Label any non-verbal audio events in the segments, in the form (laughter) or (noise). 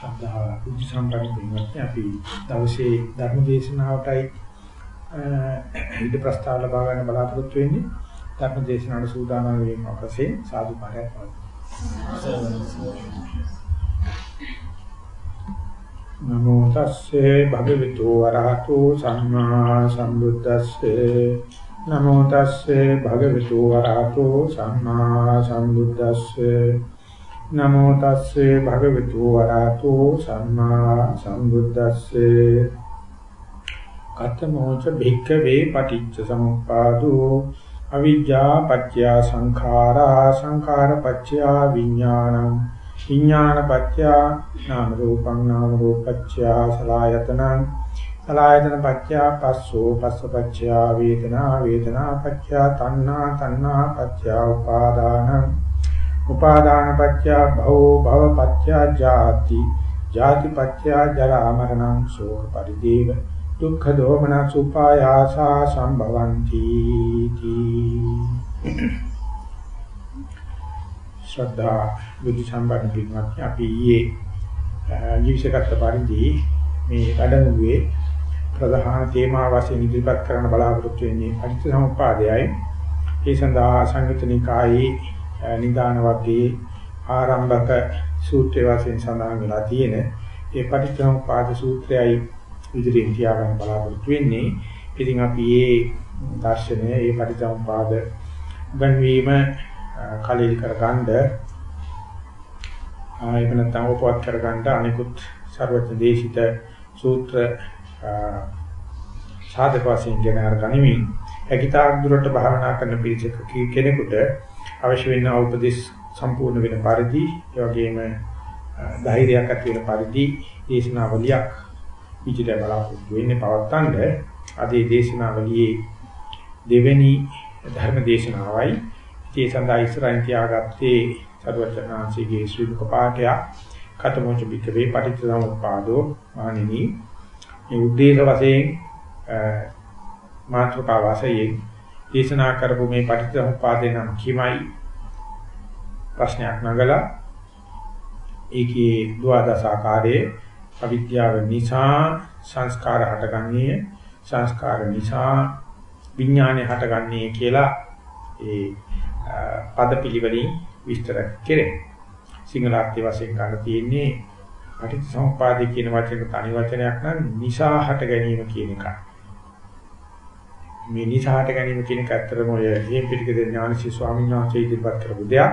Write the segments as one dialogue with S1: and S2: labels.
S1: ශ්‍රද්ධා බුද්ධ සම්පන්න පින්වත්නි අපි දවසේ ධර්ම දේශනාවටයි ඉද ප්‍රස්තාව ලබා ගන්න බලාපොරොත්තු වෙන්නේ. ධර්ම දේශනාවට සූදානම් වීම අපසේ සාදු පාරයක් පවතුන. නමෝ තස්සේ භගවතු වරහතු සම්මා සම්බුද්දස්සේ. නමෝ තස්සේ භගවතු වරහතු සම්මා සම්බුද්දස්සේ. නමෝ තස්සේ භගවතු වරහතෝ සම්මා සම්බුද්දස්සේ. කතමෝච භික්ඛවේ පටිච්ච සමුප්පාදෝ අවිජ්ජා පත්‍ය සංඛාරා සංඛාර පත්‍ය විඥානං. විඥාන පත්‍ය නාම රූපං නාම රූපච්ඡ සලායතනං. සලායතන පත්‍ය පස්සෝ පස්ස පත්‍ය වේදනා වේදනා පත්‍ය තණ්හා තණ්හා පත්‍ය උපාදානං. උපාදාන පත්‍ය භවෝ භව පත්‍ය ජාති. ජාති පත්‍ය ජරා මරණං ශෝක පරිදේව. දුක්ඛ දෝමන සුපායාසා සම්භවಂತಿ. තී ශ්‍රද්ධා බුද්ධ සම්පන්න පින්වත්නි අපි ඊයේ ජීවිතගත පරිදි මේ වැඩමුළුවේ ප්‍රධාන තේමා වශයෙන් ඉදිරිපත් කරන්න බලාපොරොත්තු වෙන්නේ පටිච්චසමුප්පාදයයි ඒ සඳහා සංයුතනිකායේ නිදාන වර්ගයේ ආරම්භක සූත්‍රය වශයෙන් සඳහන් වෙලා තියෙන ඒ පටිච්චසමුප්පාද සූත්‍රයයි ඉදිරියෙන් තියාගන්න බලාපොරොත්තු වෙන්නේ. ඉතින් අපි මේ දර්ශනය, මේ පටිච්චසමුප්පාද ගන්වීම කලීල් කරගන්න ආයතන නැත්නම් උපවත් කරගන්න අනිකුත් ਸਰවඥ දේශිත සූත්‍ර සාධක වශයෙන් ගෙන අරගනිමින් හැකිතාක් දුරට භාවනා කරන පිළිසක කෙනෙකුට අවශ්‍ය වෙන උපදෙස් සම්පූර්ණ වෙන පරිදි ඒ වගේම ධෛර්යයක් ඇති වෙන පරිදි දේශනාවලියක් ඉදිරියට බලාපොරොත්තු වෙන්නේ පවත්තන්න අද මේ දේශනාවලියේ දෙවෙනි ධර්ම දේශනාවයි. ඒ සඳහා ඉස්සරහින් තියාගත්තේ සර්වචනාංශයේ ශ්‍රීමුක පාඨයක් කතමෝච බිකවේ පටිච්චසමුප්පාදෝ මානිනී මේ උද්දේශ වශයෙන් මාත්‍රකා වශයෙන් දේශනා කරපු මේ පටිච්චසමුප්පාදේ නම් කිමයි ප්‍රශ්නයක් නගලා ඒකේ ද්වාදස ආකාරයේ අවිද්‍යාව නිසා සංස්කාර හටගන්නේ සංස්කාර නිසා විඥානය හටගන්නේ කියලා ඒ පදපිලිවලින් විස්තර කෙරේ. සිංහල අර්ථය වශයෙන් ගන්න තියෙන්නේ පටිච්චසමුප්පාදේ කියන වචනේ තනි වචනයක් නම් නිසා හට ගැනීම කියන එකයි. මේ නිසාට ගැනීම කියන එක ඇත්තටම ඔය හේම් පිටිකේ ඥානසි ස්වාමීන් වහන්සේ ඉදිරිපත් කරපු දෙයක්.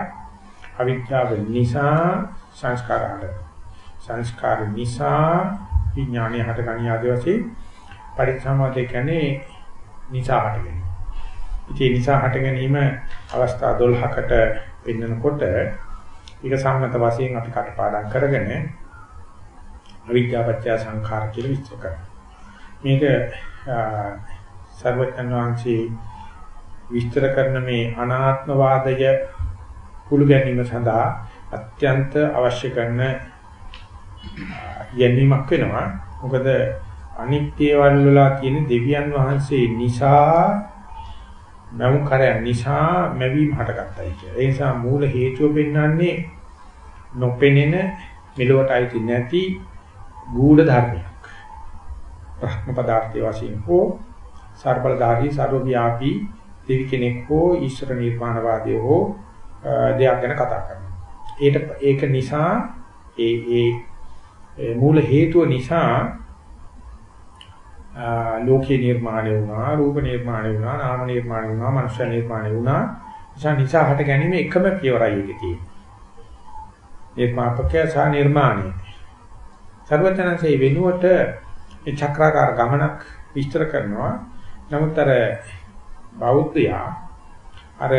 S1: අවිද්‍යාව නිසා සංස්කාර හට. සංස්කාර නිසා විඥානය හට ගන්න ආදී වශයෙන් පරිසමාදේ කියන්නේ නිසා හට ගැනීම. ඉතින් නිසා හට ගැනීම අවස්ථා 12කට වෙන්නකොට ඒක සම්මත වශයෙන් අපි කටපාඩම් කරගෙන අවිද්‍යාවච්ඡ සංඛාර කියලා විස්තර කරනවා. මේක සර්වඥාන් වහන්සේ විස්තර කරන මේ අනාත්මවාදය කුළු ගැනීම සඳහා අත්‍යන්ත අවශ්‍ය කරන යැනීමක් වෙනවා. මොකද අනිත්‍ය වලලා තියෙන දෙවියන් වහන්සේ නිසා මම කරයන් නිසා මැවීම හටගත්තයි කියලා. ඒ නිසා මූල හේතුව පෙන්වන්නේ නොපෙනෙන මෙලොවට අයිති නැති ගූඪ ධර්මයක්. ප්‍රඥ පදාර්ථයේ වශයෙන් හෝ සර්බලධාරී සර්වව්‍යාපී දෙවි කෙනෙක් හෝ ඊශ්වර නිර්මාණවාදී හෝ දෙයක් ගැන කතා කරනවා. ඒකට ඒක නිසා ඒ ඒ මූල හේතුව නිසා ලෝකේ නිර්මාණය වුණා, රූප නිර්මාණය වුණා, නාම නිර්මාණය වුණා, මනුෂ්‍ය නිර්මාණය වුණා. නිසා නිසා හට ගැනීම එකම පියවරයි එකේ තියෙන්නේ. නිර්මාපකය සහ නිර්මාණය. සර්වඥාන්සේ වෙනුවට ඒ චක්‍රාකාර ගමනක් විස්තර කරනවා. නමුත් අර බෞද්ධයා අර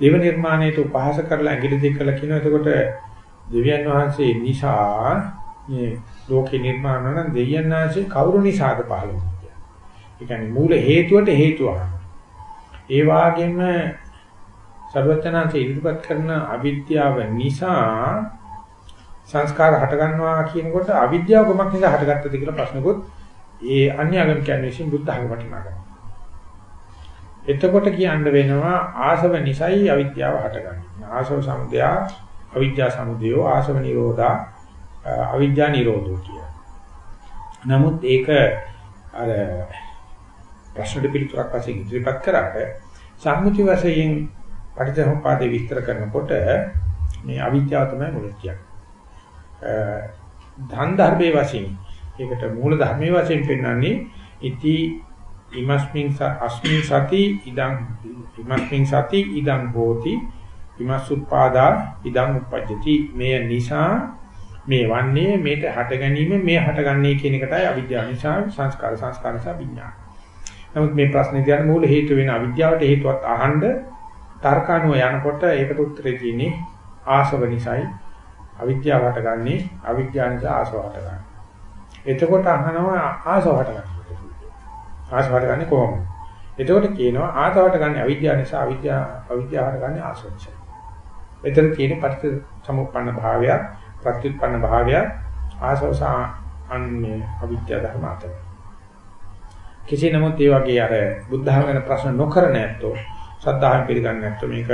S1: දේව නිර්මාණයට උපහාස කරලා ඇඟිලි දෙක කළා කියනවා. එතකොට දෙවියන් වහන්සේ නිසා මේ ලෝකේ නිර්මාණ කරන දෙවියන් වහන්සේ කවුරු නිසාද පහළ වුනේ ඒ කියන්නේ මූල හේතුවට හේතුව. ඒ වාගෙම සර්වඥාන්සේ ඉදිරිපත් කරන අවිද්‍යාව නිසා සංස්කාර හට ගන්නවා කියනකොට අවිද්‍යාව කොමක් නිසා හටගත්තද කියලා ප්‍රශ්නකුත් ඒ අන්‍ය ආගමිකයන් විසින් බුද්ධ ධර්ම වටිනා කරනවා. එතකොට කියන්න වෙනවා ආසව නිසයි අවිද්‍යාව හටගන්නේ. ආසව සමුදය අවිජ්ජා සමුදයෝ ආසව නිරෝධා අවිජ්ජා නිරෝධෝ කිය. නමුත් ඒක අර ප්‍රශ්න පිළිතුරක් වශයෙන් ඉදිරිපත් කරාට සම්මුති වශයෙන් පටිච්චසමුප්පාදේ විස්තර කරනකොට මේ අවිද්‍යාව තමයි මුල කියන්නේ. ධන් ධර්මයේ වශයෙන් ඒකට මූල ධර්මයේ වශයෙන් පෙන්වන්නේ ඉති ඉමස්මින් අස්මින් සති ඉදං ඉමස්මින් සති ඉදං හෝති ඉමස්සුප්පාදා ඉදං උපජ්ජති. මේ නිසා මේ වන්නේ මේට හට ගැනීම මේ හටගන්නේ කියන එකටයි අවිද්‍යාව නිසා සංස්කාර සංස්කාර නිසා විඥාන. නමුත් මේ ප්‍රශ්නේ කියන මූල හේතු වෙන අවිද්‍යාවට හේතුවත් අහන්න තර්කානුව යනකොට ඒකට උත්තරේ තියෙන්නේ ආසව නිසායි. අවිද්‍යාව හටගන්නේ අවිද්‍යාව නිසා ආසව හටගන්නේ. එතකොට අහනවා ආසවට ගන්න. ආසවට ගන්නේ කොහොමද? එතකොට කියනවා ආසවට ගන්න අවිද්‍යාව නිසා අවිද්‍යාව අවිද්‍යාවට ගන්න ආසව නිසා. එතන තියෙන පරිත්‍ය සමුප්පන්න භාවය, ප්‍රතිඋත්පන්න භාවය ආසව අන්නේ අවිද්‍යාව ධර්ම අතර. කෙසේ නමුත් ඒ වගේ අර බුද්ධහම ගැන ප්‍රශ්න නොකර නැත්තෝ සද්ධාහන් පිළිගන්නේ නැත්තෝ මේක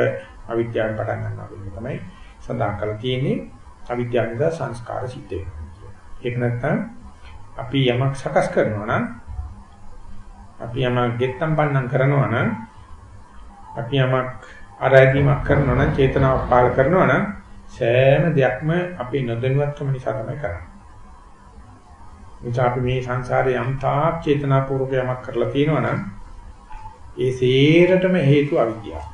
S1: අවිද්‍යාවෙන් පටන් ගන්නවා කියන තමයි සඳහන් කරලා තියෙන්නේ අවිද්‍යාව නිසා සංස්කාර සිද්ධ වෙනවා. ඒක නැත්නම් අපි යමක් සකස් කරනවා නම් අපි යමක් ගෙත්තම් පන්නම් කරනවා නම් අපි යමක් ආරාධීමක් කරනවා නම් චේතනාවක් පාල කරනවා නම් සෑම දෙයක්ම අපි නොදැනුවත්කම නිසා තමයි කරන්නේ. නිසා අපි මේ සංසාරේ යම් තාක් චේතනාපූර්වක යමක් කරලා තියෙනවා නම් ඒ සේරටම හේතු අවිද්‍යාව.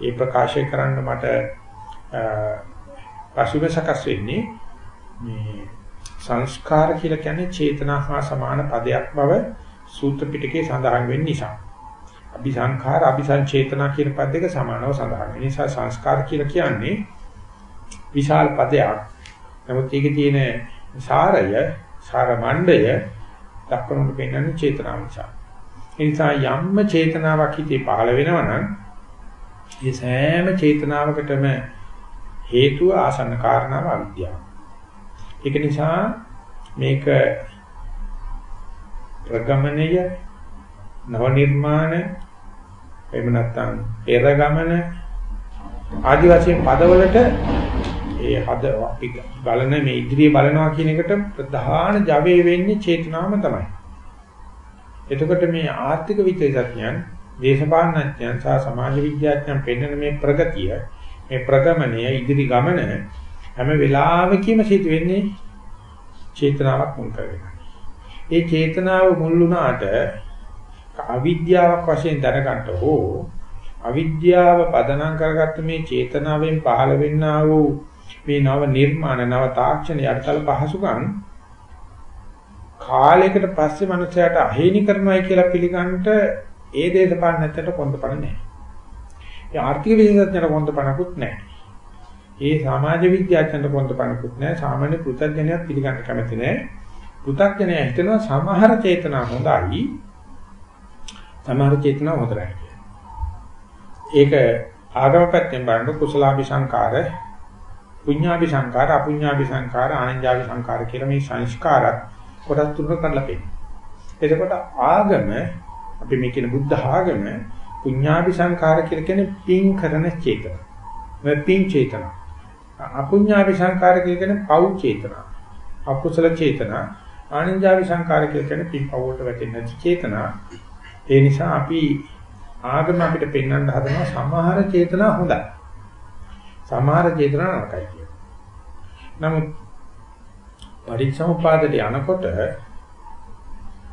S1: ඒ ප්‍රකාශය කරන්න මට පසුබ සකස් වෙන්නේ මේ සංස්කාර කියලා කියන්නේ චේතනා හා සමාන පදයක් බව සූත්‍ර පිටකේ සඳහන් වෙන්න නිසා. අபிසංඛාර අபிසංචේතනා කියන පද දෙක සමානව සඳහන් වෙන නිසා සංස්කාර කියලා කියන්නේ විශාල පදයක්. නමුත් ඒකේ තියෙන සාරය සාර මණ්ඩය දක්වනකොට පෙන්වන්නේ චේතනාව නිසා. ඒ නිසා යම්ම චේතනාවක් හිතේ පහළ වෙනවා නම් ඒ සෑම චේතනාවකටම හේතුව ආසන්න කාරණාව අවිද්‍යාව. ඒක නිසා මේක ප්‍රගමණය නව නිර්මාණ එහෙම නැත්නම් පෙර ගමන ආදි වශයෙන් පදවලට ඒ හද අපි බලන මේ ඉදිරිය බලනවා කියන එකට ප්‍රධාන ජවයේ වෙන්නේ චේතනාවම තමයි. එතකොට මේ ආර්ථික විද්‍යාඥයන්, දේශපාලනඥයන් සහ සමාජ විද්‍යාඥයන් පෙන්වන මේ ප්‍රගතිය, මේ ප්‍රගමනය, ඉදිරි ගමන හැම වෙලාවෙකම සිදු වෙන්නේ චේතනාවක් මුල් කරගෙන. ඒ චේතනාව මුල් වුණාට අවිද්‍යාවක් වශයෙන් දැනගන්න ඕ අවිද්‍යාව පදනම් කරගත්ත මේ චේතනාවෙන් පහළ වෙන්නා වූ මේ නව නිර්මාණ නව තාක්ෂණ යටතල පහසුකම් කාලයකට පස්සේ මනුස්සයාට අහේනි කරනවායි කියලා පිළිගන්නට ඒ දේශපාලන නැත්තට කොන්දපණ නැහැ. ඒ ආර්ථික විද්‍යාඥයට කොන්දපණකුත් නැහැ. ඒ සමාජ විද්‍යාඥයට කොන්දපණකුත් නැහැ. සාමාන්‍ය පෘථග්ජනයක් පිළිගන්න කැමති නැහැ. පෘථග්ජනය හිතනවා සමහර චේතනා හොඳයි. සමහර චේතනා හොඳ නැහැ. ඒක ආගම පැත්තෙන් බලනකොට කුසලාභි සංකාර පුඤ්ඤාභි සංකාර අපුඤ්ඤාභි සංකාර ආනන්ජාභි සංකාර කියලා මේ සංස්කාරات කොටස් තුනකට කඩලා පෙන්නනවා. එතකොට ආගම අපි මේ කියන බුද්ධ ආගම පුඤ්ඤාභි සංකාර කියලා කියන්නේ පින් කරන චේතන. මේ පින් චේතන. අපුඤ්ඤාභි සංකාර කියන්නේ පව් චේතන. අකුසල චේතන. ආනන්ජාභි සංකාර කියන්නේ පින් පව්වට වැටෙන චේතන. ඒ නිසා අපි ආගම අපිට පෙන්වන්න හදනවා සමහර චේතනා හොඳයි. සමහර චේතනා නරකයි කියනවා. නමුත් පරිසම්පාදයට යනකොට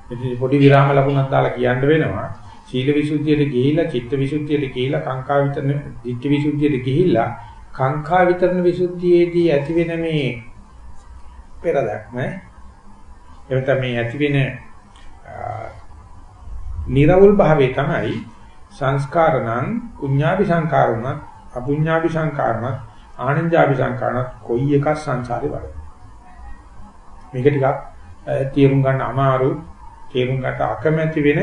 S1: ඉතින් පොඩි විරාම ලකුණක් දාලා කියන්න වෙනවා. සීල විසුද්ධියට ගිහිල්ලා චිත්ත විසුද්ධියට ගිහිල්ලා කාංකා විතරන ධිට්ඨි විසුද්ධියට ගිහිල්ලා කාංකා විතරන විසුද්ධියේදී ඇති වෙන මේ පෙරදක්ම එවිට මේ ඇති වෙන නිර්වුල් භාවයේ තමයි සංස්කාරණං කුඤ්ඤාපි සංකාරුණත් අභුඤ්ඤාපි සංකාරණත් ආනන්ජාපි සංකාරණත් කොයි එකක් සංසාරේ වල මේක ටිකක් තේරුම් ගන්න අමාරු තේරුම් ගන්න අකමැති වෙන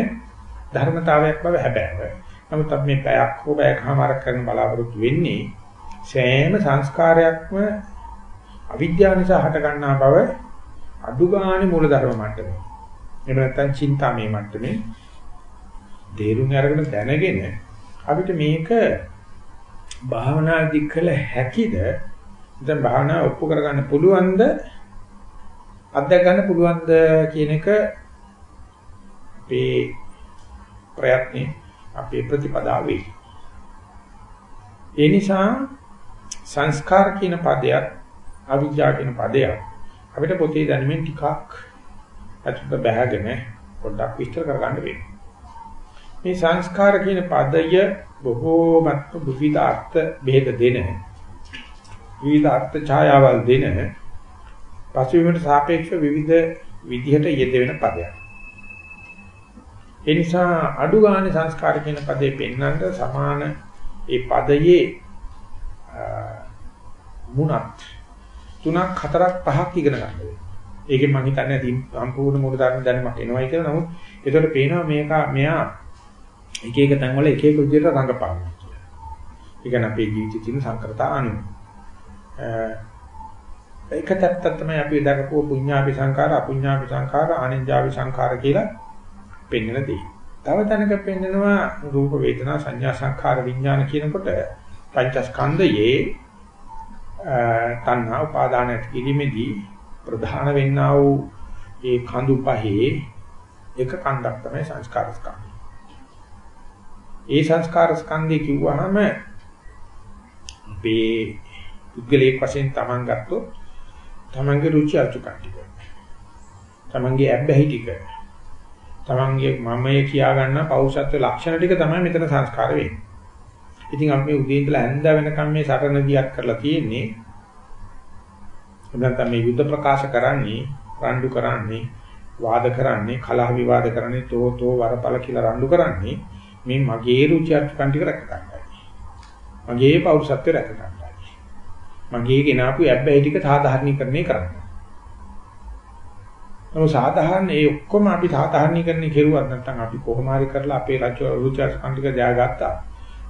S1: ධර්මතාවයක් බව හැබැයි නමුත් අපි මේ පැයක් හෝ පැයකමාරක් කරන බලාපොරොත්තු වෙන්නේ සෑම සංස්කාරයක්ම අවිද්‍යාව නිසා හට ගන්නා බව අදුගානේ මූල ධර්ම මට්ටමේ එහෙම නැත්නම් චින්තාමේ මට්ටමේ තේරුම් අරගෙන දැනගෙන අපිට මේක භාවනාදි කළ හැකිද? දැන් භාවනා ඔප්පු කරගන්න පුළුවන්ද? අත්දැක ගන්න පුළුවන්ද කියන එක අපේ ප්‍රයත්නේ අපේ ප්‍රතිපදාව වෙයි. ඒ නිසා සංස්කාර කියන පදයක් අවිජ්ජා කියන පදයක් අපිට පොතේ දැනුමින් ටිකක් අතුත බහගෙන පොඩ්ඩක් විස්තර කරගන්න වෙනවා. මේ සංස්කාර කියන පදය බොහෝමත් විවිධ අර්ථ බෙහෙත දෙන විවිධ අර්ථ ඡායාවල් දෙන පසුබිමට සාපේක්ෂව විවිධ විදිහට යෙදෙන පදයක්. ඒ නිසා අඩු ගානේ සංස්කාර කියන පදේ පෙන්වන්න සමාන ඒ පදයේ මුණත් තුනක් හතරක් පහක් ඉගෙන ගන්න වෙනවා. ඒකෙන් මම හිතන්නේ සම්පූර්ණ මූල ධර්ම දැනුමක් එනවයි කියලා. නමුත් ඒතකොට පේනවා මේක මෙයා එක එක තැන්වල එක එක විදිහට රඟපානවා කියලා. ඒ කියන්නේ අපේ ජීවිතයේ තියෙන සංකරතා අනුව. ඒක පැත්තක් තමයි අපි දකපුව පුඤ්ඤාපි සංඛාර, අපුඤ්ඤාපි සංඛාර, ආනිඤ්ඤාපි සංඛාර කියලා පෙන්වන දේ. තව තැනක පෙන්වනවා රූප වේදනා සංඥා සංඛාර විඥාන කියනකොට පංචස්කන්ධයේ තණ්හා උපාදාන ඇතිවීමේදී ප්‍රධාන වෙන්නා වූ ඒ කඳු පහේ එක කන්දක් තමයි සංස්කාර ස්කන්ධය. ඒ සංස්කාර ස්කන්ධය කිව්වහම අපේ පුද්ගලයෙක් වශයෙන් Taman ගත්තොත් Tamanගේ රුචි අරුචිකම් ටික. Tamanගේ ඇබ්බැහි ටික. Tamanගේ මමයේ කියා ගන්න පෞෂත්ව ලක්ෂණ ටික තමයි මෙතන සංස්කාර වෙන්නේ. ඉතින් අපි මේ උදේ ඉඳලා ඇඳ වෙනකම් මේ සරණ දියක් කරලා තියෙන්නේ. නැත්නම් මේ යුද්ධ ප්‍රකාශ කරන්නේ, රණ්ඩු කරන්නේ, වාද කරන්නේ, කලහ විවාද කරන්නේ, තෝ තෝ වරපල කියලා රණ්ඩු කරන්නේ මේ මගේ රුචි අරුචිකම් ටික රැක ගන්නයි. මගේ පෞරුෂත්වය රැක ගන්නයි. මගේ ගෙනාපු ඇබ්බැහි ටික සාධාරණීකරණය කරන්න. නමුත් සාධාරණ ඒ ඔක්කොම අපි සාධාරණීකරණය කෙරුවත් නැත්නම් අපි කොහොම හරි කරලා අපේ රජ රුචි අරුචිකම් ටික ජයගත්තා.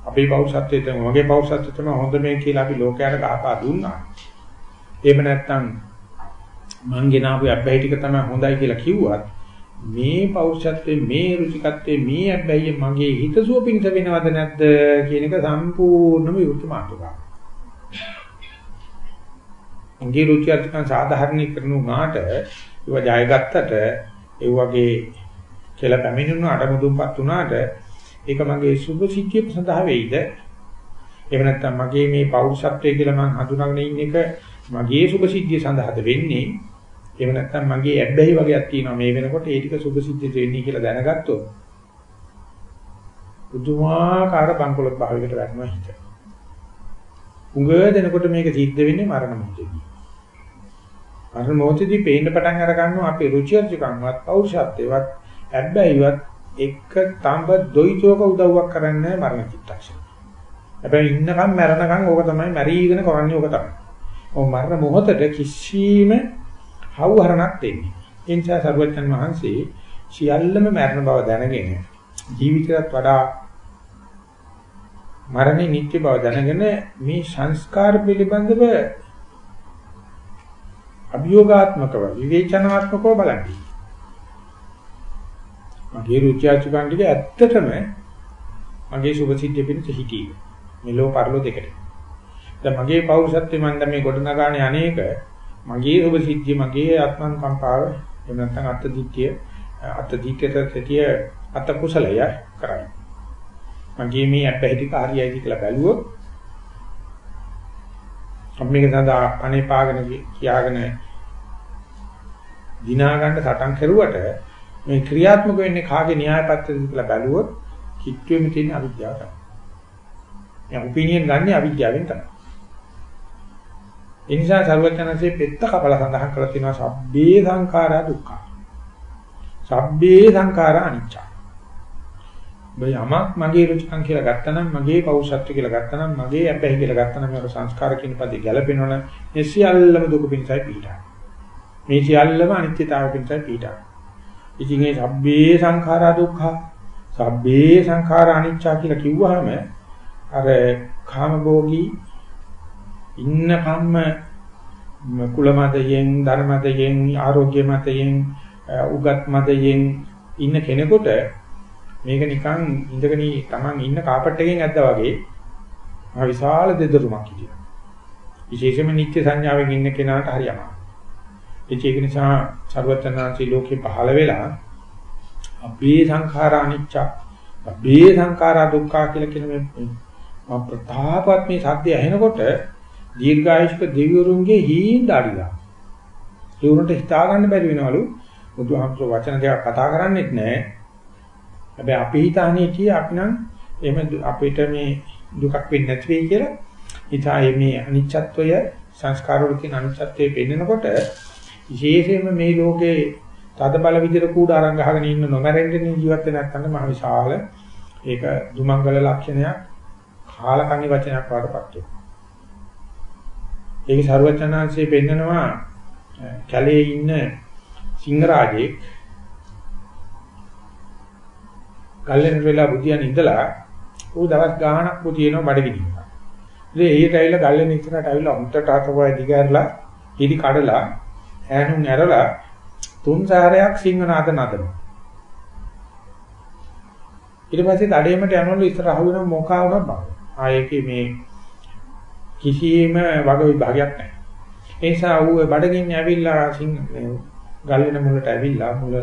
S1: අපේ පෞරුෂත්වයේ තමයි මගේ පෞරුෂත්වය තමයි හොඳ මේ කියලා අපි ලෝකයට ගහපා දුන්නා. එහෙම නැත්නම් මං ගෙනාවු අබ්බැහි ටික තමයි හොඳයි කියලා කිව්වත් මේ පෞරුෂත්වයේ මේ රුචිකත්වයේ මේ අබ්බැහිය මගේ හිතසුව පිණිස වෙනවද නැද්ද කියන එක සම්පූර්ණම විරුද්ධ මාතෘකාවක්. මගේ රුචි අධිකන් සාධාරණීකරණ වුණාට ඒව ජයගත්තට ඒ වගේ කියලා පැමිණුණාට මුදුන්පත් වුණාට ඒක මගේ සුභ සිද්ධිය සඳහා වෙයිද? එහෙම නැත්නම් මගේ මේ පෞරුෂත්වය කියලා මම හඳුනාගෙන ඉන්න එක මගේ සුභ සිද්ධිය සඳහාද වෙන්නේ? එහෙම නැත්නම් මගේ ඇබ්බැහි වගේක් තියෙනවා මේ වෙනකොට ඒ ටික සුභ සිද්ධියට වෙන්නේ කියලා දැනගත්තොත් පුදුමාකාර බංකොලොත් භාවයකට වැටෙනවා හිත. උඟ දෙනකොට මේක සිද්ධ වෙන්නේ මරණ මොහොතේදී. මරණ මොහොතේදී පේන්න පටන් අර ගන්නවා අපේ රුචි අරුචිකම්වත් පෞරුෂත්වයවත් ඇබ්බැහිවත් එක තඹ දොයිතෝක උදව්වක් කරන්නේ මරණ චිත්තක්ෂණ. හැබැයි ඉන්නකම් මැරෙනකම් ඕක තමයි මැරීගෙන කරන්නේ ඕක තමයි. ඔය මරණ මොහොතට කිසිම හවුහරණක් දෙන්නේ. ඒ නිසා සර්වඥන් වහන්සේ සියල්ලම මරණ බව දැනගෙන ජීවිතයත් වඩා මරණේ නිත්‍ය බව දැනගෙන මේ සංස්කාර පිළිබඳව අභියෝගාත්මකව විවේචනාත්මකව බලන්නේ. මගේ රුචි අරුචිකම් ටික ඇත්තටම මගේ සුභ සිද්ධිය පිණිස හිටියේ. මෙලෝ පරලෝ දෙකට. දැන් මගේ පෞරුෂත්වය මම දැන් මේ ගොඩනගානේ අනේක මගේ සුභ සිද්ධිය මගේ ආත්මං කම්පාව එහෙම නැත්නම් අත්ති දිට්ඨිය අත්ති දිට්ඨියට තෙතිය අත්ත කුසලය කරයි. මගේ මේ අපැහිටි කාර්යයයි කියලා බැලුවොත් අපි මේක සඳහා අනේ පාගෙන කියාගෙන දිනා ගන්න සටන් කරුවට මේ ක්‍රියාත්මක වෙන්නේ කාගේ න්‍යාය පත්‍රයද කියලා බැලුවොත් කිට්ටුවෙම තියෙන අවිද්‍යාව තමයි. මේ ඔපිනියන් ගන්න අවිද්‍යාවෙන් තමයි. ඒ නිසා සර්වඥාන්සේ පෙත්ත කපල සඳහන් කරලා තියෙනවා සබ්බේ සංඛාරා දුක්ඛ. සබ්බේ සංඛාරා අනිච්ච. බය යමක් මගේ රුචිකම් කියලා ගත්තනම් මගේ පෞෂත්ව කියලා ගත්තනම් මගේ අපැහි කියලා ගත්තනම් මේක සංස්කාර කියන පදේ ගැලපෙනවනේ මේ සියල්ලම දුක පිණිසයි පීඩා. මේ සියල්ලම අනිත්‍යතාවය පිණිසයි පීඩා. ඉතින් ඒ සබ්බේ සංඛාරා දුක්ඛ සබ්බේ සංඛාරා අනිච්චා කියලා කිව්වහම අර කාමභෝගී ඉන්න කම්ම කුල මතයෙන් ධර්ම මතයෙන් ආරෝග්‍ය මතයෙන් උගත් මතයෙන් ඉන්න කෙනෙකුට මේක නිකන් ඉඳගෙන Taman ඉන්න කාපට් එකෙන් ඇද්දා වගේ මහ විශාල දෙදරුමක් හිටියා. විශේෂයෙන්ම නිත්‍ය සංඥාවෙන් ඉන්න කෙනාට හරියම. ඒක නිසා සර්වඥාන්සේ ලෝකේ පහළ වෙලා අබ්බේ සංඛාරා අනිච්ච අබ්බේ සංඛාරා දුක්ඛ කියලා කියන මේ මම ප්‍රතාපත් මේ සත්‍ය ඇහෙනකොට දීර්ඝායුෂ්ක දෙවිවරුන්ගේ හීන් ඩාඩිලා. ඒ උන්ට හිතා ගන්න බැරි වෙනවලු බුදුහාමුදුරුවෝ වචන දෙකක් කතා කරන්නේත් නැහැ. හැබැයි අපි හිතන්නේ කී අපි නම් එහෙම අපිට මේ දුකක් වෙන්නේ නැති වෙයි කියලා. ඉතින් මේ අනිච්චත්වය සංස්කාර වල තියෙන අනිච්චත්වයේ පෙන්නකොට විශේෂයෙන්ම මේ ලෝකේ තද බල විදිහට කූඩ අරන් ගහගෙන ඉන්න නොමැරෙන්නේ ජීවත් වෙන නැත්නම් මහ විශාල ඒක දුමංගල ලක්ෂණයක් කාලකන්ණි වචනයක් වඩපත් වෙනවා. ඒක ਸਰවචනාංශයේ පෙන්නනවා කැලේ ඉන්න සිංහරාජෙක් ගල්ලෙන් වෙලා බුදියන් ඉඳලා ඌ දවස් ගාණක් බුදියනවා බඩගිනිනවා. ඉතින් එහිට ඇවිල්ලා ගල්ලෙන් ඉස්සරහට ඇවිල්ලා උන්ට තාතපොය දිගහැරලා ඉදි කඩලා ඈනුන් ඇරලා තුන් සාරයක් සිංහනාද නදනවා. ඊට පස්සේ දඩේමට යනවලු ඉස්සර අහුවෙන මොකා වුණත් බං. ආයේකේ මේ කිසියම් වග විභාගයක් නැහැ. ඒ නිසා ඌ බඩගින්න ඇවිල්ලා සිංහ ගල්වෙන මුලට ඇවිල්ලා මුල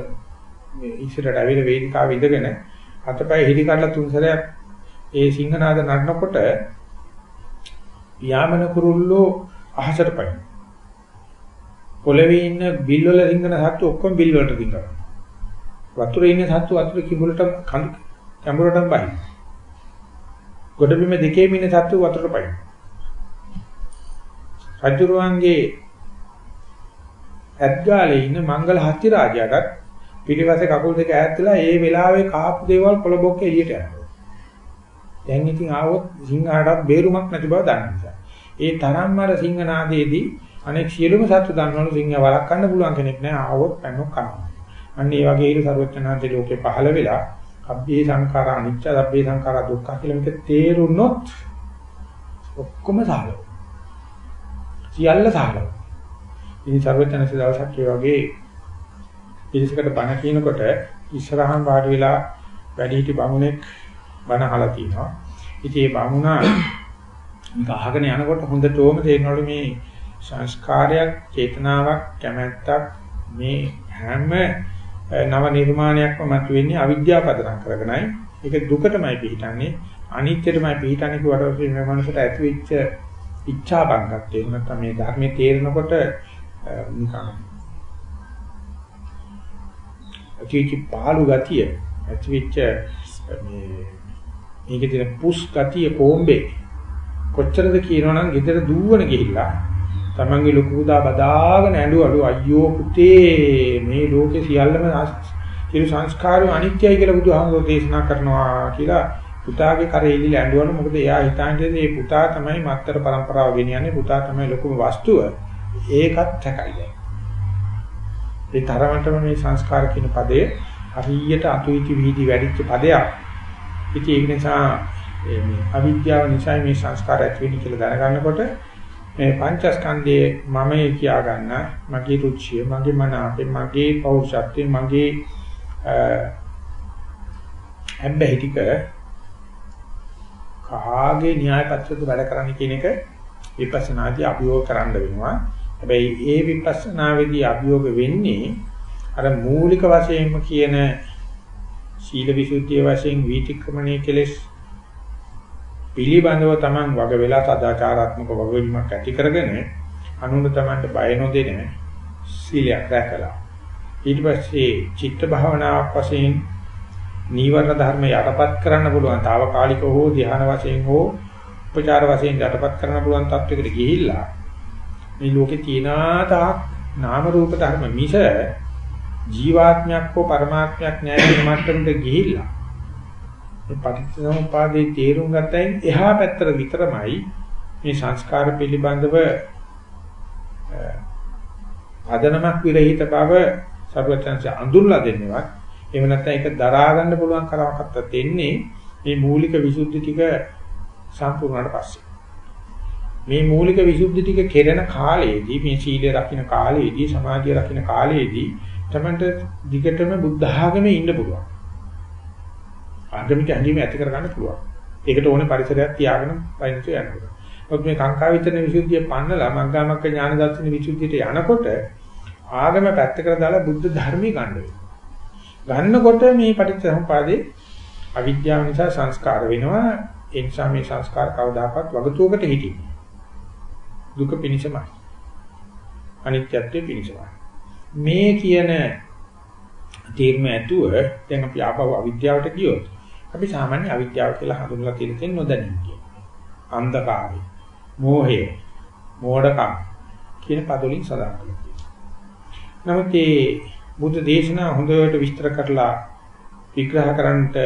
S1: මේ ඉස්සරට ඇවිල්ලා වේදිකාව ඉඳගෙන අතපය හිටි කරලා තුන් සැරයක් ඒ සිංහනාද නඩනකොට යාමන කුරුල්ලෝ අහසට පයින්. පොළවේ ඉන්න බිල් වල රිංගන සත්තු ඔක්කොම බිල් වලට රිංගනවා. වතුරේ ඉන්න සත්තු වතුර කිඹුලට කඳු කැඹුරටම බයි. ගොඩබිම දෙකේම ඉන්න සත්තු වතුරට පයින්. රජුරුවන්ගේ ඇත්ගාලේ ඉන්න මංගල හත්ති රාජයාටත් පිටිපස්සේ කකුල් දෙක ඈත් වෙලා ඒ වෙලාවේ කාපු දේවල් කොළබොක්ක එළියට යනවා. දැන් ඉතින් ආවොත් සිංහාටත් බේරුමක් නැති බව දන්න නිසා. ඒ තරම්ම අර සිංහනාදයේදී අනෙක් සියලුම සත්තු දන්නවලු සිංහ වළක්වන්න පුළුවන් කෙනෙක් නෑ ආවොත් පැනොක් කරනවා. අන්න ඒ වගේ ඉර සර්වඥාන්තේ ලෝකේ පහළ වෙලා අබ්බේ සංඛාර අනිච්ච අබ්බේ සංඛාර දුක්ඛ කියලා මේක තේරුනොත් ඔක්කොම සාලව. සියල්ල සාලව. ඉතින් සර්වඥාන්සේ දවසක් ඒ වගේ පිළිසකට බණ කියනකොට ඉස්සරහන් වාඩි වෙලා වැඩිහිටි බමුණෙක් බණ අහලා තිනවා. ඉතින් ඒ බමුණා මේක අහගෙන යනකොට හොඳටම තේරෙනවලු මේ සංස්කාරයක්, චේතනාවක්, කැමැත්තක් මේ හැම නව නිර්මාණයක්ම මතුවෙන්නේ අවිද්‍යාව පදනම් කරගෙනයි. ඒක දුකටමයි පිටින්නේ, අනිත්‍යටමයි පිටින්නේ කියවට මේ මනසට ඇතිවෙච්ච ඉච්ඡා බංගත් එහෙම නැත්නම් මේ ධර්මයේ තේරෙනකොට නිකන් ඇතිවෙච්ච පාළු ගතිය ඇතිවෙච්ච මේ මේකේ තියෙන පුස් ගතිය කොම්බේ කොච්චරද කියනවනම් ගෙදර දුවන ගිහිල්ලා තමන්ගේ ලොකු පුතා බදාගෙන ඇඬුවලු අයියෝ පුතේ මේ ලෝකේ සියල්ලම සියලු සංස්කාරය අනිත්‍යයි කියලා බුදුහාමුදුරෝ දේශනා කරනවා කියලා පුතාගේ කරේ ඉලිලා ඇඬුවලු මොකද එයා හිතන්නේ මේ පුතා තමයි මත්තර પરම්පරාව ගෙනියන්නේ පුතා තමයි ලොකුම වස්තුව ඒකත් හැකයි ඒ තරමටම මේ සංස්කාර කියන පදය හරියට අතුයිති විහිදි වැඩිච්ච පදයක්. ඉතින් ඒක නිසා මේ අවිද්‍යාව නිසා මේ සංස්කාර ඇති වෙන්නේ කියලා දැනගන්නකොට මේ පංචස්කන්ධයේ මමයි කියා ගන්න මගේ රුචිය මගේ මන අපේ මගේ පෞරුෂත්වය මගේ හැබැයි ටික කාගේ න්‍යාය පත්‍රයක වැඩ කරන්න කියන එක විපස්සනාදී අභියෝග කරන්න වෙනවා. හැබැයි ඒ විපස්සනාවේදී අභියෝග වෙන්නේ අර මූලික වශයෙන්ම කියන සීල විසුද්ධිය වශයෙන් වීතික්‍රමණය කෙලෙස් පිළිබඳව Taman වග වෙලා සදාචාරාත්මක වගවීමක් ඇති කරගෙන අනුන Tamanට බය නොදෙන සීලයක් රැකලා ඊට පස්සේ චිත්ත භාවනාවක් වශයෙන් නීවරණ ධර්ම යටපත් කරන්න පුළුවන්. తాවකාලික හෝ ධ්‍යාන වශයෙන් හෝ උපචාර වශයෙන් යටපත් කරන්න පුළුවන් තත්වයකට ගිහිල්ලා මේ ලෝකේ තියෙනා තාක් නාම රූප ධර්ම මිස ජීවාත්මයක් හෝ පරමාත්මයක් නැහැ කියන මට්ටමට ගිහිල්ලා මේ පටිච්චසමුපාදේ තේරුම් ගත්තයින් එහා පැත්තට විතරමයි මේ සංස්කාර පිළිබඳව අදනමක් විරහිත බව සර්වචන්ස අඳුන්ලා දෙන්නේවත් එහෙම නැත්නම් ඒක දරා ගන්න පුළුවන් කරවකට දෙන්නේ මේ මූලික විසුද්ධි ටික සම්පූර්ණවට පස්සේ මේ මූලික විසුද්ධි ටික කෙරෙන කාලයේදී මේ සීලය රකින්න කාලයේදී සමාධිය රකින්න කාලයේදී තමයි දිගටම බුද්ධ ආගමේ ඉන්න පුළුවන්. ආගමික ඇඳීම ඇති කරගන්න පුළුවන්. ඒකට ඕනේ පරිසරයක් තියාගෙන වයින්තු යනවා. මොකද මේ කාංකා විතරන විසුද්ධිය පන්නලා මග්ගාමග්ග ඥාන දර්ශන විසුද්ධියට යනකොට ආගම පැත්තකට දාලා බුද්ධ ධර්මී ගන්න වෙනවා. ගන්නකොට මේ පටිච්චසමුපාදේ අවිද්‍යාව නිසා සංස්කාර වෙනවා. ඒ නිසා මේ සංස්කාර කවදාකවත් වගතුවකට හිටින්නේ. දුක පිනිසමයි. අනිත්‍යත්වයේ පිනිසමයි. මේ කියන තීර්ම ඇතුව දැන් අපි ආපහු අවිද්‍යාවට ගියොත් අපි සාමාන්‍ය අවිද්‍යාව කියලා හඳුන්වලා තියෙන නොදැනීම කියන්නේ. අන්ධකාරය, මෝහය, මෝඩකම් කියන පදවලින් සඳහන් කරලා නමුත් මේ බුද්ධ දේශනා හොඳට විස්තර කරලා විග්‍රහ කරන්නට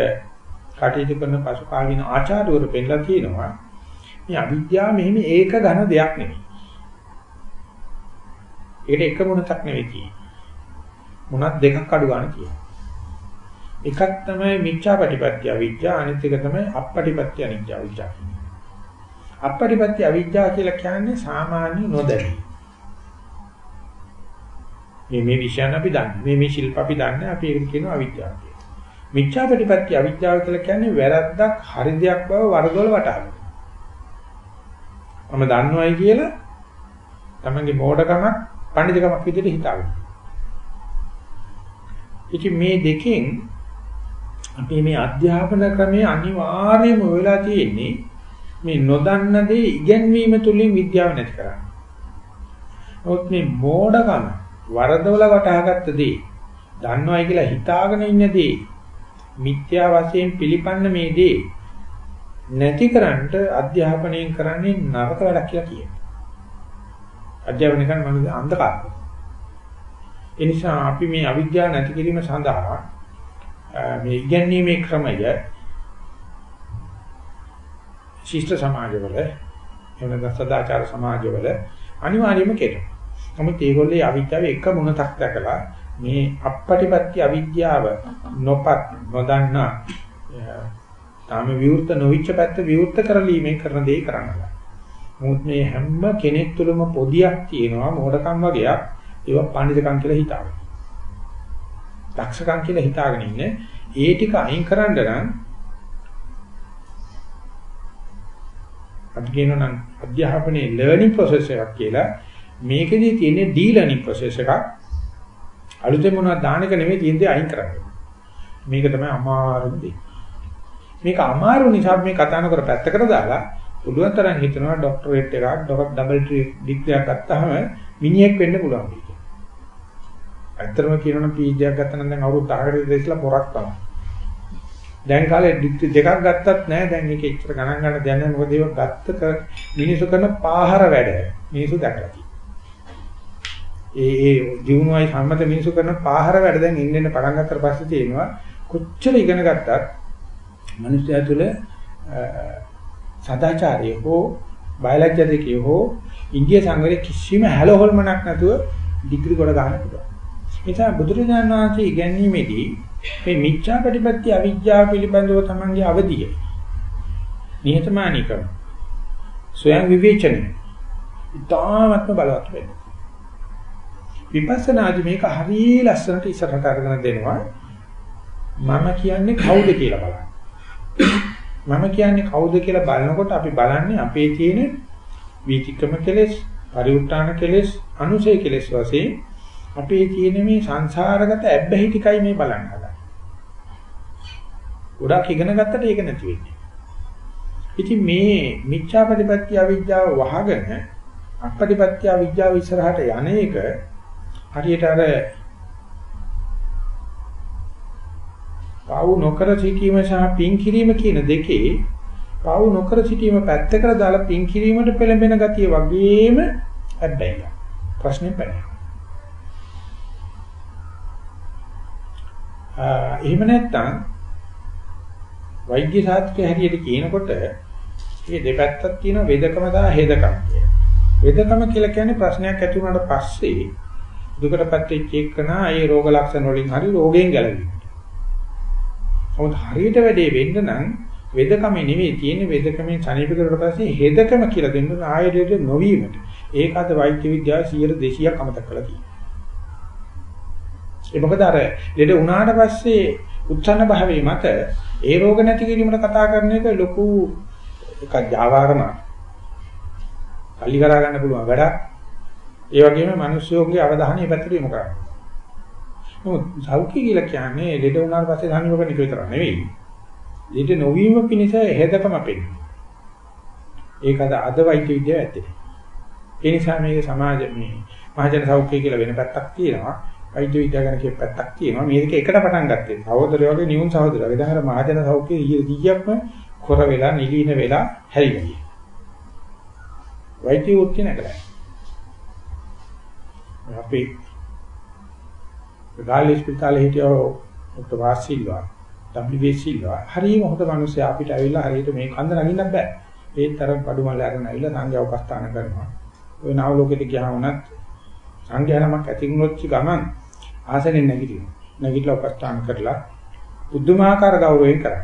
S1: කටයුතු කරන පසු කාලීන ආචාර්යවරු පෙන්නලා තියෙනවා මේ අවිද්‍යාව මෙහෙම ඒක ඝන දෙයක් නෙමෙයි. ඒකට එක මොනක් නෙවෙයි කියන්නේ. මොනක් දෙකක් අඩු ගන්න කියනවා. එකක් තමයි මිච්ඡාපටිපත්‍ය අවිද්‍යාව අනිත් එක තමයි අපපටිපත්‍ය අනිත්‍ය අවිද්‍යාව. අපපටිපත්‍ය අවිද්‍යාව කියලා කියන්නේ සාමාන්‍ය නොදැනීම. මේ මේ විෂයන් අපි දන්නේ. මේ මේ ශිල්ප අපි දන්නේ. අපි ඒකට කියනවා අවිද්‍යාව කියලා. මිච්ඡාපටිපත්‍ය අවිද්‍යාව කියලා කියන්නේ වැරද්දක් හරි දෙයක් බව වරදොල වටහා ගන්න. මම දන්නවයි කියලා තමන්ගේ මෝඩකමක් පඬිතුකමක් විදිහට හිතාගන්න. ඉතින් මේ දෙකෙන් අපි මේ අධ්‍යාපන ක්‍රමයේ අනිවාර්යයෙන්ම වෙලා තියෙන්නේ මේ නොදන්න දේ ඉගෙනවීම තුලින් විද්‍යාව නැති කරන්නේ. නමුත් මේ මෝඩකම වරදවල වටහාගත්ත දේ දන්නවයි කියලා හිතාගෙන ඉන්න දේ මිත්‍යා වශයෙන් පිළිපන්න මේ දේ නැතිකරන්ට අධ්‍යාපනයෙන් කරන්නේ නරක වැඩක් කියලා කියනවා. අධ්‍යාපනය කරන මනස අන්ධකාරය. ඒ නිසා අපි මේ අවිද්‍යාව නැති කිරීම සඳහා මේ ඉගැන්වීමේ ක්‍රමය ශිෂ්ට සමාජවල එහෙම නැත්නම් සදාචාර සමාජවල අනිවාර්යයෙන්ම කෙරෙනවා. නමුත් ඒගොල්ලේ අවිද්‍යාව එක මොනක් දැකලා මේ අපපටිපත්‍ය අවිද්‍යාව නොපත් නොදන්නා තාම විවෘත නොවිච්ච පැත්ත විවෘත කරලීමේ කරන දේ කරනවා. මොහොත් මේ හැම කෙනෙක් තුළම පොදියක් තියෙනවා මොඩකම් වගේක් ඒවා පඬිතුකම් කියලා හිතාගෙන. දක්ෂකම් කියලා හිතාගෙන ඉන්නේ ඒ ටික අයින් කරන්න නම් අපි කියනවා නම් අධ්‍යාපනයේ ලර්නින් process එකක් කියලා මේකෙදී තියෙන්නේ ඩී ලර්නින් process එකක් අලුතෙන් මොනවද දාන එක නෙමෙයි තියෙන්නේ අයින් කරන්න. මේක තමයි අමාරුම දේ. මේක අමාරු නිසා මේ කතා නොකර පැත්තකට දාලා පුළුවන් තරම් හිතනවා ડોක්ටරේට් එකක් ඩබල් ඩිග්‍රියක් ගත්තාම මිනිහෙක් වෙන්න පුළුවන් කියලා. ඇත්තටම කියනවනම් PhD එකක් ගත්තා නම් දැන් අවුරුදු 10කට විතර ඉස්සලා පොරක් තමයි. දැන් කාලේ ඩිග්‍රී දෙකක් ගත්තත් නෑ දැන් මේක එච්චර ගණන් ගන්න දෙයක් නෑ මොකද ඒක ගත්ත මිනිසු කරන පාහර වැඩ මිනිසු දැකලා ඒ ඒ ජීවුණයි සම්මත මිනිසු කරන පාහර වැඩ දැන් ඉන්න ඉන්න පටන් ගත්තට පස්සේ තියෙනවා කොච්චර ඉගෙන ගත්තත් මිනිස්යා තුළ සදාචාරය හෝ බයලජ්‍ය දෙකේ හෝ ඉන්දිය සංගරේ කිසිම හැලහොල්මනක් නැතුව ඩිග්‍රී කොට ගන්න පුළුවන්. නිසා බුදුරජාණන් වහන්සේ ඉගැන්වීමේදී මේ මිච්ඡා ප්‍රතිපත්ති අවිජ්ජා පිළිබඳව තමන්ගේ අවධිය නිහතමානීකම ස්වයං විවේචනය ඉතාමත්ම බලවත් වෙනවා. විපස්සනාදි මේක හරිය ලස්සනට ඉස්සරහට අරගෙන දෙනවා. මම කියන්නේ කවුද කියලා බලන්න. මම කියන්නේ කවුද කියලා බලනකොට අපි බලන්නේ අපේ තියෙන වීතික්‍රම කෙලෙස්, පරිඋත්තාන කෙලෙස්, අනුසය කෙලෙස් වශයෙන් අපේ තියෙන මේ සංසාරගත ඇබ්බැහි ටිකයි මේ බලන්න හදන්නේ. ගොඩක් ඉගෙන ගත්තට ඒක නැති වෙන්නේ. ඉතින් මේ මිච්ඡාපටිපත්‍ය අවිජ්ජාව වහගෙන අපටිපත්‍ය අවිජ්ජාව ඉස්සරහට යන එක හරියට අර පවු නොකර සිටීම සහ පින් කිරීම කියන දෙකේ පවු නොකර සිටීම පැත්තකට දාලා පින් කිරීමට පෙළඹෙන ගතිය වගේම හැබැයි ප්‍රශ්නේ පැනනවා. එහෙම නැත්නම් වෛද්‍ය ශාස්ත්‍රයේ හැටියට කියනකොට මේ දෙපැත්තක් තියෙන වේදකම සහ හේදකම කියලා. වේදකම කියලා කියන්නේ ප්‍රශ්නයක් ඇති වුණාට පස්සේ දුකටපත් වෙච්ච එකනා ඒ රෝග ලක්ෂණ වලින් හරි රෝගයෙන් ගැලවීම. මොකද හරියට වැඩේ වෙන්න නම් වේදකම නෙවෙයි තියෙන්නේ වේදකමෙන් සනීප කරුවට පස්සේ හේදකම කියලා දෙන්න ආයුර්වේද නොවීමට. ඒක අද වෛද්‍ය විද්‍යාව 100 200ක් අමතක කළා තියෙනවා. ඒ මොකද අර ලෙඩ වුණාට පස්සේ උත්සන්න භාවයේ මත ඒ රෝග නැති කිරීමට කතා කරන එක ලොකු එකක් ජාවාරම. කල්ලි කරා ගන්න පුළුවන් වැඩක්. ඒ වගේම මිනිස්සුන්ගේ අවධානය පැත්තට යොමු කරනවා. නමුත් සෞඛ්‍ය කියලා කියන්නේ ලෙඩ වුණාට පස්සේ ධාන්‍ය කරන එක විතර නෙවෙයි. ලෙඩ නොවීම පිණිස හේදකම පෙන්නේ. ඒක අද අද වෛද්‍ය විද්‍යාව ඇත්තේ. ඒ නිසා මේක සමාජ මේ මහජන සෞඛ්‍ය කියලා වෙන පැත්තක් තියෙනවා. වෛද්‍ය විද්‍යාව ගැන කියප පැත්තක් තියෙනවා. මේ දෙක එකට පටන් ගත්තේ. සහෝදරයෝ වගේ නියුන් සහෝදරයෝ. ඒ දැන් අර මහජන සෞඛ්‍ය 100ක්ම කොර වෙලා නිලීන වෙලා හැරිලා. වෛද්‍ය වෘත්ති නැගලා. අපි ගාල්ලි ස්පිතාලේ හිටියෝ ડોક્ટર වාසිල්වා WV සිල්වා හරියම හොඳ මිනිස්සයා අපිට ඇවිල්ලා හරියට මේ කන්ද නගින්න බෑ. ඒත් අර බඩුමල අරගෙන ඇවිල්ලා සංඝයා උපස්ථාන කරනවා. ඔය නාව ලෝකෙට ගියා වුණත් සංඝයා නමක් ඇති වුණොත් ගමන් ආසනෙන් නැගිටිනවා. නැගිටලා උපස්ථාන කරලා බුද්ධමාකාර ගෞරවයෙන් කරා.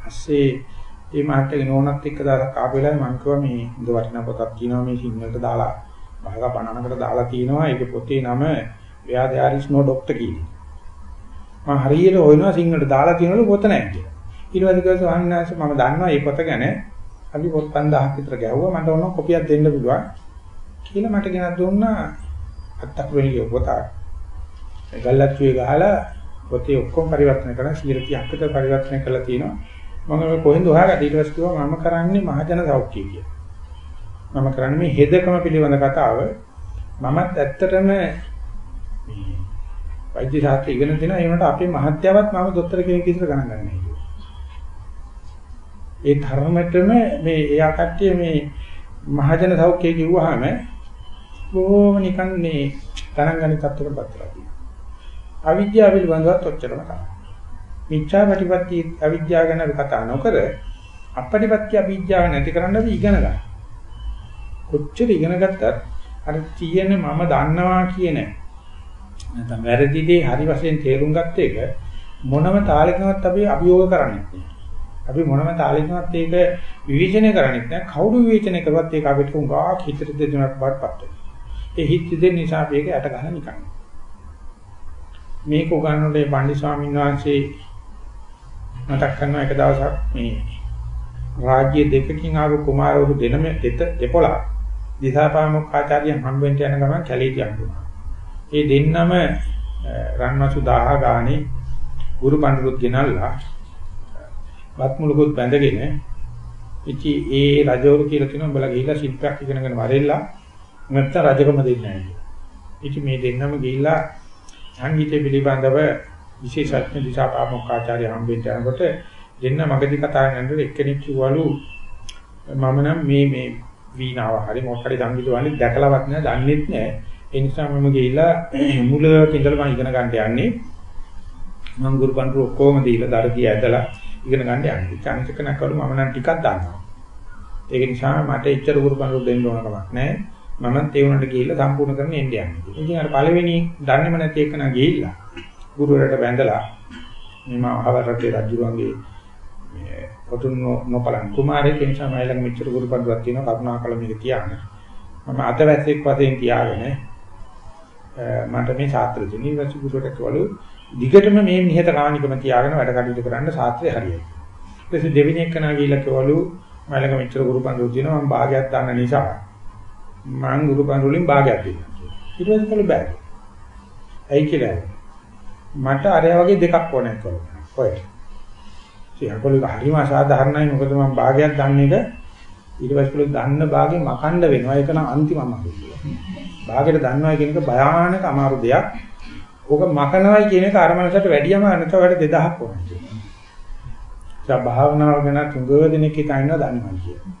S1: පස්සේ මේ මාත්‍යගේ නෝනත් එක්ක දාලා කාපු වෙලාවේ මම කිව්වා මේ හොඳ වටිනා පොතක් තියෙනවා මේ සිංහලට දාලා භාග 50කට දාලා තියෙනවා. ඒකේ පොතේ නම ව්‍යා there is no doctor කියන්නේ. මම හරියට හොයනවා සිංහලට දාලා තියෙනවලු පොත නැහැ කියලා. ඊට පස්සේ කිව්වා ස්වාමීන් වහන්සේ මම දන්නවා මේ පොත ගැන. අපි පොත් 5000ක් විතර ගැහුවා. මට ඕන කොපියක් දෙන්න පුළුවන්. කියලා මට ගෙනත් දුන්නා අත්තක් වෙලිය පොතක්. ගල්ලච්චුවේ ගහලා පොතේ ඔක්කොම පරිවර්තන කරලා 130ක් විතර පරිවර්තන කරලා තියෙනවා. මම මේ කොහෙන්ද හොයාගත්තේ ඊට පස්සේ කිව්වා මම කරන්නේ මහජන සෞඛ්‍ය කියලා. මම කරන්නේ මේ හෙදකම පිළිබඳ කතාව. මමත් ඇත්තටම මේ වෛද්‍ය ශාස්ත්‍රය ඉගෙන දෙනවා ඒ වුණාට අපේ මහත්යවත් මම දොස්තර කෙනෙක් විතර ගණන් ගන්නෑ. ඒ ධර්මතම මේ එයා කට්ටිය මේ මහජන සෞඛ්‍යය කිව්වහම බොහොම නිකන් මේ ගණන් ගන්න තත්ත්වයකටපත් වෙලා තියෙනවා. අවිද්‍යාව පිළිබඳවත් ඔච්චරම තමයි. මිච්ඡා ප්‍රතිපත්ති අවිද්‍යාව ගැන අපි කතා නොකර අපටිපත්‍ය අවිද්‍යාව නැති කරන්න අපි ඉගෙන ගන්න. කොච්චර ඉගෙන ගත්තත් අර තියෙන මම දන්නවා කියන නැත්නම් වැරදි දේ හරි වශයෙන් තේරුම් ගත්ත එක මොනම තාලෙකවත් අපි අභියෝග කරන්නේ නැහැ. අපි මොනම තාලෙකවත් ඒක විවේචනය කරන්නේ නැහැ. කවුරු විවේචනය කරුවත් ඒක අපිට උගා හිතට දෙන්නට බාටපත් වෙනවා. ඒ හිත දෙන්න නිසා අපි ඒක ඇට ගන්න නිකන්. මේක උගන්වන්නේ පන්දි ස්වාමීන් වහන්සේ මතක් කරන එක දවසක් මේ රාජ්‍ය දෙකකින් ආව කුමාරවරු දෙනම දෙත දෙපොළ දිසාපාමොක් ආචාර්යයන් හම්බෙන්න යන ගමන් කැලේට යනවා. ඒ දෙන්නම රන්වසු 1000 ගානේ ගුරු පඬුරුත් ගෙනල්ලා වත් මුලකුත් බැඳගෙන ඉති ඒ රජවරු කියලා කියනවා උඹලා ගිහිල්ලා ශිල්පයක් ඉගෙනගෙන වරෙල්ලා නැත්නම් රජකම දෙන්නේ නැහැ. ඉති මේ දෙන්නම ගිහිල්ලා සංගීතය පිළිබඳව විශේෂඥ දිසාපාමොක්කාචාර්ය හම්බෙන්න යනකොට දෙන්න මගදී කතා කරනකොට එක්කෙනෙක් කිව්වලු මම නම් මේ මේ වීණාව හරි මොකක් හරි සංගීත වලින් දැකලවත් නෑ දන්නෙත් නෑ ඒ නිසා මම ගිහිල්ලා (clears throat) මුලක ඉඳලා මම ඉගෙන ගන්න යන්නේ මම ගුරු පන්තු ඔක්කොම දීලා දරදී ඇදලා ඉගෙන ගන්න යන්නේ. චාන්තික නැකවලු මම නම් ටිකක් දන්නවා. ඒක නිසා මට එච්චර ගුරු පන්තු දෙන්න ඕන කමක් නැහැ. මමත් ඒ උනට ගිහිල්ලා සම්පූර්ණ කරන්න එන්න යන්නේ. ඉතින් අර පළවෙනි දන්නේම නැති එක නා ගිහිල්ලා ගුරුවරට බැඳලා මම අහවරටේ රජුගේ මේ පොතුන් නොපලන් කුමාරයෙක් නිසා මම ළඟ මෙච්චර ගුරු පන්තුවක් තියෙනවා කරුණාකර මේක තියාගන්න. මම අතවැස්සෙක් වශයෙන් තියාගෙන මට මේ ශාස්ත්‍ර දිනීවසු ගුරුවරට කිව්වලු දිගටම මේ නිහත කාණිකම තියාගෙන වැඩ කටයුතු කරන්න ශාස්ත්‍රය හරියයි. ඊට පස්සේ දෙවෙනි එක නා ගිහිල්ලා කිව්වලු මම ළඟ මෙච්චර ගුරු පන්තුවක් තියෙනවා මම භාගයක් ගන්න නිසා මං ගුරු පන්තුලින් භාගයක් දෙන්නම්. ඊට පස්සේ කළු බෑ. ඇයි කියලා. මට අරය වගේ දෙකක් ඕනේ කියලා. ඔය. සියකලු හරිම අසාධාරණයි මොකද මම භාගයක් ගන්න එක ඊට පස්සේ කළු දන්න භාගේ මකන්න වෙනවා. ඒක නම් අන්තිමම අමාරුයි. භාගයට දන්නවා කියන එක භයානක අමාරු දෙයක්. ඕක මකනවයි කියන එක අර මනසට වැඩියම අනත වැඩ 2000ක් ඕනේ කියනවා. ඒ භාවනාව ගැන තුඟ දෙනෙක් හිතනවා දන්නවා කියනවා.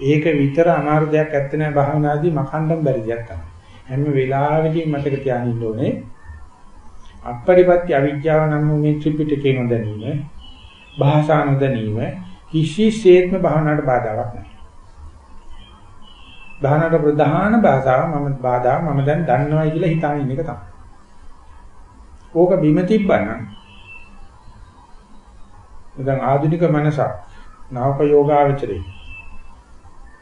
S1: ඒක විතර අමාරු දෙයක් ඇත්ත නෑ භාවනාදී මකන්නම බැරි දෙයක් තමයි. හැම වෙලාවෙදී මතක තියාගන්න ඕනේ අපරිපත්‍ය අවිජ්ජාව නම් මේ ත්‍රිපිටකේ නොදැනීම භාෂා නොදැනීම කිසිසේත්ම භාවනාවට බාධාවක් නෑ. භාවනාවට ප්‍රධාන භාෂාව මම බාධා මම දැන් දන්නවයි කියලා හිතාගෙන ඉන්න එක තමයි. ඕක බිම තිබ්බනම් දැන් ආධුනික මනසක් නාවක යෝගාවචරේ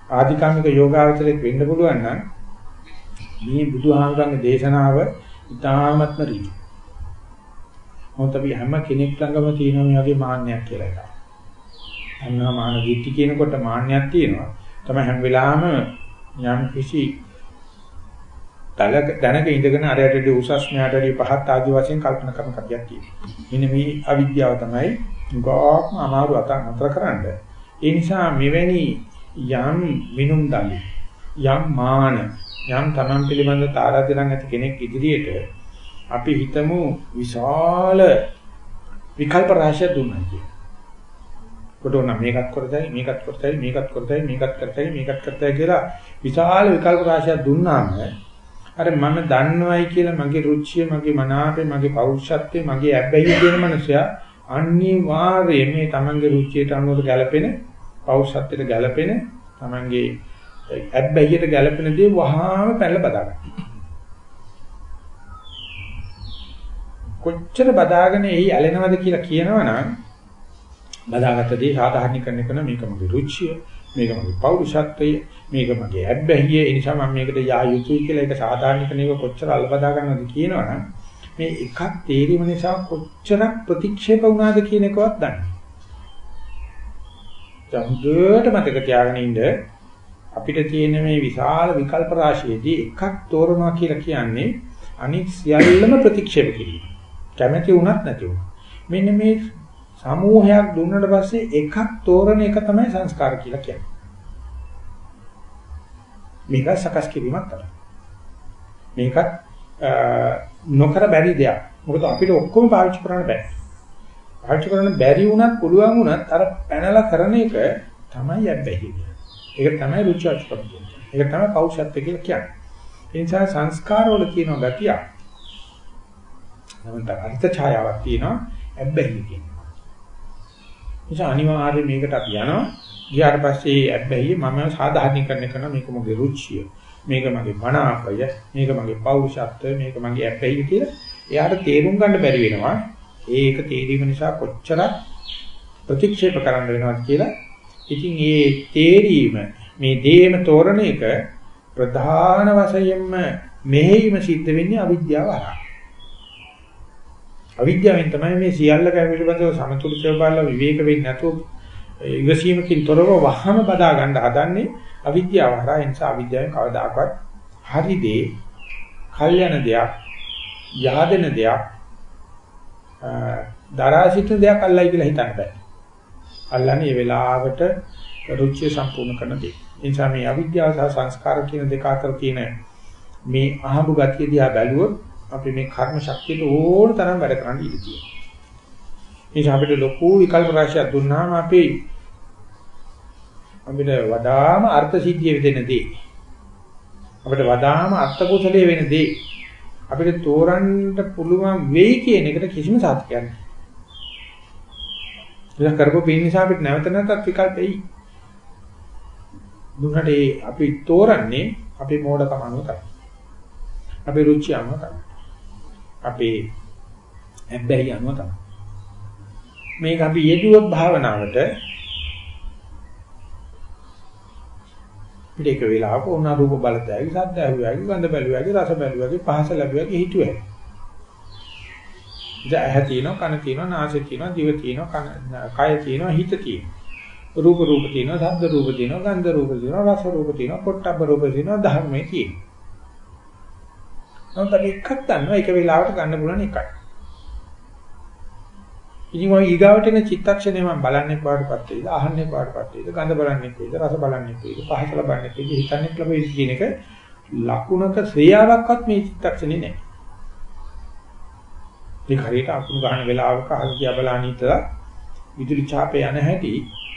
S1: ආධිකාමික යෝගාවචරයක් වෙන්න පුළුවන් නම් මේ බුදුහාමුදුරන්ගේ දේශනාව ඉතාමත්ම රීති. මොකද අපි හැම කෙනෙක් ළඟම තියෙන මේ වගේ මාන්නයක් කියලා එකක්. අන්නා මාන දිට්ඨි කියනකොට මාන්නයක් තියෙනවා. තමයි හැම වෙලාවෙම යම් කිසි තලක දැනක ඉඳගෙන අරයට උසස් මෙහාට පහත් ආදි වශයෙන් කල්පනා කරන කතියක් තියෙනවා. මෙන්න මේ අවිද්‍යාව තමයි ගාක්ම අමාරු අතර කරන්න. ඒ නිසා මෙවැනි යම් මිනුම් දලි යම් මාන යම් තමන් පිළිබඳ තාරාතිරම් ඇති කෙනෙක් ඉදිරියට අපි හිතමු විශාල විකල්ප රාශියක් දුන්නා කියලා. කොටෝන මේකත් කරතයි මේකත් කරතයි මේකත් කරතයි මේකත් කරතයි මේකත් කරතයි කියලා විශාල විකල්ප රාශියක් දුන්නාම අර මම දන්නවයි කියලා මගේ රුචිය මගේ මනාපය මගේ පෞරුෂත්වය මගේ ඇබ්බැහිය කියන මනුස්සයා අනිවාර්යයෙන් මේ තමන්ගේ රුචියට අනුව ගැලපෙන පෞරුෂත්වයට ගැලපෙන තමන්ගේ ඇබ්බැහියට ගැලපෙන දේ වහාම පැනලා බදා ගන්න. කොච්චර බදාගෙන එහි ඇලෙනවද කියලා කියනවනම් බදාගත්ත දේ සාධාරණීකරණය කරන මේක මගේ රුචිය මේක මගේ පෞරුෂත්වය මේක මගේ ඇබ්බැහිය ඒ නිසා මම මේකට යා යුතුයි කියලා ඒක සාධාරණීකරණය කොච්චර අල්බදා ගන්නවද කියනවනම් මේ එකක් තේරීම නිසා කොච්චර ප්‍රතික්ෂේප වුණාද කියන එකවත් දන්නේ. ජම්දුවට මතක තියාගෙන ඉන්න අපිට තියෙන මේ විශාල විකල්ප රාශියේදී එකක් තෝරනවා කියලා කියන්නේ අනිත් සියල්ලම ප්‍රතික්ෂේප කිරීම. කැමැති වුණත් නැති වුණත්. මෙන්න මේ සමූහයක් දුන්නට පස්සේ එකක් තෝරන එක තමයි සංස්කාර කියලා කියන්නේ. මේක සකස් කිරීමක් තමයි. මේකත් නොකර බැරි දෙයක්. මොකද අපිට ඔක්කොම පාවිච්චි කරන්න බෑ. පාවිච්චි කරන්න බැරි වුණත් පුළුවන් වුණත් අර පැනලා කරන එක තමයි යැබ්බැහි. ඒක තමයි රුචි අරුචිකම් කියන්නේ. ඒක තමයි පෞෂත්ව කියලා කියන්නේ. ඒ නිසා සංස්කාර වල තියෙන ගතිය නමුත් අර්ථ ඡායාවක් තියෙනවා ඇබ්බැහි කියනවා. නිසා අනිවාර්යයෙන් මේකට අපි යනවා. ගියාට පස්සේ ඇබ්බැහි මම සාධාරණීකරණය කරන මේක මගේ රුචිය. මේක මගේ මනාපය. මේක මගේ පෞරුෂත්වය. මේක මගේ ඇබ්බැහි කියලා එයාට තේරුම් ගන්න බැරි වෙනවා. ඒක තේරීම නිසා කොච්චරක් ප්‍රතික්ෂේප කරන්න වෙනවද කියලා ඉතින් මේ තේරීම මේ දේම තෝරන එක ප්‍රධාන වශයෙන්ම මෙහෙයීම සිද්ධ වෙන්නේ අවිද්‍යාව හරහා. අවිද්‍යාවෙන් තමයි මේ සියල්ල කැපිලිබඳව සමතුලිතව බලලා විවේක වෙන්නේ නැතුව ඉවසීමකින් තොරව වහම බදා ගන්න හදන්නේ අවිද්‍යාව හරහා. ඒ නිසා අවිද්‍යාවෙන් කවදාකවත් හරි දේ, කල්යන දෙයක්, yaadena දෙයක්, දරා සිටින දෙයක් අල්ලයි කියලා හිතන්න බෑ. අල්ලන්නේ මේ වෙලාවට රුචිය සම්පූර්ණ කරන දේ. ඒ නිසා මේ අවිද්‍යාව සහ සංස්කාර කියන දෙක අතර තියෙන මේ අහඹ ගතිය දිහා බැලුවොත් අපි මේ කර්ම ශක්තියට ඕන තරම් වැඩ කරන්න ඉඩ තියෙනවා. ඒ නිසා අපිට ලොකු විකල්ප රාශියක් දුන්නාම අපි අපිට වඩාම අර්ථ සිද්ධිය වෙදෙන දේ අපිට වඩාම අර්ථ කුසලයේ වෙන දේ අපිට තෝරන්න පුළුවන් වෙයි කියන එකට කිසිම සාධකයක් නැහැ. ඒක කරපු පින් නිසා අපිට නැවත නැවතත් විකල්ප එයි. දුන්නට ඒ අපි තෝරන්නේ අපේ මෝඩකම අනුව තමයි. අපේ රුචි අනුව තමයි. අපේ හැබැයි අනුව තමයි. මේක අපි යෙදුවොත් භාවනාවට පිටේක වෙලාවක ඕන රූප බලතැයි සද්ද ඇහුවායි ගඳ බැලුවායි රස බැලුවායි පහස ලැබුවායි හිතුවේ. ඉතින් ඇහ තියෙනවා කන තියෙනවා නාසය තියෙනවා දිව තියෙනවා කන කය තියෙනවා හිත තියෙනවා. රූප රූප තියෙනවා ශබ්ද රූප තියෙනවා ගන්ධ රූප තියෙනවා රස රූප තියෙනවා පොට්ටබ්බ රූප තියෙනවා ධර්මයේ තියෙනවා. නමුත් අපි එකක් ගන්නවා එක වෙලාවට ගන්න පුළුවන් එකයි. ඉතින් මම ඊගාවට එන චිත්තක්ෂණය මම බලන්නේ පාඩපත් වේද අහන්නේ පාඩපත් වේද ගඳ බලන්නේ වේද රස බලන්නේ වේද පහස ලබන්නේ වේද හිතන්නේ ලැබෙයි කියන එක ලකුණක ශ්‍රේයාවක්වත් මේ චිත්තක්ෂණේ නැහැ. මේ හරියට අකුණු ගන්න වෙලාවක අහසිය බලaniතලා විදුලි ඡාපේ යන හැටි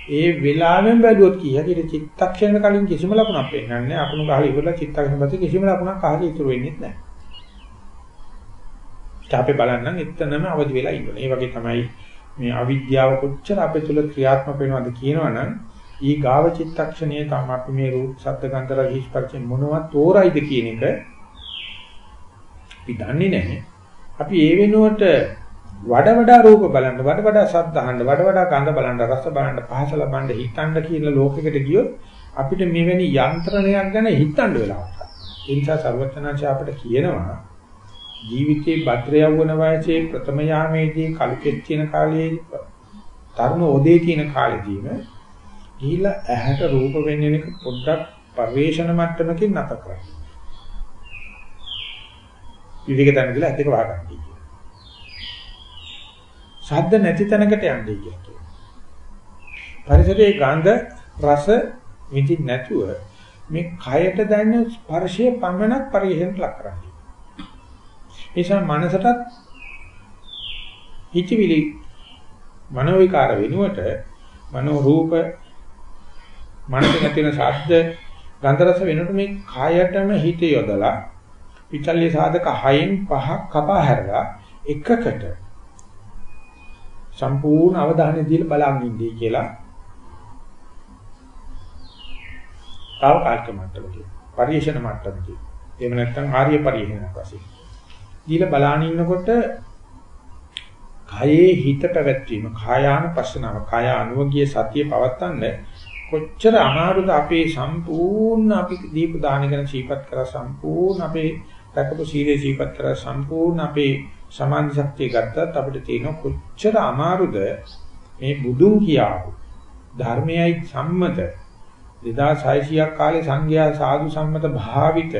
S1: ඒ වෙලාවෙන් බැලුවොත් කීයද චිත්තක්ෂණ කලින් කිසිම ලකුණක් පෙන්වන්නේ නැහැ. අකුණු ගහලා ඉවරලා චිත්තක්ෂණ පස්සේ කිසිම ලකුණක් අහලා ඉතුරු වෙන්නේ නැහැ. ඡාපේ බලන්නම් එතනම අවදි වෙලා ඉන්නවා. ඒ වගේ තමයි මේ අවිද්‍යාව කොච්චර අපේ තුල ක්‍රියාත්මක වෙනවද කියනවනම් ඊ ගාව චිත්තක්ෂණයේ තමයි අපි මේ රූප ශබ්ද ගන්ධ රස ස්පර්ශයෙන් මොනවත් තෝරයිද කියන එක අපි දන්නේ නැහැ. අපි ඒ වෙනුවට වඩ වඩා රූප බලන්න, වඩ වඩා ශබ්ද අහන්න, වඩ වඩා ගන්ධ බලන්න, රස බලන්න, පහස ලබන්න, හිතන්න කියන ලෝකයකට ගියොත් අපිට මෙවැනි යන්ත්‍රණයක් ගැන හිතන්න වෙලාවක්. ඒ නිසා සර්වඥාචාර්ය අපිට කියනවා ජීවිතේ භද්‍ර යවවන වයසේ ප්‍රථම යාමේදී කලුකෙත් තියෙන කාලයේ තරුණ ඔදේ තියෙන කාලෙදීම ගිහිලා ඇහැට රූප වෙන්නේ එක පොඩ්ඩක් පරිවේෂණ මට්ටමකින් නැත කරා. විවිධ තැන ගිහලා ඇත්තක වහගන්නයි කියනවා. ශබ්ද නැති තැනකට යන්නයි කියනවා. පරිසරයේ ගන්ධ රස විඳින්න නැතුව මේ කයට දැනෙන ස්පර්ශය පමණක් පරිහෙන්න ලක් කරන්නේ. නිසා මනසටත් හිතවිලි මනෝ විකාර වෙනුවට මනෝ රූප මනසේ නැතින ශබ්ද ගන්ධ රස වෙනුවට මේ කායයටම හිත යොදලා විචල්්‍ය සාධක 6න් 5ක් කපා හැරලා එකකට සම්පූර්ණ අවධානය දීලා බලන් ඉන්නේ කියලා తాවකාලික මට්ටමකදී පරිේශන මට්ටමකදී. එහෙම නැත්නම් ආර්ය පරිේශනයක් වශයෙන්. දීලා බලාන ඉන්නකොට කයේ හිත පැවැත්වීම කායානුපස්සනාව කාය අනුවගිය සතිය පවත්තන්න කොච්චර අමාරුද අපේ සම්පූර්ණ අපි දීප දාන ගැන සීපත් කරලා සම්පූර්ණ අපේ රැකපු සීලේ සීපත් කරලා සම්පූර්ණ අපේ සමාධි ශක්තිය ගත්තත් අපිට තියෙන කොච්චර අමාරුද මේ බුදුන් කියාපු ධර්මයයි සම්මත. 2600ක් කාලේ සංඝයා සාදු සම්මත භාවිත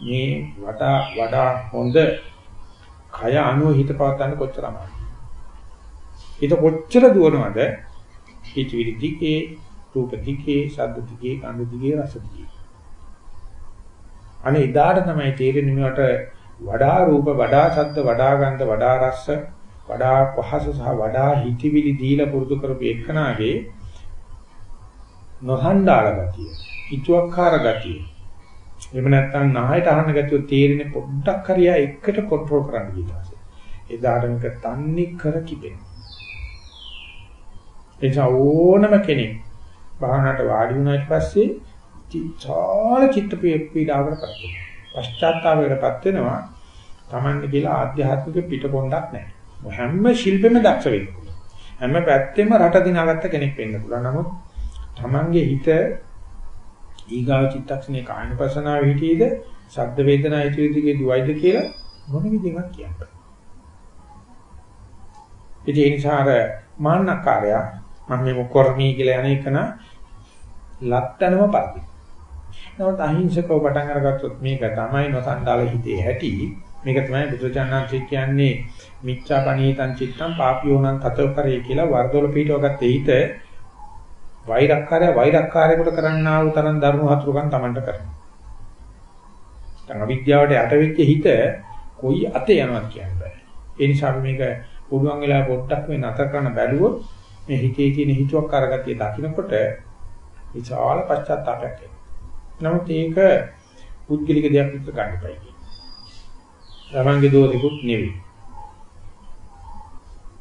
S1: මේ වඩා වඩා හොඳ කය අනුව හිත පවත්වන්න කොච්චර අමාරුද? හිත කොච්චර දුවනවද? හිතවිලි දිගේ රූප දිගේ ශබ්ද දිගේ ගන්ධ දිගේ රස දිගේ. අනේ ඉදාට තමයි තේරෙන්නේ මේවට වඩා රූප වඩා ශබ්ද වඩා ගන්ධ වඩා රස වඩා පහස සහ වඩා හිතවිලි දීලා පුරුදු කරපු එක්කනාගේ නොහඬාල ගතිය හිතුවක්කාර ගතිය එහෙම නැත්නම් නහයට අහන්න ගැතිය තේරෙන්නේ පොඩ්ඩක් හරියා එකට කන්ට්‍රෝල් කරන්න ගියාසේ එදාට මේක තන්නේ කර කිපෙන එනිසා ඕනම කෙනෙක් භාවනාවට වාඩි වුණාට පස්සේ චාල චිත්ත පීඩාවකටපත් වෙනවා. පශ්චාත්තාවයකටපත් වෙනවා. Tamanne කියලා ආධ්‍යාත්මික පිටකොණ්ඩක් නැහැ. හැම ශිල්පෙම දක්ෂ වෙන්න පුළුවන්. හැම පැත්තෙම රට දිනාගත්ත කෙනෙක් වෙන්න පුළුවන්. නමුත් Tamange හිත ඊගාව චිත්තක්ෂණේ කායනපසනාව හිටියේද ශබ්ද වේදනා හිතේදිගේ දුවයිද කියලා මොන විදිහකට කියන්න. ඉතින් ඒ නිසා අර මාන්නකාරයා මම මේ මොකර්මී කියලා යන එක න ලත්තනම පරිදි. නමුත් අහිංසකව පටන් අරගත්තොත් මේක තමයි නොසන්ඩාල හිතේ ඇති. මේක තමයි බුදුචානන්සේ කියන්නේ මිච්ඡාපනීතං චිත්තං පාපියෝනං තතෝකරේ කියලා වර්ධවල පිටවගත්ත හිත වෛරක්කාරය වෛරක්කාරයෙකුට කරන්නා වූ තරම් ධර්ම හතුරුකම් Tamanට කරනවා. දැන් අවිද්‍යාවට යට වෙච්ච හිත කොයි අතේ යනවද කියන්නේ. ඒ නිසා මේක පුළුවන් වෙලා පොඩ්ඩක් මේ නතර කරන බැලුවොත් මේ හිතේ තියෙන හිතුවක් අරගතිය දකින්නකොට විශාල පශ්චාත්තාවයක් එනවා. නමුත් ඒක පුද්ගලික දෙයක් විතර ගන්න එපයි කියන්නේ. තමන්ගේ දෝෂිකුත් නෙවෙයි.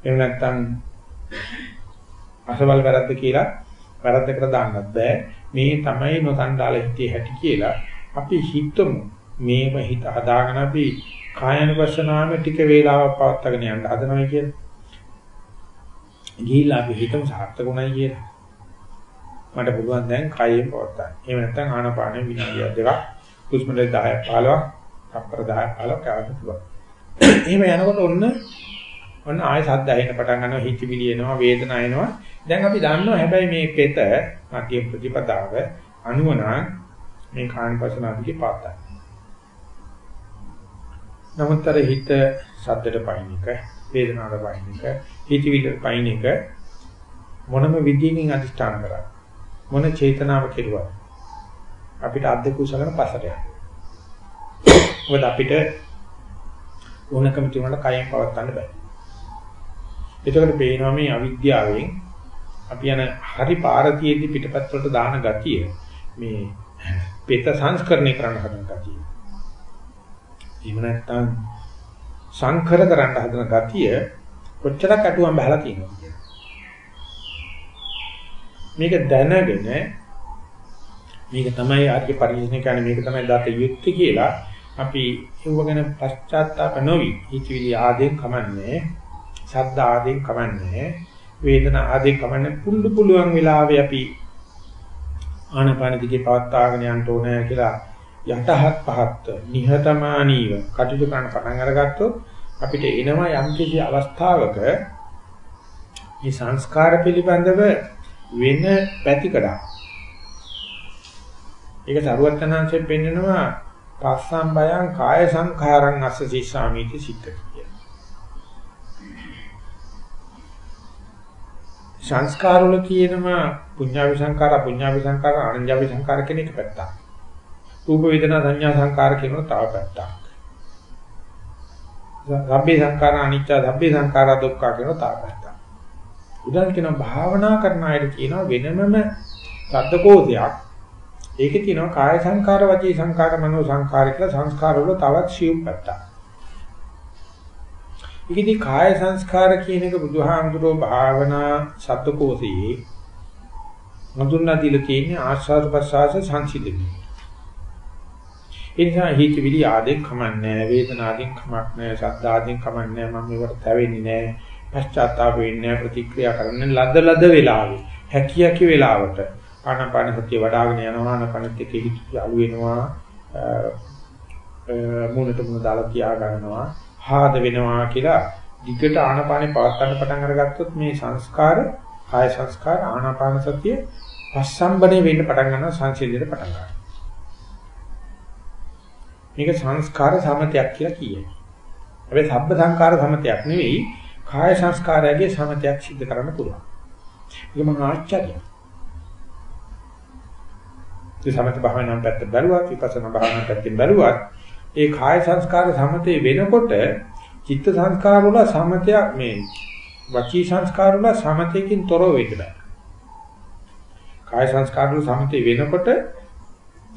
S1: එහෙම නැත්නම් අසවල් වැරද්ද කියලා වැරද්දකට දාන්නත් බෑ. මේ තමයි නොසන්ඩාල හිතේ හැටි කියලා අපි හිතමු. මේව හිත හදාගෙන අපි කායනුපස්සනාවෙ ටික වේලාවක් පවත්වාගෙන යන්න හදනවා කියන්නේ. ගිහිල්ලා අපි හිතමු සාර්ථකුණයි කියලා. මට පුළුවන් දැන් කයෙන් පවත්තන්න. එහෙම නැත්නම් ආනාපානෙ විනාඩිය දෙකක් හුස්ම රටේ 10ක් 15ක් තප්පර 10ක් 15ක් කරන්න පුළුවන්. එහෙම යනකොට ඔන්න ඔන්න ආයෙ සද්ද ඇහෙන්න පටන් ගන්නවා හිතවිලි එනවා වේදනාව එනවා. දැන් අපි දන්නවා හැබැයි මේ පෙත මධ්‍ය ප්‍රතිපදාව අනුවනා මේ කාණපසනාදිගේ පාතයි. නමුත් අර හිත සද්දට පයින් එක වේදනාවට පයින් එක හිතවිල්ලට පයින් එක මොනම විදියකින් අදිෂ්ඨාන කරා මොන චේතනාව කෙරුවා අපිට අද්ද කුසලන පසට මොකද අපිට ඕනකම තිබුණාට කයෙන් පවත්වන්න බෑ එතකොට පේනවා මේ අවිද්‍යාවෙන් අපි යන හරි පාරතියෙදි පිටපත් වලට දාන ගතිය මේ පෙත සංස්කරණය කරන්න හදන ගතිය. එහෙම නැත්නම් සංකර කරන්න හදන ගතිය කොච්චරක් අටුවම් බහලා තියෙනවද මේක දැනගෙන මේක තමයි ආර්ය පරිශ්‍රණය කියන්නේ මේක තමයි දත යුක්ති කියලා අපි ඒව ගැන පශ්චාත්තාප නොවි. හිතවිලි ආදීන් කමන්නේ ශබ්ද ආදීන් කමන්නේ. වේදනා ආදීන් කමන්නේ පුල්ලු පුළුවන් වෙලාවේ අපි ආනපාන දිගේ පවත්වාගෙන යන්න ඕනේ කියලා යටහත් පහත් නිහතමානීව කටයුතු කරන්න පටන් අරගත්තොත් අපිට එනවා යම් කිසි අවස්ථාවක මේ සංස්කාර පිළිබඳව වෙන පැතිකඩක්. ඒක සරුවත්තනාංශයෙන් පෙන්නනවා පස්සම් බයං කාය සංඛාරං අස්ස සිස්සාමීති සික්ක සංස්කාර වල තියෙනවා පුඤ්ඤාවි සංඛාර පුඤ්ඤාවි සංඛාර අනඤ්ඤාවි සංඛාර කියන එක පැත්තක්. රූප වේදනා සංඥා සංඛාර කියන තව පැත්තක්. සබ්බේ සංඛාර අනිච්ච සබ්බේ සංඛාර දුක්ඛ කියන තව පැත්තක්. උදාහරණ කියනවා භාවනා කරන අයට කියනවා වෙනමම සද්දකෝෂයක්. ඒකේ තියෙනවා කාය සංඛාර වචී සංඛාර මනෝ සංඛාර කියලා සංස්කාර වල තවත් සියුම් පැත්තක්. ඉතින් කාය සංස්කාර කියන එක බුදුහාමුදුරෝ භාවනා සද්දකෝෂයේ මඳුන්නා දීලා තියෙන්නේ ආස්වාද ප්‍රසආස සංසිඳෙන්නේ. ඒ නිසා හිතවිලි ආදෙන් කමන්නේ වේදනාදෙන් කමක් නැහැ සද්දාදෙන් කමන්නේ මම මේවට තැවෙන්නේ නැහැ පශ්චාත්තාප වෙන්නේ ප්‍රතික්‍රියා කරන්නේ ලද ලද වෙලාවේ හැකි හැකි වෙලාවට ආනාපාන සතිය වඩ아가න යනවා ආනාපානෙත් එක්ක හිත අලු වෙනවා මුණට මුණ දාලා තියා ගන්නවා හාද වෙනවා කියලා දිගට ආනාපානේ පවත් ගන්න පටන් අරගත්තොත් මේ සංස්කාර කාය සංස්කාර ආනාපාන සතිය පස්සම්බනේ වෙන්න පටන් ගන්නවා සංසිද්ධියට පටන් ගන්නවා මේක සංස්කාර සමතයක් කියලා කියයි. හැබැයි සබ්බ සංකාර සමතයක් නෙවෙයි කාය සංස්කාරයගේ සමතයක් සිද්ධ කරන්න පුළුවන්. ඒක මම ආශ්චර්යයි. ඒ සමත භාවනාවෙන් පැත්ත බැලුවත් විපස්සනා භාවනාවෙන් පැත්තෙන් බැලුවත් ඒ කාය සංස්කාර සමතේ වෙනකොට චිත්ත සංස්කාර වල සමතය මේ වචී සංස්කාර වල සමතයකින් තොරව වෙන්න බෑ. කාය සංස්කාර වල සමතේ වෙනකොට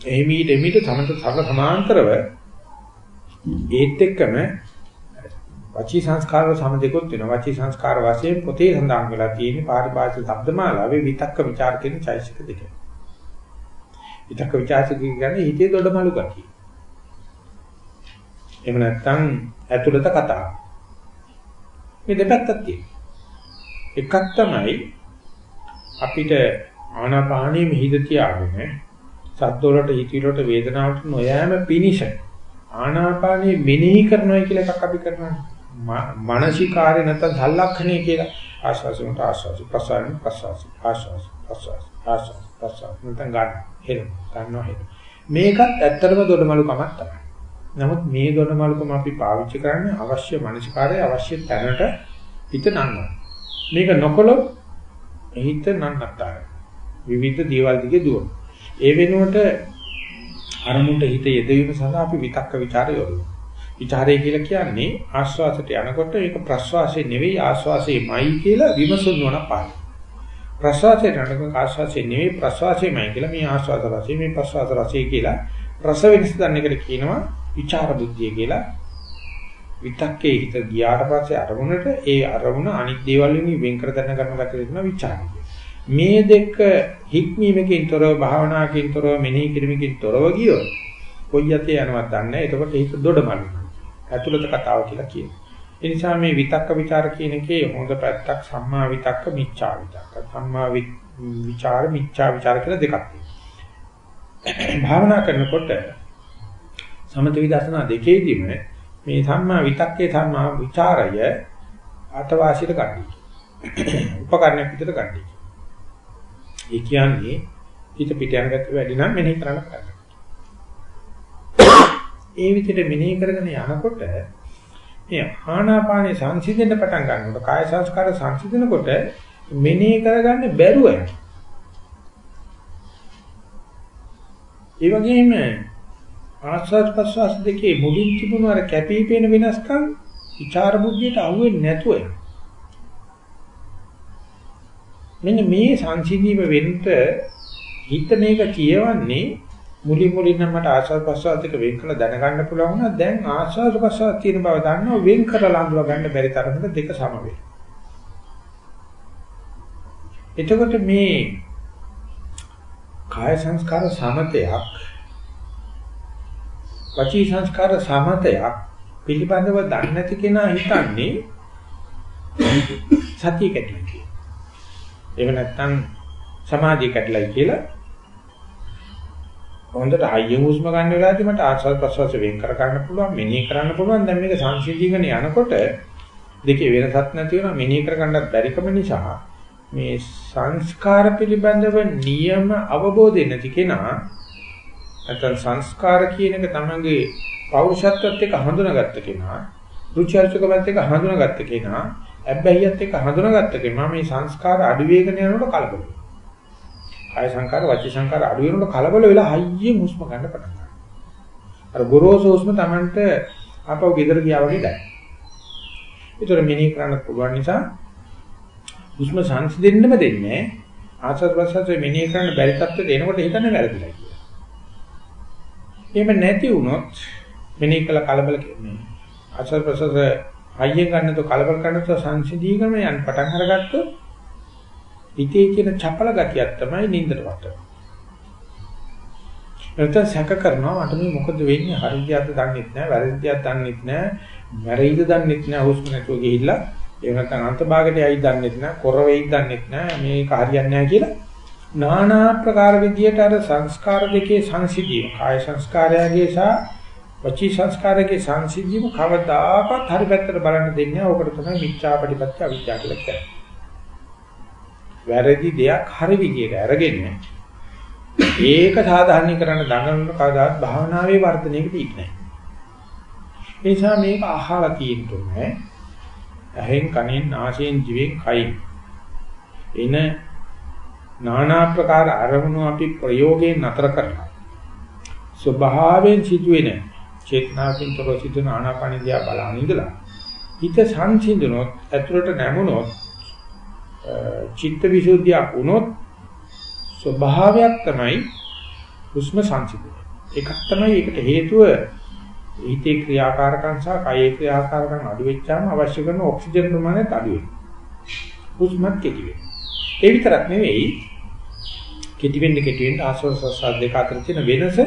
S1: එහිමි දෙමිට සමත සම සමාන්තරව ඒත් එක්කම වචී සංස්කාර වල සමදෙකොත් වෙනවා. වචී සංස්කාර වශයෙන් පොතේ සඳහන් වෙලා තියෙන පාරිභාෂික શબ્දමාලාවේ විතක්ක ਵਿਚාර කියන චෛසික දෙක. විතක්ක ਵਿਚාර කියන්නේ හිතේ දොඩමලු ගැතියි. එහෙම නැත්නම් ඇතුළත කතාව. මේ දෙපැත්තක් තියෙනවා. එකක් තමයි අපිට ආනාපානෙ මිහිද තියාගෙන සද්ද වලට හිතවිලි වලට වේදනාවට නොයෑම පිනිෂ ආනාපානෙ මෙනෙහි කරනවා කියලා එකක් අපි කරනවා. මානසිකාරය නැත්නම් සල්ලක්ෂණය කියලා ආශ්වාසයට ආශ්වාස ප්‍රසාරණ ප්‍රසාස ආශ්වාස ප්‍රසාස ආශ්වාස ප්‍රසාස නැත්නම් ගන්න හෙල ගන්නවා හෙල මේකත් ඇත්තටම දොඩමලු කමක් තමයි. නමුත් මේ දොඩමලුකම අපි පාවිච්චි කරන්නේ අවශ්‍ය මානසිකාරය අවශ්‍ය තැනට හිත නංගන. මේක නොකළොත් හිත නන්නත්තර. විවිධ දේවල් දිගේ දුවන. ඒ වෙනුවට අරමුණට හිත යෙදවීම සඳහා අපි විතක්ක ਵਿਚාර යොදවනවා. විචාරය කියලා කියන්නේ ආශ්වාසයට යනකොට ඒක ප්‍රශ්වාසය නෙවෙයි ආශ්වාසයමයි කියලා විමසුම් නොන පාඩම. ප්‍රශ්වාසයට යනකොට ආශ්වාසය නෙවෙයි ප්‍රශ්වාසයමයි කියලා මේ ආශ්වාස රසය මේ ප්‍රශ්වාස රසය කියලා රස වෙනස ගන්න එකට කියනවා විචාර බුද්ධිය කියලා. විතක්කේ හිත ගියාට පස්සේ අරමුණට ඒ අරමුණ අනිත් දේවල් වලින් වෙන් කර දැන ගන්න ගැටේ දෙනවා විචාරය. මේ දෙක හික්මීමකින් තොරව භාවනාවකින් තොරව මෙනෙහි කිරීමකින් තොරව ගියොත් කොයි යතේ යනවත් දන්නේ නැහැ. එතකොට හිත දොඩමලනවා. ඇතුළත කතාව කියලා කියනවා. ඒ නිසා මේ විතක්ක ਵਿਚාර කියන එකේ හොඳ පැත්තක් සම්මා විතක්ක මිච්ඡා විතක්ක. සම්මා විචාර මිච්ඡා විචාර කියලා දෙකක් තියෙනවා. භාවනා කරනකොට සමත විදර්ශනා දෙකේදීම මේ සම්මා විතක්කේ සම්මා විචාරය අතවාසියට ගන්නයි. උපකරණයක් විදිහට ගන්නයි. ඒ කියන්නේ හිත පිට යන ගැට වැඩි නම් මෙනෙහි කරන්න කරන්න. ඒ විදිහට මෙනෙහි කරගෙන යනකොට මේ ආනාපානේ සංසිඳෙන්න පටන් ගන්නකොට කාය සංස්කාර සංසිඳනකොට මෙනෙහි කරගන්න බැරුව යනවා. ඒ වගේම ආස්වාද ප්‍රසවාස දෙකේ මුලින් තිබුණු අර කැපී පෙනෙන වෙනස්කම් විචාර බුද්ධියට අහුවෙන්නේ නැතුව යනවා. මෙන්න මේ සංසිඳීම වෙන්න හිත මේක කියවන්නේ මුලින් මුලින් නම් මට ආස්වාද ප්‍රසවාස දෙක වෙන් කරලා දැනගන්න පුළුවන් වුණා. දැන් ආස්වාද ප්‍රසවාස තියෙන බව දන්නවා වෙන් කරලා අඳුර ගන්න බැරි තරමට දෙක සම වෙනවා. එතකොට මේ කාය සංස්කාර සමතයක් වචී සංස්කාර සමතයක් පිළිබඳව දන්නේ නැති කෙනා හිතන්නේ සතිය කැඩලා කියලා. එහෙම නැත්නම් සමාධිය කැඩලා කියලා හොඳට හයියෙන් හුස්ම ගන්න වෙලාවදී මට ආස්වාද ප්‍රසවාස වෙන් කර ගන්න පුළුවන් මෙනෙහි කරන්න පුළුවන් දැන් මේක සංසිද්ධිකන යනකොට දෙකේ වෙනසක් නැති වෙනවා මෙනෙහි කර ගන්නත් බැරිකම නිසා මේ සංස්කාර පිළිබඳව නියම අවබෝධය නැති කෙනා නැත්නම් සංස්කාර කියන එක තමංගේ පෞරුෂත්වයට එක්ක හඳුනාගත්ත කෙනා රුචර්චකමත් එක්ක හඳුනාගත්ත කෙනා අබ්බැහියත් එක්ක හඳුනාගත්ත කෙනා මේ සංස්කාර අඩු වේගන යනකොට කලබල වෙනවා. කාය සංකාර වචී සංකාර අඩු වෙනකොට කලබල වෙලා හයියෙන් හුස්ම ගන්න පටන් ගන්නවා. අර ගොරෝසු හුස්ම Tamanට ආපහු ගෙදර ගියා වගේ දැනෙනවා. ඒතර මෙනෙහි කරන්න පුළුවන් නිසා හුස්ම සංසිඳෙන්නම දෙන්නේ ආසත් ප්‍රසත් මෙනෙහි කරන්න බැරි තත්ත්වයට එනකොට හිතන්නේ වැරදිලා කියලා. එහෙම නැති වුණොත් මෙනෙහි කළ කලබල කියන්නේ ආසත් ප්‍රසත් හයියෙන් ගන්නතෝ කලබල කරනතෝ සංසිඳීගම යන පටන් අරගත්තොත් හිතේ කියන චපල ගතියක් තමයි නින්දට වටන්නේ. නැත්නම් සැක කරනවා මට මේ මොකද වෙන්නේ හරියද දන්නේ නැහැ වැරදිද දන්නේ නැහැ මැරෙයිද දන්නේ නැහැ හුස්ම නැතුව ගිහිල්ලා ඒ නැත්නම් අන්තභාගයට යයි දන්නේ නැහැ කොර වෙයි දන්නේ නැහැ මේක හරියන්නේ නැහැ කියලා নানা ආකාර විදියට අර සංස්කාර දෙකේ සංසිද්ධිය කාය සංස්කාරයගේ සහ වචී සංස්කාරයේ සංසිද්ධියම කවදාකවත් හරි පැත්තට බලන්න දෙන්නේ නැහැ. ඕකට තමයි මිච්ඡාපටිපත්‍ය අවිද්‍යාව කියලා කියන්නේ. වැරදි දෙයක් හරි විදියට අරගෙන ඒක සාධාරණීකරණ දඟලන කවදාත් භාවනාවේ වර්ධනයකට ඉන්නේ නැහැ. ඒ නිසා මේක අහලා තියෙන්න ඕනේ. ඇහෙන් කනෙන් නාසයෙන් දිවෙන් කයින් එන নানা ප්‍රකාර අරමුණු අපි ප්‍රයෝගයෙන් නතර කරලා ස්වභාවයෙන් සිදුවෙන චේතනාකින් තොර සිදුන ආනාපානිය බලන ඉඳලා හිත සංසිඳුනොත් ඇතුළට නැමුණොත් චිත්ත විසුද්ධියක් වුණොත් ස්වභාවයක් තමයි හුස්ම සංසිඳුන. එකක් තමයි ඒකට හේතුව හිතේ ක්‍රියාකාරකම් සහ කයේ ක්‍රියාකාරකම් අඩු වෙච්චාම අවශ්‍ය කරන ඔක්සිජන් ප්‍රමාණයත් අඩු වෙනවා. හුස්මත් කෙටි වෙනවා. ඒ විතරක් නෙවෙයි කෙටි වෙන්න කෙටි වෙන්න ආශ්වාස දෙක අතර තියෙන වෙනස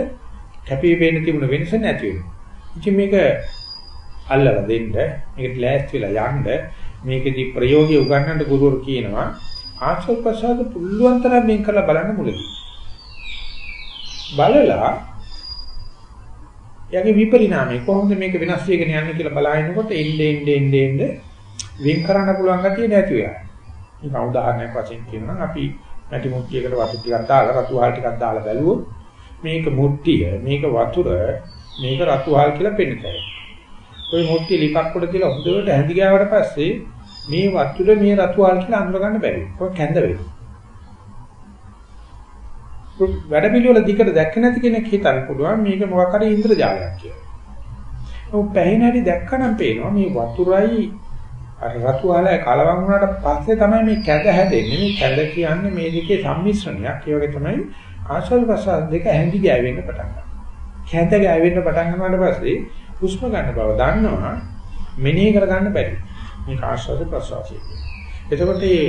S1: කැපී පෙනෙන තිබුණ වෙනස නැති වෙනවා. ඉතින් මේක අල්ලලා දෙන්න මේකට ලෑස්ති වෙලා යන්න මේකෙදි ප්‍රයෝගය උගන්වන්න ගුරුවරු කියනවා ආශ්වාස ප්‍රශ්වාස පුළුවන් තරම් මේක කරලා බලන්න මුලදී. බලලා එයාගේ විපරිණාමය කොහොමද මේක වෙනස් වෙගෙන යන්නේ කියලා බලනකොට එන්නේ එන්නේ එන්නේ එන්නේ වෙන් කරන්න පුළුවන් ගැතිය නැති වෙනවා. ඒක උදාහරණයක් වශයෙන් කියනවා අපි මැටි මුට්ටියකට වතුර ටිකක් දාලා රතු හාල් ටිකක් දාලා බැලුවොත් මේක මුට්ටිය මේක වතුර මේක රතු හාල් කියලා පෙන්නතයි. ওই මුට්ටිය ලිපක් උඩ තියලා හොඳට හැඳි ගාවට පස්සේ මේ වතුර මේ රතු හාල් කියලා අඳුර ගන්න බැරි. ඒක කැඳ වෙනවා. වැඩ පිළිවෙල දිකට දැක්ක නැති කෙනෙක් හිතන්න පුළුවන් මේක මොකක් හරි ඉන්ද්‍රජාලයක් කියලා. ඔව් පැහැින හැටි දැක්කනම් පේනවා මේ වතුරයි අර රතු ආලය කලවම් වුණාට පස්සේ තමයි මේ කැඳ හැදෙන්නේ. මේ කැඳ කියන්නේ මේ දෙකේ සම්මිශ්‍රණයක්. ඒ වගේ තමයි ආශ්වාස ප්‍රශ්වාස දෙක හැඳි ගෑවෙන්න පටන් ගන්නවා. කැඳ ගෑවෙන්න පටන් ගන්නාට පස්සේ හුස්ම ගන්න බව දන්නවා. මෙනෙහි කර ගන්න බැරි. මේක ආශ්වාස ප්‍රශ්වාසය. එතකොට මේ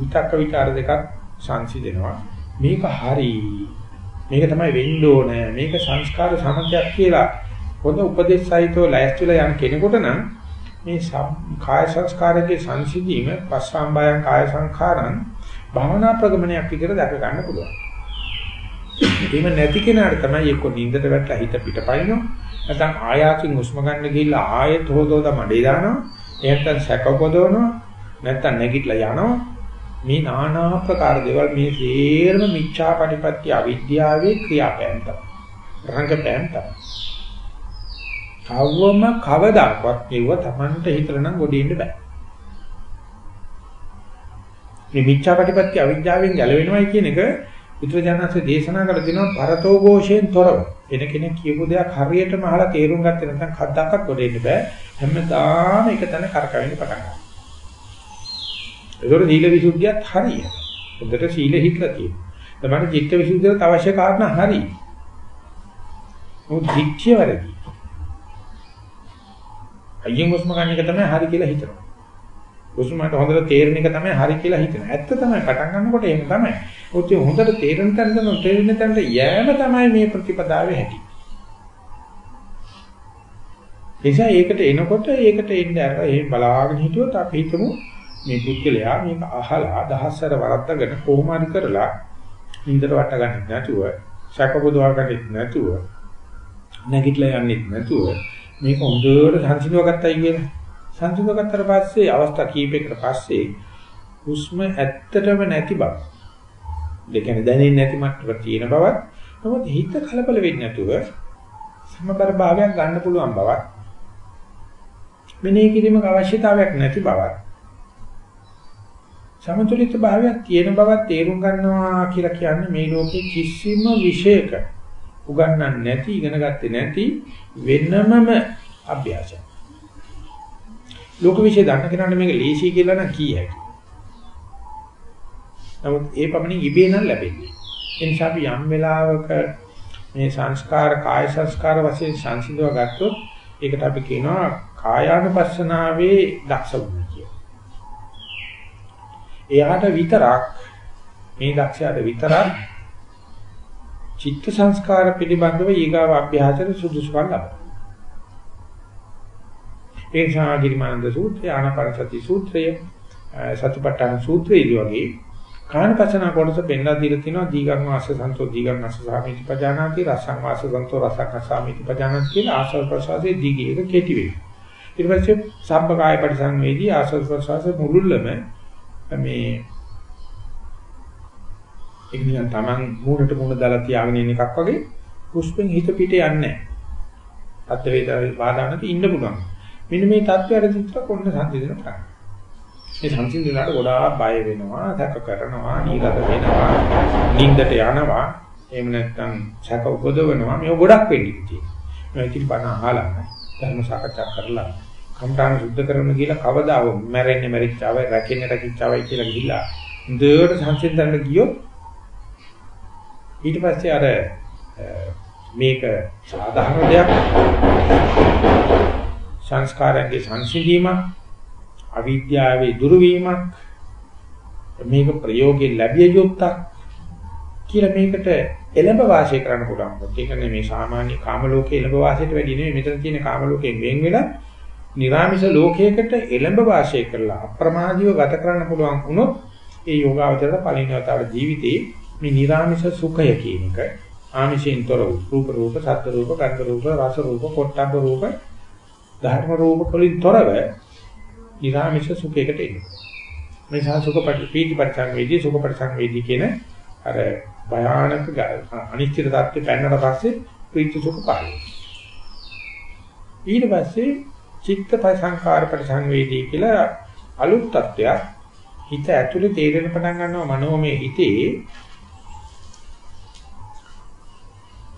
S1: විතක්ක විචාර දෙකක් සංසිඳෙනවා. මේක හරි. මේක තමයි වෙන්න ඕනේ. මේක සංස්කාර සමතයක් කියලා හොඳ උපදේශ සහිතව ලෑස්තිලා යන කෙනෙකුට නම් මේ කාය සංස්කාරයේ සංසිඳීම පස්සම්බයං කාය සංඛාරං භවනා ප්‍රගමනයක් විදිහට දැක ගන්න පුළුවන්. එහෙම නැති කෙනාට තමයි එක්ක නිින්දට වැටලා හිත පිටපයින්නවා. නැත්නම් ආයාසින් හුස්ම ගන්න ගිහිල්ලා ආයෙත් හොදෝද මඩේ දානවා. එහෙනම් සැකපොදවනවා. නැත්නම් නැගිටලා යනවා. මේ নানা ආකාර දේවල් මේ සේරම මිච්ඡා පරිපත්‍ය අවිද්‍යාවේ ක්‍රියාපෑම් තමයි. රංගපෑම් තමයි. කවවම කවදාකවත් ඒව Tamanට හිතලා නම් ගොඩින්න බෑ. මේ මිච්ඡා පරිපත්‍ය අවිද්‍යාවෙන් ගැලවෙනවයි කියන එක බුදුරජාණන්සේ දේශනා කළ දෙනවා පරතෝ ഘോഷයෙන් තොරව. එන කෙනෙක් කියපු දෙයක් හරියටම අහලා තේරුම් ගත්තේ නැත්නම් කද්දාකත් ගොඩෙන්න බෑ. හැමදාම එක තැන කරකවෙන්න පටන් ගන්නවා. ඒතකොට සීල විසුද්ධියත් හරිය. හොඳට සීල හිතලා තියෙනවා. තමයි චිත්ත විසුද්ධියට අවශ්‍ය කාරණා හරි. මොකද දික්කිය වැරදි. අයියෙන් හුස්ම ගන්න එක තමයි හරි කියලා හිතනවා. හුස්මට හොඳට තේරෙන එක තමයි හරි කියලා හිතනවා. ඇත්ත තමයි පටන් ගන්නකොට එහෙම තමයි. ඔත් හොඳට තේරෙන තැනට නොතේරෙන තැනට යෑම තමයි මේ ප්‍රතිපදාවේ හැටි. එනිසා ඒකට එනකොට ඒකට එන්න අර එහෙම බලාගෙන හිටියොත් අපි හිතමු මේ පුද්ගලයා මේක අහලා දහස්සර වරද්දාගෙන කොහොම හරි කරලා නින්දට වට ගන්න නැතුව සැකපොදවා ගන්නෙත් නැතුව නැගිටලා යන්නෙත් නැතුව මේක හොඳට සංසිඳව ගත්තයි කියලා. සංසිඳව ගත්තට පස්සේ අවස්ථා කීපයකට පස්සේ හුස්ම ඇත්තටම නැති බව. ඒ කියන්නේ දැනෙන්නේ නැති මට්ටමක තියෙන බවත් නමුත් හිත කලබල වෙන්නේ නැතුව සමබර භාවයක් ගන්න පුළුවන් බවත් මෙනෙහි කිරීමක අවශ්‍යතාවයක් නැති බවත් සමතුලිත භාවයක් තියෙන බවත් තේරුම් ගන්නවා කියලා කියන්නේ මේ ලෝකේ කිසිම විශේෂක උගන්වන්නේ නැති ඉගෙන ගත්තේ නැති වෙනමම අභ්‍යාසයක්. ලෝක විශ්ේ දන්න කෙනාට මේක ලේසි කියලා නම් කී හැකියි. නමුත් ඒ පමණින් ඉබේ නම් ලැබෙන්නේ. ඒ නිසා අපි යම් වෙලාවක මේ සංස්කාර කාය සංස්කාර වශයෙන් සංසිඳව ගත්තොත් ඒකට අපි කියනවා කායානුපස්සනාවේ දක්ෂ වුණ කියලා. එයාට විතරක් මේ දක්ෂයාට විතරක් චිත්ත සංස්කාර පිළිබඳව ඊගාව අභ්‍යාසයට සුදුසුකම් ලබනවා. ඒ ශාගිරිමානන්ද සූත්‍රය, ආනාපානසති සූත්‍රය, සතිපට්ඨාන සූත්‍රයදී වගේ කායපසන කොටස පෙන්ලා දීලා තිනවා දීගං වාස සන්තෝ දීගං වාස සාමිති පජානාති රසං වාස සන්තෝ රසං සාමිති පජානාති කියලා ආශ්‍රව ප්‍රසාදේ දීගේ එක කෙටි වෙයි. ඊට පස්සේ සබ්බ කාය පරිසංවේදී ආශ්‍රව ප්‍රසාස මුළුල්ලම මේ එක්නියන් Taman මූණට මූණ දාලා තියාගෙන ඉන්න එකක් වගේ පුෂ්පෙන් හිත පිට යන්නේ නැහැ. අත් වේදාවේ බාධානක ඉන්න පුළුවන්. මෙන්න මේ தත්වයට විතර කොන්න සංසිඳන ප්‍රාණ. මේ සංසිඳුණාට ගොඩාක් බය වෙනවා, සැක කරනවා, නීරද වෙනවා, නිින්දට යනවා, එහෙම නැත්නම් සැක උපදවනවා. මේක ගොඩක් වෙන්නේ තියෙනවා. මේ ඉතින් බණ අහලා ධර්ම සාකච්ඡා කරලා කම්තාන සුද්ධ කරන කියලා කවදාව මැරෙන්නේ මැරිච්චාවයි, රැකෙන්නේ රැකිච්චාවයි කියලා ගිහිලා දෙවට සංසිඳන්න ගියොත් ඊට පස්සේ අර මේක සාධාරණ දෙයක් සංස්කාරයන්ගේ සංසිඳීමක් අවිද්‍යාවේ දුරු වීමක් මේක ප්‍රයෝගයෙන් ලැබිය යුත්තක් කියලා මේකට එළඹ වාසය කරන්න පුළුවන්. ඒ කියන්නේ මේ සාමාන්‍ය කාම ලෝකයේ එළඹ වාසයට වැඩි නෙවෙයි මෙතන තියෙන කාම ලෝකයෙන් වෙන් වෙලා නිර්ාමිෂ ලෝකයකට එළඹ වාසය කරලා අප්‍රමාදීව ගත කරන්න පුළුවන් වුණොත් ඒ යෝගාවචරයට පරිණතවතාවට ජීවිතේ මේ නිර්ාමිෂ සුඛය කියන එක. ආමිෂෙන්තර රූප රූප සත්ත්ව රූප ගන්ධ රූප රස රූප පොට්ටබ්බ රූප ධර්ම රූප වලින් තොරව නිරාමිෂ සුඛයකට එන්නේ. මේ සා සුඛ පීති පරිසංවේදී සුඛ පරිසංවේදී කියන අර භයානක අනිත්‍ය தත්ත්වය පැනනට පස්සේ ප්‍රීති සුඛ පහළ ඊට පස්සේ චිත්ත පරිසංකාර පරිසංවේදී කියලා අලුත් தත්ත්වයක් හිත ඇතුලේ තේරෙන පටන් ගන්නවා මනෝමය හිතේ.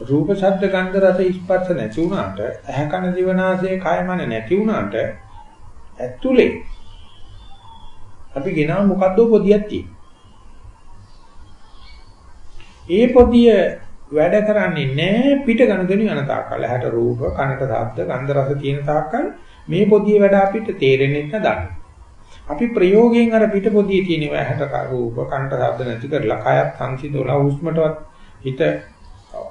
S1: රූප ශබ්ද ගන්ධ රස ස්පර්ශ නැති වුණාට ඇහැ කන දිවනාසය කය මන නැති වුණාට ඇතුලේ අපි ගෙනාව මොකද්ද පොදියක් තියෙන. ඒ පොදිය වැඩ කරන්නේ නැහැ පිට ගණදෙනු යන තාක්කල්. ඇහැට රූප, කනට ශබ්ද, ගන්ධ රස තියෙන තාක්කල් මේ පොදිය වැඩ අපිට තේරෙන්නේ නැදන්නේ. අපි ප්‍රයෝගයෙන් අර පිට පොදියේ තියෙන ඇහැට රූප, කනට ශබ්ද නැති කරලා කයත් සංසිඳවලා හුස්මටවත් හිත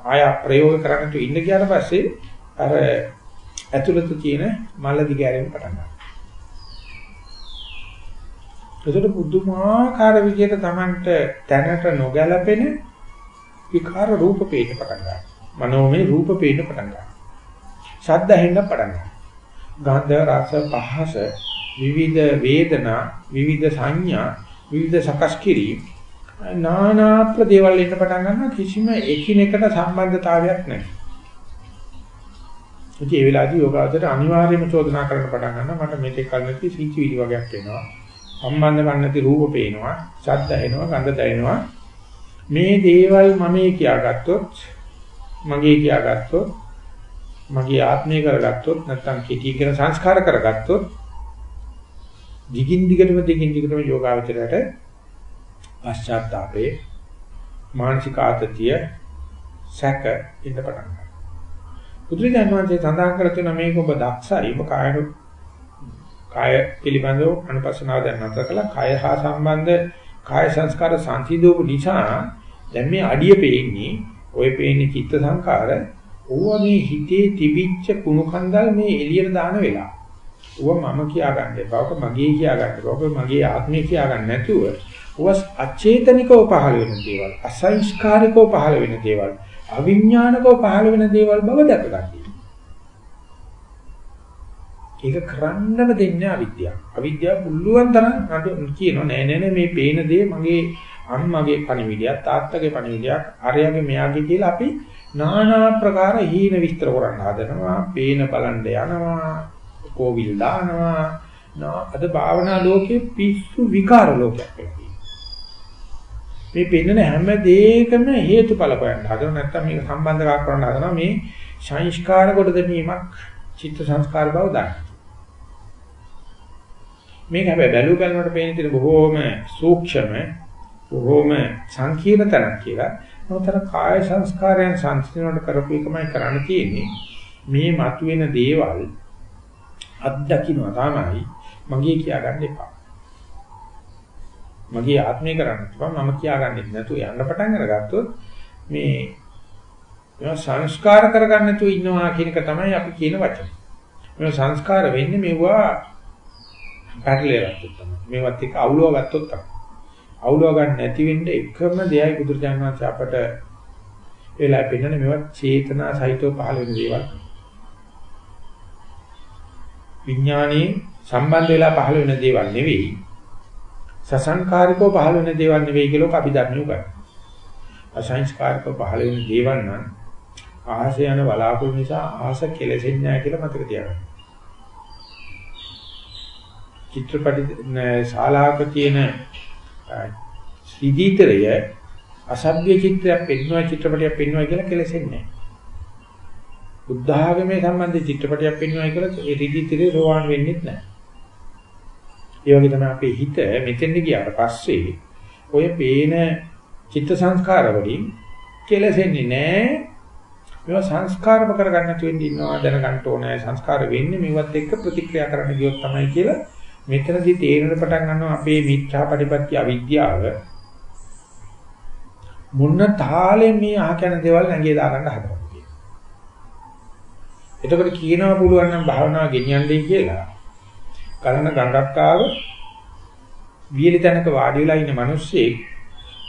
S1: ආය ප්‍රයෝග කරන්නට ඉන්න ගියාට පස්සේ අර ඇතුළත තියෙන මල්ල දිගෑරෙන්න පටන් ගන්නවා. ඒකට පුදුමාකාර විදිහට Tamanට තැනට නොගැලපෙන විකාර රූප පේන්න පටන් ගන්නවා. මනෝමය රූප පේන්න පටන් ගන්නවා. ශබ්ද ඇහෙන්න පටන් ගන්නවා. ගන්ධ රස පහස විවිධ වේදනා විවිධ සංඥා විවිධ සකස් කිරීම නානා ප්‍රදේවල් ඉන්න පටන් ගන්නවා කිසිම එකිනෙකට සම්බන්ධතාවයක් නැහැ. ඉතින් ඒ වෙලාවේදී යෝගාවචර අනිවාර්යයෙන්ම චෝදනා කරන්න පටන් ගන්නවා මට මේක කල් නැති සීචිවිලි වගේක් එනවා. සම්බන්ධ ගන්න නැති රූප පේනවා, ශබ්ද ඇහෙනවා, ගන්ධ දැනෙනවා. මේ දේවල් මම කියාගත්තොත්, මගේ කියාගත්තොත්, මගේ ආත්මය කරගත්තොත්, නැත්නම් කෙටි කියන සංස්කාර කරගත්තොත්, දිගින් දිගටම දිගින් දිගටම යෝගාවචරයට පශ්චාත්තාපේ මානසික ආතතිය සැක ඉන්න පටන් ගන්නවා. බුදුරජාණන් වහන්සේ සඳහන් කර තියෙන මේක ඔබ දක්ෂයි ඔබ කායන කාය පිළිබඳව අනුපස්සනාව දැන් නැතර කළා කාය හා සම්බන්ධ කාය සංස්කාර සංසිඳෝප නිසා දැන් මේ අඩිය පේන්නේ ඔය පේන්නේ චිත්ත සංකාර ඕවා මේ හිතේ තිබිච්ච කුණු කන්දල් මේ එළියට දාන වෙලාව. ඕවා මම කියා ගන්න එපා. ඔක මගේ කියා ගන්න එපා. ඔක මගේ ආත්මය කියා ගන්න නැතුව ඕවා අචේතනිකව පහළ වෙන දේවල්, අසංස්කාරිකව පහළ වෙන දේවල්. අවිඥානිකව පහළ වෙන දේවල් බව දැක ගන්න. ඒක කරන්නම දෙන්නේ අවිද්‍යාව. අවිද්‍යාව පුළුවන් තරම් අද කියනවා නෑ නෑ මේ පේන දේ මගේ අම්මගේ පණිවිඩයක් තාත්තගේ පණිවිඩයක් අරයාගේ මෙයාගේ කියලා අපි নানা ප්‍රකාර හීන විස්තර කරන්න හදනවා. පේන බලන්න යනවා. කෝවිල් දානවා. අද භාවනා ලෝකේ පිස්සු විකාර ලෝකයක් මේ පෙන්නන හැම දෙයකම හේතුඵල හොයන්න හදන නැත්නම් මේක සම්බන්ධ කරන්න හදනවා මේ සංස්කාර කොට දෙමීමක් චිත්ත සංස්කාර බව දන්න. මේක හැබැයි බැලු බැලමට පේන තියෙන බොහෝම සූක්ෂම බොහෝම සංකීර්ණ තරක් කියලා. මොතර කාය සංස්කාරයන් සංසිඳනට කරපු එකමයි කරන්න තියෙන්නේ. මේ මතුවෙන දේවල් අත්දකින්න තමයි මගේ කියාගන්න එපා. මගේ ආත්මය කරන්න එපා. මම කියාගන්නෙත් නැතුව යන්න පටන් අරගත්තොත් මේ මේවා සංස්කාර කරගන්න නැතුව ඉන්නවා කියන එක තමයි අපි කියන වචනේ. මේවා සංස්කාර වෙන්නේ මේවා පැටලෙලා ගත්තොත් තමයි. මේවත් එක්ක අවුලව ගත්තොත් තමයි. අවුලව ගන්න නැති වෙන්න එකම දෙයයි බුදුරජාණන් වහන්සේ අපට එලා පෙන්නන්නේ මේවා චේතනා සහිතව පහළ වෙන දේවල්. විඥානයේ සම්බන්ධ වෙලා පහළ වෙන දේවල් නෙවෙයි. සසංකාරිකව පහළ වෙන දේවල් නෙවෙයි කියලා අපි දන්නේ උගයි. අසංස්කාරිකව පහළ වෙන දේවල් නම් ආහස යන බලාපොරොත්තු නිසා ආහස කෙලෙසෙන්නේ නැහැ කියලා මතක තියාගන්න. චිත්‍රපටි ශාලාවක තියෙන ශ්‍රීදීතරය අසභ්‍ය චිත්‍රයක් පෙන්වන චිත්‍රපටයක් පෙන්වනවා කියලා කෙලෙසෙන්නේ නැහැ. බුද්ධ ආගමේ සම්බන්ධ චිත්‍රපටයක් පෙන්වනවා කියලා ඒ ශ්‍රීදීතරේ රෝවාන් වෙන්නේ නැහැ. ඒ වගේ තමයි අපේ හිත මෙතෙන්ද ගියාට පස්සේ ඔය පේන චිත්ත සංස්කාර වලින් කෙලෙසෙන්නේ නැහැ. මේවා සංස්කාරම කරගන්න නැතු වෙන්න ඉන්නවා දැනගන්න ඕනේ සංස්කාර වෙන්නේ මේවත් එක්ක ප්‍රතික්‍රියා කරන්න ගියොත් තමයි කියලා මෙතනදී තේරෙන පටන් ගන්නවා අපේ මිත්‍යා ප්‍රතිපත්‍ය අවිද්‍යාව මොන තාලෙන් මේ අහකන දේවල් නැගී දාගන්න හදනවා කියන. එතකොට කියනවා පුළුවන් නම් භාවනාව ගෙනියන්නයි කියලා. කලන ගඟක් ආව වියලි තැනක වාඩි වෙලා ඉන්න මිනිස්සෙක්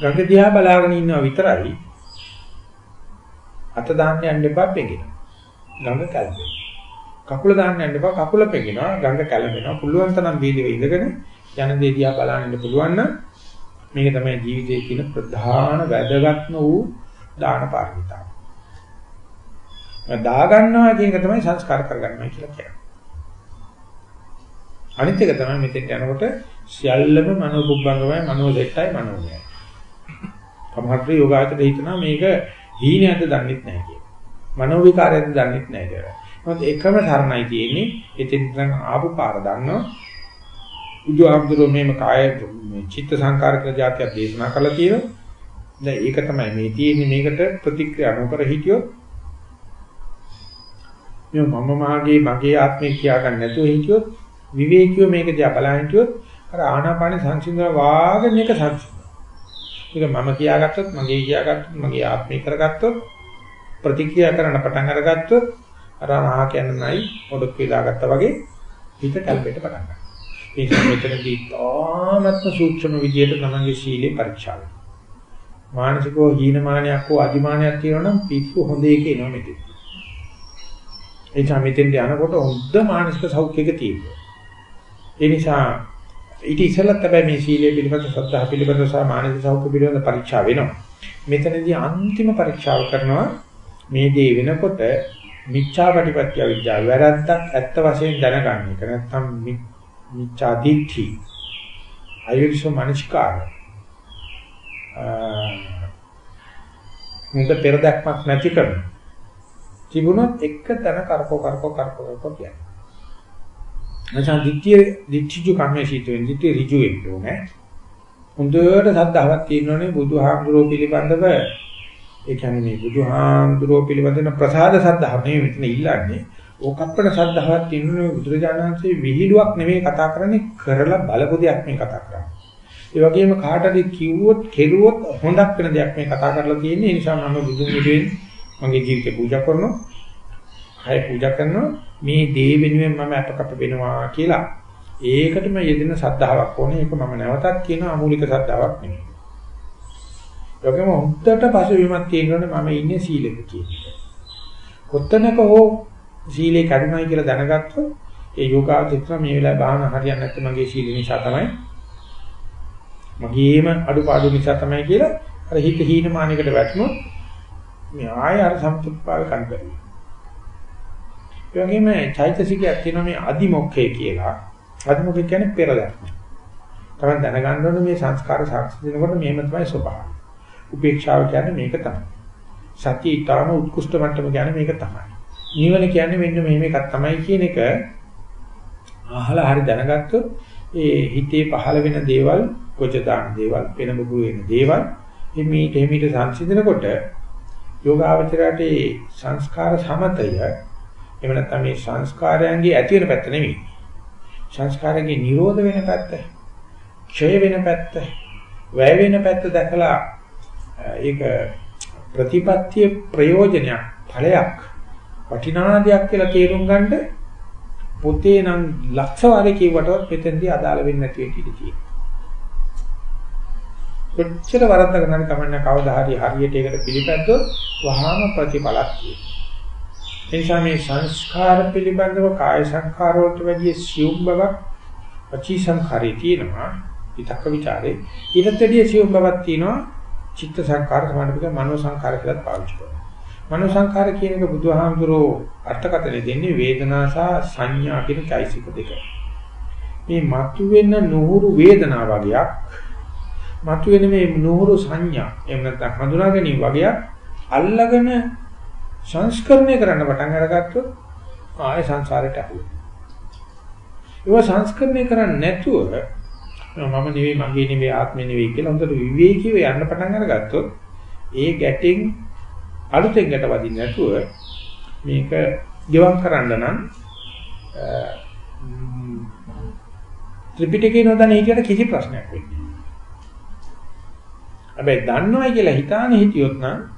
S1: ගඟ දිහා බලාගෙන ඉන්නවා විතරයි අත දාන්න යන්න එපා පෙඟෙන. ගඟ කැළඹෙනවා. කකුල දාන්න යන්න එපා කකුල පෙඟෙනවා ගඟ කැළඹෙනවා. පුළුවන් තරම් වීදියේ ඉඳගෙන යන දේ දිහා බලන්න ඉන්න පුළුවන් නම් මේක තමයි ජීවිතයේ තියෙන ප්‍රධාන වැදගත්ම වූ දාන පාරමිතාව. දා ගන්නවා කියන එක තමයි සංස්කාර කරගන්නවා කියලා කියන්නේ. අනිත් එක තමයි මෙතෙන් යනකොට සියල්ලම මනෝබුද්ධංගමයි මනෝදෙට්ටයි මනෝමයයි. සමහරට යෝගාචර හිතනවා මේක හීනයක්ද දන්නෙත් නැහැ කියලා. මනෝ විකාරයක්ද දන්නෙත් නැහැ කියලා. මොකද එකම සරණයි තියෙන්නේ එතෙන් දැන් ආපු පාර දන්නවා. බුදුහාමුදුරුවෝ මේම කාය චිත්ත සංකාර කියලා જાතියක් දේශනා කළා තියෙනවා. දැන් ඒක තමයි මේ තියෙන්නේ මේකට ප්‍රතික්‍රියා නොකර හිටියොත් මේ මම මාගේ මගේ ආත්මය කියා ගන්න නැතුව හිටියොත් විවේකීව මේක දිහා බලන හිටියොත් අර ආනාපාන සංසිඳන වාගෙන එක සංසිඳන. ඒක මම කියාගත්තොත් මගේ කියාගත්තොත් මගේ ආත්මය කරගත්තොත් ප්‍රතික්‍රියා කරන්න පටන් අරගත්තොත් අර ආහ කියන්නයි පොඩක් වේදාගත්තා වගේ හිත කල්පයට පටන් ගන්නවා. මේ මෙතනදී තාමත්ම සූක්ෂම විදියට තමන්ගේ සීලේ පරීක්ෂා කරනවා. මානසිකව හීනමානයක් හෝ අදිමානයක් තියෙනවා නම් පිස්සු හොඳ එක එනවා මෙතන. ඒ නිසා මෙතෙන්ට යනකොට හොඳ මානසික සෞඛ්‍යයක තියෙනවා. ඒ නිසා ඊට ඉස්සෙල්ලත් හැබැයි මේ සීලය පිළිබඳ සත්‍තහ පිළිබඳ සහ මානසික සෞඛ්‍ය පිළිබඳ පරීක්ෂා වෙනවා. මෙතනදී අන්තිම පරීක්ෂාව කරනවා මේ දේ වෙනකොට මිච්ඡා ප්‍රතිපත්‍ය විද්‍යාව වැරද්දක් ඇත්ත වශයෙන් දැනගන්න එක. නැත්නම් මිච්ඡා දිට්ඨි අයුෂ මනස්කාර මේක පෙරදක්මක් නැති කරන තිබුණොත් එක තැන කරකෝ කරකෝ කරකෝ කරකෝ කියන්නේ නැත්නම් ditthිය ditthිජු කම්මේ සිට වෙන ditthිය ඍජු වෙන්න ඕනේ. හොඳට සද්ධාවක් තියෙනෝනේ බුදුහාමුදුරුවෝ පිළිබඳව ඒ කියන්නේ මේ බුදුහාමුදුරුවෝ පිළිබඳව ප්‍රසාද සද්ධාව නෙවෙයි මෙතන ඉල්ලන්නේ. ඕකප්පන සද්ධාවක් තියෙනෝනේ බුදුරජාණන්සේ විහිළුවක් නෙවෙයි කතා කරන්නේ කරලා බලපු දෙයක් මේ කතා කරන්නේ. ඒ වගේම කාටද කිව්වොත් කෙරුවොත් හොඳක් වෙන දෙයක් මේ කතා කරලා තියෙන්නේ. ඒ නිසා මම බුදුන් විදිහෙන් මගේ ජීවිතේ පූජා කරනවා. හය පූජා කරනවා. මේ දේ වෙනුවෙන් මම අපකප වෙනවා කියලා ඒකටම යෙදෙන සද්ධාාවක් ඕනේ. ඒක මම නැවතත් කියන අමූලික සද්ධාාවක් නෙමෙයි. ඒකම හොඳට පසුබිමක් තියෙනවනේ මම ඉන්නේ සීලෙක කියන එක. කොත්තනක හෝ සීලේ කඩුණයි කියලා දැනගත්තොත් ඒ යෝගාචිත්‍ර මේ වෙලාවේ බාහන හරියන්නේ නැත්නම් මගේ සීල නිසා තමයි මගේම අඩුපාඩු නිසා තමයි කියලා අර හිත හීනමානයකට වැටුණොත් මේ ආය අර සම්පූර්ණපාව කන්පරි. ඒ වගේම චෛතසිකයක් තියෙනවා මේ අදිමොක්ඛේ කියලා. අදිමොක්ඛේ කියන්නේ පෙරදක්ම. තමයි දැනගන්න ඕනේ මේ සංස්කාර සාක්ෂි දෙනකොට මෙහෙම තමයි ස්වභාවය. උපේක්ෂාව කියන්නේ මේක තමයි. සතිය ඊටාම උත්කෘෂ්ඨ මට්ටම කියන්නේ මේක තමයි. නිවන කියන්නේ මෙන්න මෙහෙම එකක් තමයි කියන එක අහලා හරි දැනගත්තොත් ඒ හිතේ පහළ වෙන දේවල් කොච දාන දේවල් වෙන බුදු වෙන දේවල් එමීට එමීට සංසිඳනකොට යෝගාවචරයට ඒ සංස්කාර සමතය එහෙම නැත්නම් මේ සංස්කාරයන්ගේ ඇති වෙන පැත්ත නෙවෙයි සංස්කාරයන්ගේ නිරෝධ වෙන පැත්ත ක්ෂය වෙන පැත්ත වැය වෙන පැත්ත දැකලා ඒක ප්‍රතිපත්තිය ප්‍රයෝජනයක් ඵලයක් වටිනා දෙයක් කියලා තේරුම් ගන්නට පොතේ නම් ලක්ෂ වාරේ කියවටවත් මෙතෙන්දී අදාළ වෙන්නේ නැති වෙන්න ඉඩ තියෙනවා. කොච්චර වරද්දක නම් කමන්න කවදා හරි හරියට ඒකට පිළිපැද්දොත් වහාම ප්‍රතිඵලක් තියෙනවා. එනිසා මේ සංස්කාර පිළිබඳව කාය සංස්කාර වලට වැඩිය සියුම් බවක් වචී සංස්කාරේ තියෙනවා. විතක්ක ਵਿਚාරේ ඊටත් වැඩිය සියුම් බවක් තියෙනවා චිත්ත සංස්කාර සමානපිට මනෝ සංස්කාර කියලා පාවිච්චි කරනවා. මනෝ සංස්කාර කියන එක බුදුහාමුදුරෝ අර්ථකථනය දෙන්නේ වේදනා සහ සංඥා කියන চৈতසික දෙක. මේ මතුවෙන නුහුරු වේදනා වගයක් මතුවෙන මේ නුහුරු සංඥා එහෙම නැත්නම් හඳුනා ගැනීම වගයක් අල්ලගෙන සංස්කරණය කරන්න පටන් අරගත්තොත් ආය සංසාරයට අහුවෙනවා. ඒක සංස්කරණය කරන්නේ නැතුව මම නෙවෙයි මගේ නෙවෙයි ආත්මෙ නෙවෙයි කියලා හොඳට විවේකීව යන්න පටන් අරගත්තොත් ඒ ගැටෙන් අලුතෙන් ගැට වදින්න නැතුව මේක ගෙවම් කරන්න නම් ත්‍රිපිටකේ නොදැන හිටියට කිසි ප්‍රශ්නයක් වෙන්නේ නැහැ. හැබැයි දන්නවයි කියලා හිතානේ හිටියොත් නම්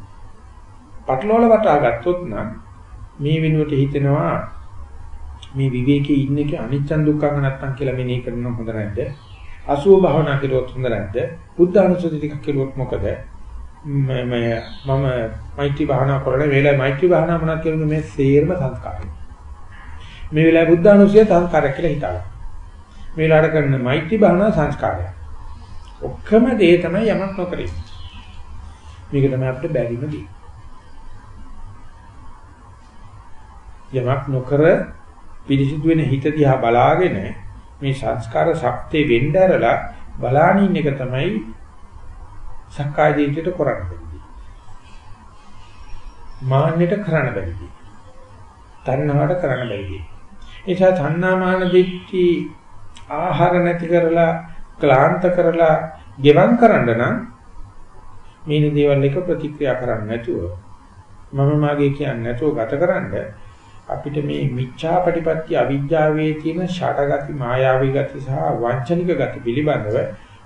S1: පටලවල වටා ගත්තොත් නම් මේ වෙනුවට හිතෙනවා මේ විවේකයේ ඉන්න එක අනිච්ච දුක්ඛ නැත්තම් කියලා මෙනෙහි කරනවා හොඳ නැද්ද? අසුභ භාවනා කරුවොත් හොඳ නැද්ද? බුද්ධ අනුසති ටිකක් කරුවොත් මොකද? මම මම මෛත්‍රී භාවනා කරන්නේ මේ වෙලාවේ මෛත්‍රී භාවනා මොනවද කියන්නේ මේ සේර්ම සංස්කාරය. මේ වෙලාවේ බුද්ධානුසය සංස්කාරයක් කියලා හිතාගන්න. මේ වෙලාවට කරන මෛත්‍රී භාවනා සංස්කාරයක්. ඔක්කොම දේ තමයි යමක් නොකරේ. මේක තමයි අපිට බැරිම දේ. යමක් නොකර පිළිසිදු වෙන හිත දිහා බලාගෙන මේ සංස්කාර ශක්තිය වෙන්න ඇරලා බලානින් එක තමයි සක්කාය දිට්ඨියට කරන්න බැරිදී. මාන්නයට කරන්න බැරිදී. තණ්හාවට කරන්න බැරිදී. ඒ නිසා තණ්හා මාන දිට්ඨි ආහාර නැති කරලා ක්ලාන්ත කරලා ගෙවම් කරන්න නම් මේ දේවල් එක ප්‍රතික්‍රියා කරන්නේ නැතුව මම මාගේ කියන්නේ නැතුව ගතකරනද අපිට මේ මිච්ඡා ප්‍රතිපත්ති අවිජ්ජාවේ තියෙන ෂටගති මායාවී ගති සහ වංචනික ගති පිළිබඳව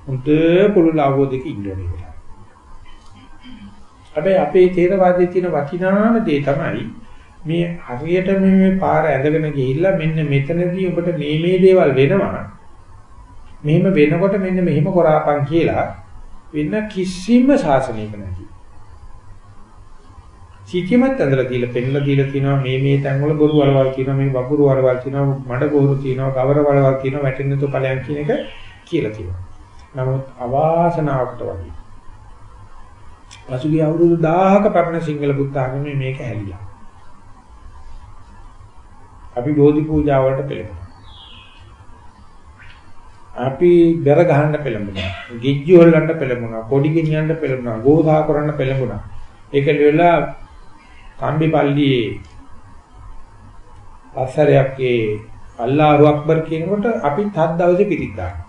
S1: උන්ට පුළුල් අවබෝධයක ඉන්න ඕනේ. හැබැයි අපේ තේරවාදයේ තියෙන වටිනාම දේ තමයි මේ හරියට මේ පාර ඇදගෙන ගිහිල්ලා මෙන්න මෙතනදී ඔබට මේ මේ දේවල් වෙනවා. මෙහෙම වෙනකොට මෙන්න මෙහෙම කරාපන් කියලා වෙන කිසිම ශාසනයක නැති. සිටිමත් ඇඳලා දීලා පෙන්ලා දීලා තියෙනවා මේ මේ තැන්වල බොරු වලවල් තියෙනවා මේ වපුරු වලවල් තියෙනවා මඩ බොරු තියෙනවා ගවර වලවල් තියෙනවා වැටෙන්න තු ඵලයන් කියන එක කියලා තියෙනවා. නමුත් අවාසනාවකට වගේ පසුගිය අවුරුදු 1000ක පරණ සිංහල බුද්ධ ආගමේ මේක හැලිලා. අපි බෝධි පූජා වලට පෙළඹුණා. අපි බෙර ගහන්න පෙළඹුණා. ගිජ්ජු හොල්ලන්න පෙළඹුණා. කොඩි ගෙනියන්න පෙළඹුණා. ගෝසා කරන්න පෙළඹුණා. ඒක ලියලා කම්බිපල්ලියේ අසරයක් ඒ අල්ලාහ් අක්බර් කියනකොට අපි තත් දවසේ පිටිත් දානවා.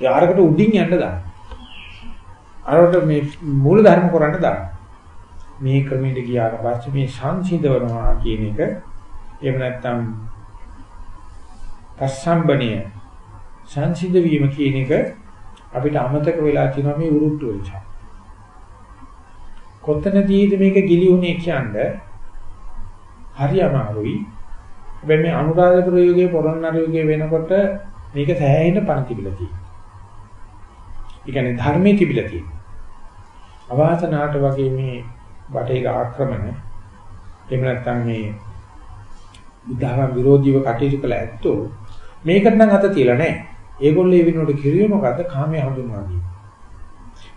S1: ඒ ආරකට උඩින් යන්න දානවා. අරකට මේ මූල ධර්ම කරන්න දාන්න. මේ ක්‍රමයට ගියාට පස්සේ මේ සංසිඳවනවා කියන එක එහෙම නැත්නම් පස්සම්බණිය සංසිඳ වීම කියන එක අපිට අමතක වෙලා තියෙනවා මේ උරුට්ටු වෙච්ච. කොතනදීද මේක ගිලිුනේ කියන්නේ හරි අමාරුයි. හැබැයි මේ අනුරාධපුර යුගයේ පොරොන්නර යුගයේ වෙනකොට මේක සෑහෙන පණ තිබිලා තියෙනවා. ඒ කියන්නේ ධර්මයේ තිබිලා තියෙනවා. අවාසනාවට වගේ මේ බටහිර ආක්‍රමණ එහෙම නැත්නම් මේ බුද්ධහම විරෝධීව කටයුතු කළ ඇත්තෝ මේකට නම් අත තියලා නැහැ. ඒගොල්ලෝ ඒ විනෝඩ කිරිය මොකද්ද? කාමයේ හඳුන්වා දීම.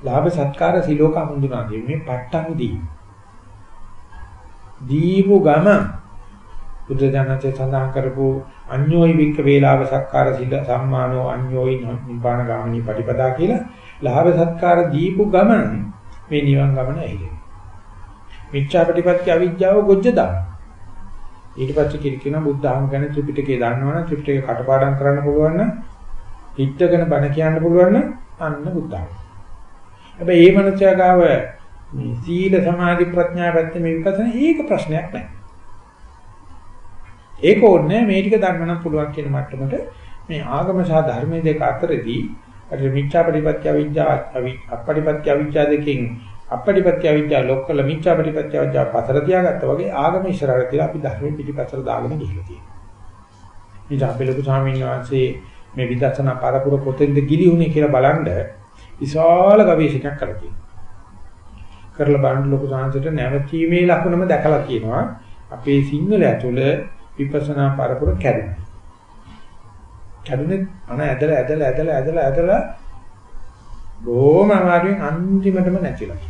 S1: ලාභ සත්කාර සිලෝක හඳුන්වා දීම. මේ පට්ටම් දී. දීපු ගම බුද්ධ ඥානසේ සඳහන් කරපු අඤ්ඤෝයි වික්ක වේලාව සත්කාර සිල සම්මානෝ අඤ්ඤෝයි නිපාන ගාමිනී පටිපදා කියලා ලාභ සත්කාර දීපු ගමන් මේ නිවන් ගමන ඇහිලා. මිච්ඡාපටිපත්‍ය අවිජ්ජාව ගොජ්ජ දාන. ඊට පස්සේ කිරි කියන බුද්ධ ආගම ගැන ත්‍රිපිටකය දන්නවනම් ත්‍රිපිටකය කටපාඩම් කරන්න පුළුවන් නම් හිටගෙන බණ කියන්න පුළුවන් නම් අන්න බුද්ධ ආගම. හැබැයි මේ මනුස්සයා ගාව මේ සීල සමාධි ප්‍රඥා පැත්තේ මේ විකසන ඒක ප්‍රශ්නයක් නැහැ. ඒක ඕනේ මේ ටික දන්නවනම් පුළුවන් කියන මට්ටමට මේ ආගම සහ ධර්මයේ දෙක අතරදී අර මිච්ඡාපටිපත්‍ය අවිජ්ජා අපටිපත්‍ය අවිජ්ජා දෙකෙන් අපටිපත්‍ය අවිද්‍යාව ලොක්කල මිච්ඡාපටිපත්‍ය අවිද්‍යාව පතර තියාගත්තා වගේ ආගම ඉස්සරහට තියලා අපි ධර්මයේ පිටිපස්සට දාගෙන ගිහිල්ලා තියෙනවා. ඉතින් අපේ ලොකු ස්වාමීන් වහන්සේ මේ විදර්ශනා පරපුර පොතෙන්ද ගිලිහුනේ කියලා බලන්න විශාල ගවේෂණයක් කරලා තියෙනවා. කරලා බලන ලොකු සාංශයට නැවතීමේ ලකුණම දැකලා තියෙනවා. අපේ සිංහල ඇතුළ විපස්සනා පරපුර කැඩුනේ. කැඩුනේ අන ඇදලා ඇදලා ඇදලා ඇදලා ඇදලා බොහොම අමාරුවෙන් අන්තිමටම නැතිලා.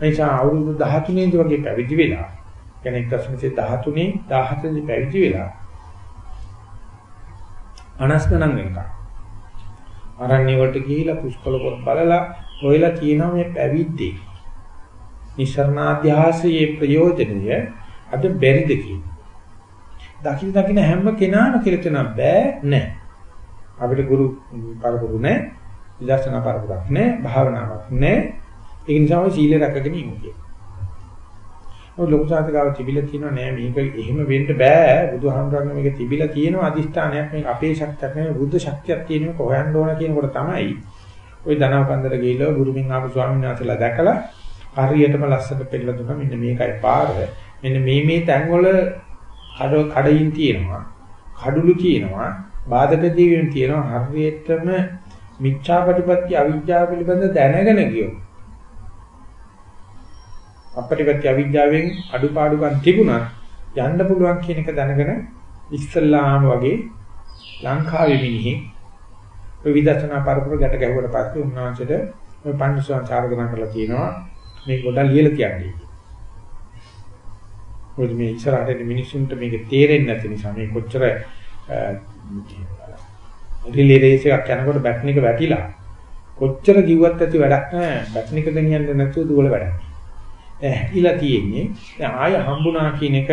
S1: එනිසා අවුරුදු 13 ඉඳි වගේ පැවිදි වෙලා කියන්නේ 1913 17 ඉඳි පැවිදි වෙලා අනස්කණන් වෙනකම් අරණ්‍ය වලට ගිහිලා පුස්කොළ පොත් බලලා හොයලා තියෙනවා මේ පැවිද්දේ නිසරණාධ්‍යාසයේ ප්‍රයෝජනය අද බැරිද කියන්නේ. දකින්න දකින්න හැම කෙනාම කියලා තන බෑ නෑ. අපිට ගුරු පරපුරු නෑ, විදර්ශනා පරපුරක් නෑ, භාවනාවක් නෑ. ඒ නිසා ඔය සීල රැකගෙන ඉමු කියලා. ඔය ලොකු සාධකාව තිබිලා තියෙනවා නෑ. මේක එහෙම වෙන්න බෑ. බුදුහාමුදුරන් මේක තිබිලා තියෙනවා අදිෂ්ඨානයක්. මේක අපේ ශක්තියක් නෙවෙයි බුද්ධ ශක්තියක් තියෙනක හොයන්න ඕන කියනකොට තමයි. ওই ධනවකන්දර ගිහිල්ලා ගුරුමින් ආපු ස්වාමීන් වහන්සේලා දැකලා හරියටම ලස්සට පෙන්නලා දුන්නා. මෙන්න මේකයි පාර. මෙන්න මේ මේ තැන්වල කඩ කඩින් තියෙනවා. කඩුළු තියෙනවා. බාධක දීවීම් තියෙනවා. හරියටම මිච්ඡාපටිපත්‍ය අවිජ්ජාව පිළිබඳ දැනගෙන ගියොත් අපටිපත්‍ය අවිද්‍යාවෙන් අඩුපාඩුකම් තිබුණත් යන්න පුළුවන් කියන එක දැනගෙන ඉස්සල්ලාම වගේ ලංකාවේ මිනිහි ඔය විදර්ශනා පරපුර ගැට ගැහුවට පස්සේ උන්වහන්සේට ඔය පන්සල් චාරකනා කරලා තියෙනවා මේ ගොඩක් ලියලා කියන්නේ. මොකද මේ ඉස්සරහට මිනිස්සුන්ට මේක තේරෙන්නේ නැති නිසා මේ කොච්චර රිලේ රේස් එකක් යනකොට බැටන් එක වැටිලා කොච්චර කිව්වත් ඇති වැඩක් නැහැ බැටන් එක ගෙනියන්න නැතුව දුවල වැඩක්. ඇහිලා තියෙන්නේ. දැන් ආය හම්බුණා කියන එක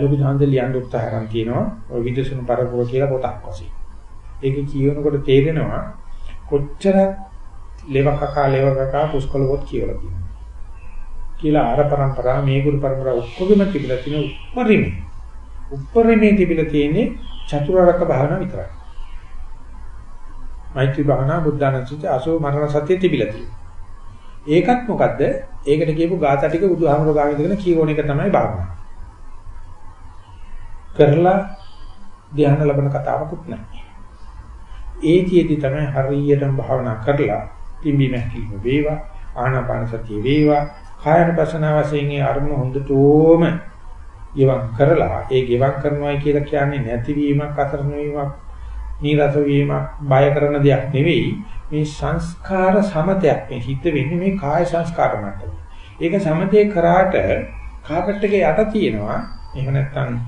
S1: ලොකු දාන්ද ලියන්න උත්සාහ කරන් තියෙනවා. ඔය විදසුණු පරපුර කියලා පොතක් වශයෙන්. ඒක කියවනකොට තේරෙනවා කොච්චර ලෙවකකා ලෙවකකා පුස්කොළ පොත් කියවලා තියෙනවා. කියලා ආර પરම්පරා මේ ගුරු પરම්පරා ඔක්කොගෙම තිබිලා තියෙන උපරිම. උපරිමේ තිබිලා තියෙන්නේ චතුරාර්යක භාවනා විතරයි. මෛත්‍රී භාවනා බුද්ධානුස්සතිය අසෝ මරණ සතිය තිබිලා තියෙනවා. ඒකත් මොකද්ද? ඒකට කියපු ગાථා ටික බුදුහාමර ගාමින් දෙගෙන කියවන එක තමයි භාවනාව. කරලා ධ්‍යාන ලැබෙන කතාවකුත් නැහැ. ඒතියෙදි තමයි හරියටම භාවනා කරලා පිම්බි මහකිලිම වේවා ආනාපාන සතිය වේවා කායන පසන වශයෙන් ඒ අරමුණ හොඳටම ගෙවම් කරලා ඒ ගෙවම් කරනවායි කියලා කියන්නේ නැතිවීමක් අතරන වීමක් නීරස වීමක් බය කරන දෙයක් නෙවෙයි මේ සංස්කාර සමතයක් මේ හිත වෙන්නේ මේ කාය සංස්කාර මට්ටම. ඒක සමතේ කරාට කාපට් එකේ යට තියෙනවා එහෙම නැත්නම්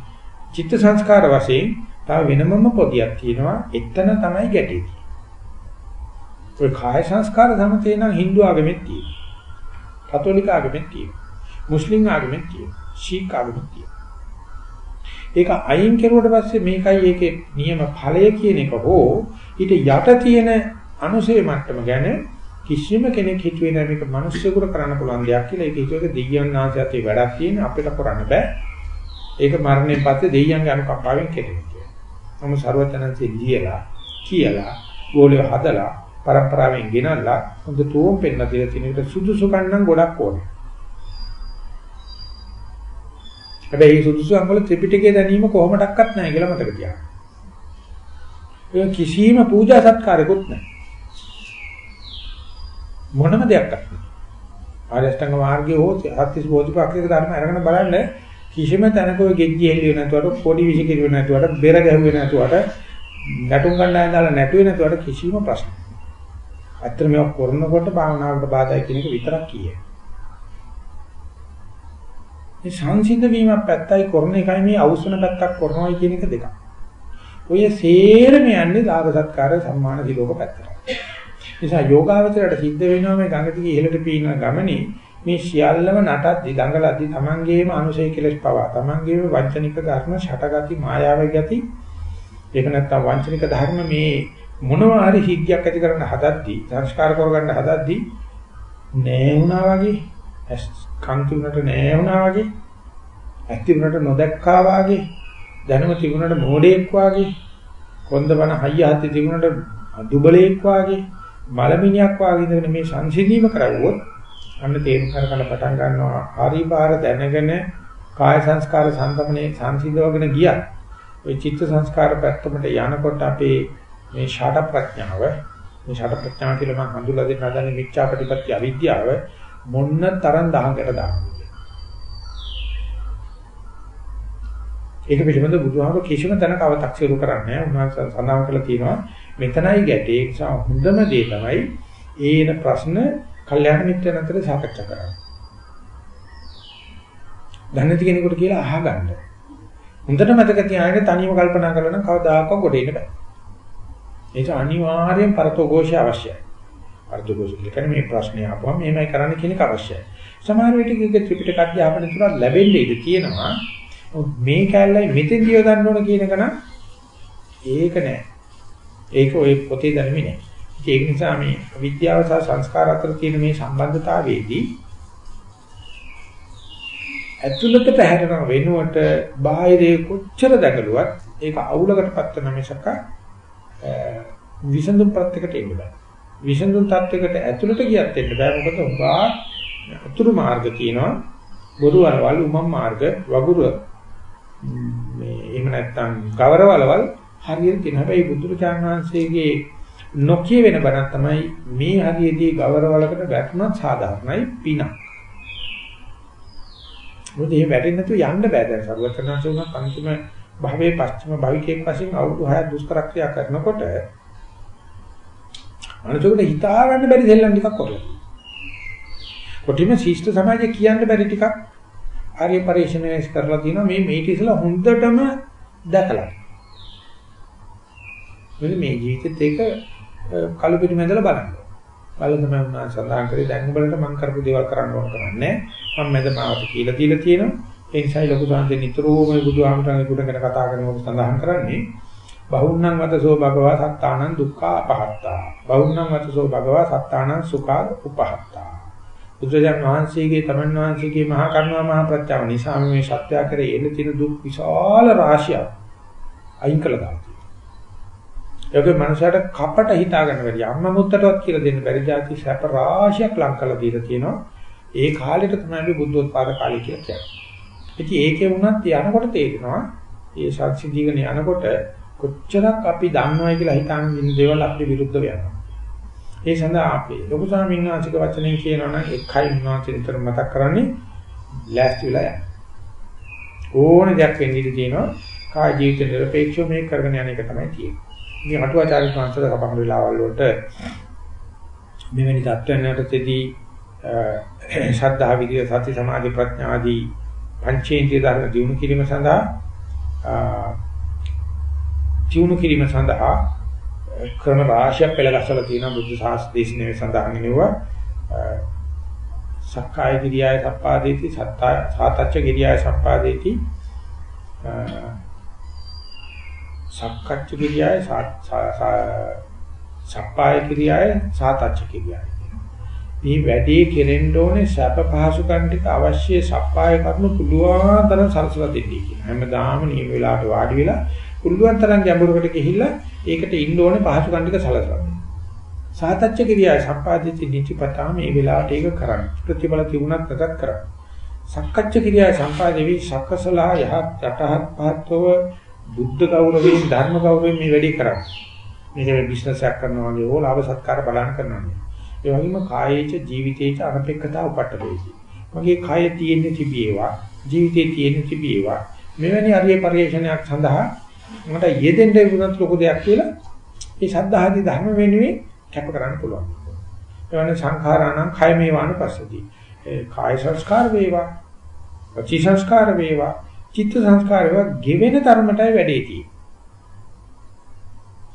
S1: චිත්ත සංස්කාර වශයෙන් තව වෙනමම පොදියක් තියෙනවා එතන තමයි ගැටේ. ඔය කාය සංස්කාර සමතේ නම් Hindu ආගමෙත් තියෙනවා. කතෝලික ආගමෙත් තියෙනවා. මුස්ලිම් ආගමෙත් තියෙනවා. ශීඛ ආගමෙත් තියෙනවා. ඒක අයින් කෙරුවට පස්සේ මේකයි ඒකේ නියම ඵලය කියන එක හෝ ඊට යට තියෙන අනුසේ මට්ටම ගැන කිසිම කෙනෙක් හිතුවේ නැහැ මේක මිනිස්සුන්ට කරන්න පුළුවන් දෙයක් කියලා. ඒක හිතුවක දෙයියන් ආශ්‍රිතේ වැඩක් තියෙන අපිට කරන්න බෑ. ඒක මරණයෙන් පස්සේ දෙයියන්ගේ අනුකම්පාවෙන් කෙරෙන්නේ කියලා. නමුත් ਸਰවඥාන්සේ ලියලා කියලා ගෝලිය හදලා පරම්පරාවෙන් ගෙනල්ලා හොඳ තෝම් පෙන්න දෙලා තියෙන එකට සුදුසු කන්නම් ගොඩක් ඕනේ. හැබැයි මේ සුදුසු අංගවල ත්‍රිපිටකය දැනීම කොහොමඩක්වත් නැහැ කියලා මතක තියාගන්න. ඒ කිසිම පූජා සත්කාරයක්වත් නැහැ. මොනම දෙයක් නැහැ. ආර්ය අෂ්ටාංග මාර්ගයේ හෝ සත්‍තිස් බෝධිපාක්ෂික ධර්ම අරගෙන බලන්න කිසිම තැනක ඔය ගෙජ්ජි හෙල්ලුවේ නැතුවට පොඩි විසි කිරුවේ නැතුවට බෙර ගැහුවේ නැතුවට නැටුම් ගන්නයි දාලා නැටුවේ නැතුවට කිසිම ප්‍රශ්නයක්. අත්‍තර මේක කරනකොට භාවනාවට බාධායි කියන එක විතරක් කියයි. මේ සංසිඳ වීමක් පැත්තයි කරන එකයි මේ අවසන පැත්තක් කරනවායි කියන එක දෙකක්. ඔය සේරම යන්නේ දාන සත්කාර සම්මාන දිලෝක පැත්තට. නිසා යෝගාවචරයට සිද්ධ වෙනවා මේ ගඟ දිගේ ඉහළට පීන ගමනේ මේ සියල්ලම නටද්දි දඟලද්දි තමන්ගේම අනුසය කෙලස් පවා තමන්ගේම වංචනික ධර්ම ෂටගති මායාවේ ගති. ඒක නැත්තම් වංචනික ධර්ම මේ මොනවා හරි සිද්ධියක් ඇති කරන්න හදද්දි සංස්කාර කරගන්න හදද්දි නෑ වුණා වගේ කන් තිබුණට නෑ වුණා වගේ ඇස් තිබුණට නොදැක්කා වගේ දැනුම තිබුණට මෝඩෙක් වගේ කොන්දබන හයිය හත්ති තිබුණට දුබලෙක් වගේ මලමිණියක් වගේ ඉඳගෙන මේ සංසිඳීම කරගුවොත් අන්න තේරුම් කරගන්න පටන් ගන්නවා හරි බාර දැනගෙන කාය සංස්කාර සංගමනේ සංසිඳවගෙන ගියත් ওই චිත්ත සංස්කාර පැත්තකට යනකොට අපේ මේ ෂාට ප්‍රඥාව මේ ෂාට ප්‍රඥාව කියලා මම හඳුල්ලා දෙන්න හදන මිච්ඡා ප්‍රතිපත්‍ය අවිද්‍යාව මොන්න තරම් දහකට දාන. ඒක පිළිබඳව බුදුහාම කිසිම තැනක අව탁සිරු කරන්නේ නැහැ. උන්වහන්සේ සඳහන් කළා තියෙනවා මෙතනයි ගැටේ ඒ නිසා හොඳම දේ තමයි ඒන ප්‍රශ්න කල්යාණ මිත්‍රයන් අතර සාකච්ඡා කරන්න. දන්නේ කෙනෙකුට කියලා අහගන්න. හොඳට මතක තියාගෙන තනියම කල්පනා කරලා නම් කවදාකවත් කොට ඉන්න බෑ. ඒක අනිවාර්යෙන් පරතෝഘോഷය අවශ්‍යයි. පරතෝഘോഷ කියන්නේ මේ ප්‍රශ්නේ ආපුවම මේමයි කරන්න කියන එක අවශ්‍යයි. සමහර විට කීක ත්‍රිපිටක අධ්‍යාපන තුනක් ලැබෙන්නේ ඉඳ තියෙනවා. මේ කැලලයි මෙතෙන්දී යොදන්න ඕන කියන එක නම් ඒක නෑ. ඒක ඔය පොතේ දැනුමේ නෑ. ඒක නිසා මේ විද්‍යාව සහ සංස්කාර අතර තියෙන මේ සම්බන්ධතාවයේදී ඇතුළත පැහැරෙන වෙනුවට බාහිරේ කොච්චර දැකලුවත් ඒක අවුලකටපත් වෙන මිසක විසඳුම් ප්‍රත්‍යකට එන්න බෑ. විසඳුම් තත්යකට ඇතුළට ගියත් එන්න බෑ මොකද උඹා අතුරු මාර්ග තියෙනවා බොරු වලවල් උමම් මාර්ග වගුරු මේ එහෙම නැත්නම් ගවරවලවල් හරියට තියෙන හැබැයි බුදුරජාණන් වහන්සේගේ නොකිය වෙන බණක් තමයි මේ හරියේදී ගවරවලකට වැටුණත් සාධාරණයි පිනක්. මොකද මේ වැටෙන්නේ නැතුව යන්න බෑ දැන් සර්වඥාන්සේ උනත් අන්තිම භවයේ පස්චිම භවිකයෙන් වශයෙන් අවුරුදු 6ක් දුෂ්කර ක්‍රියා කරනකොට අනිතකට හිතා ගන්න බැරි දෙල්ලන් ටිකක් කරලා. කොටිම ශිෂ්ට සමාජයේ කියන්න බැරි ටිකක් ආර්ය පරිශ්‍රණය කරලා තියෙනවා මේ මේක ඉස්සලා හොඳටම දැකලා. මොකද මේ ජීවිතෙත් ඒක කළු පිටිමැදලා බලන්න. බලන තමයි උනා සඳහන් කරේ දැන් උඹලට මම කරපු දේවල් කරන්න ඕන කරන්නේ මම මැද මාවට කියලා දීලා තියෙනවා. ඒ නිසායි ලොකු සාන්තේ නිතරම මේ බුදුහාමරගේ කුඩ ගැන කතා කරනකොට සඳහන් කරන්නේ බහුන්නං වතසෝ භගවා සත්තානං දුක්ඛා අපහත්තා. බහුන්නං වතසෝ භගවා සත්තානං සුඛා උපහත්තා. බුදුරජාණන් වහන්සේගේ තමන් වහන්සේගේ මහා කරුණා මහා ප්‍රත්‍යාව නිසා මේ සත්‍ය කරේ එන තියෙන දුක් විශාල රාශියක් අයින් කළා දානවා. ඒකේ මනසට කපට හිතා ගන්න බැරි අම්මා මුත්තටවත් කියලා දෙන්න බැරි જાති සැප රාශියක් ලං කළා දීලා තියෙනවා. ඒ කාලෙට තමයි අපි බුද්ධෝත්පාද කාලය කියලා කියන්නේ. ඉතින් ඒකේ වුණත් යනකොට තේරෙනවා මේ සත්‍සිදීගෙන යනකොට කොච්චරක් අපි දන්නවයි කියලා හිතාගෙන ඉන්න දේවල් අපිට විරුද්ධව යනවා. ඒ සඳහා අපි ලොකු ස්වාමීන් වහන්සේක වචනෙන් කියනවා නම් එකයි උන්වහන්සේ විතර මතක් කරන්නේ ලෑස්ති වෙලා යන්න. ඕන දෙයක් වෙන්න ඉඩ තියෙනවා. කාය ජීවිත නිර්පේක්ෂව මේක කරගෙන යන එක තමයි තියෙන්නේ. මේ අටුවාචාර්ය සංසද සභාව වෙලාවල් වලට මෙවැනි தත්ත්වයන් යටතේදී ශ්‍රද්ධා විදිය සති සමාධි ප්‍රඥා ආදී පංචේන්ද්‍රිය ධර්ම දිනු කිරීම සඳහා දිනු කිරීම සඳහා ක්‍රම රාශියක් පෙළගස්සලා තියෙනවා බුද්ධ ශාස්ත්‍ර දේශනාවේ සඳහන් වෙනවා. සක්කාය කිරියාය සප්පාදේති සත්තා සාතච්ච කිරියාය සප්පාදේති. සක්කච්ච කිරියාය සප්පාය කිරියාය සාතච්ච කිරියාය මේ වැඩේ කෙරෙන්න ඕනේ සැප පහසුකම් ටික අවශ්‍ය සප්පාය කරනු පුළුවන් තරම් සරසලා දෙන්නේ කියන හැමදාම නියම වෙලාවට වාඩි වෙලා පුළුවන් තරම් ගැඹුරකට ගිහිල්ලා ඒකට ඉන්න ඕනේ පහසුකම් ටික සලසලා. සාතච්ච කිරියා සම්පාදිත නිචපතා මේ වෙලාවට ඒක කරන්න. ප්‍රතිඵල තිබුණත් නැතත් කරන්න. සක්කච්ච කිරියා සම්පාදේවි සක්කසලා යහත් යටහත් පහත්ව බුද්ධ ගෞරවයෙන් ධර්ම ගෞරවයෙන් මේ වැඩේ කරන්නේ. මේක බිස්නස් එකක් කරනවා වගේ ඕ ලාභ සත්කාර බලන්න කරනවා. ඒ වගේම කායේච ජීවිතේච අනපේක්ෂතා උපට්ඨවේති. මගේ කය තියෙන්නේ තිබේවා, ජීවිතේ තියෙන්නේ තිබේවා. මෙවැනි අරිය පරිශ්‍රණයක් සඳහා මට යෙදෙන්න වුණත් ලොකු දෙයක් කියලා මේ සද්ධාදී ධර්ම වෙනුවෙන් කැප කරන්න පුළුවන්. ඒ වගේ සංඛාරාණං කය මේවාන පස්සදී. ඒ කාය සංස්කාර වේවා, වචී සංස්කාර වේවා, චිත්ත සංස්කාර වේවා ගෙවෙන තරමටයි වැඩේ තියෙන්නේ.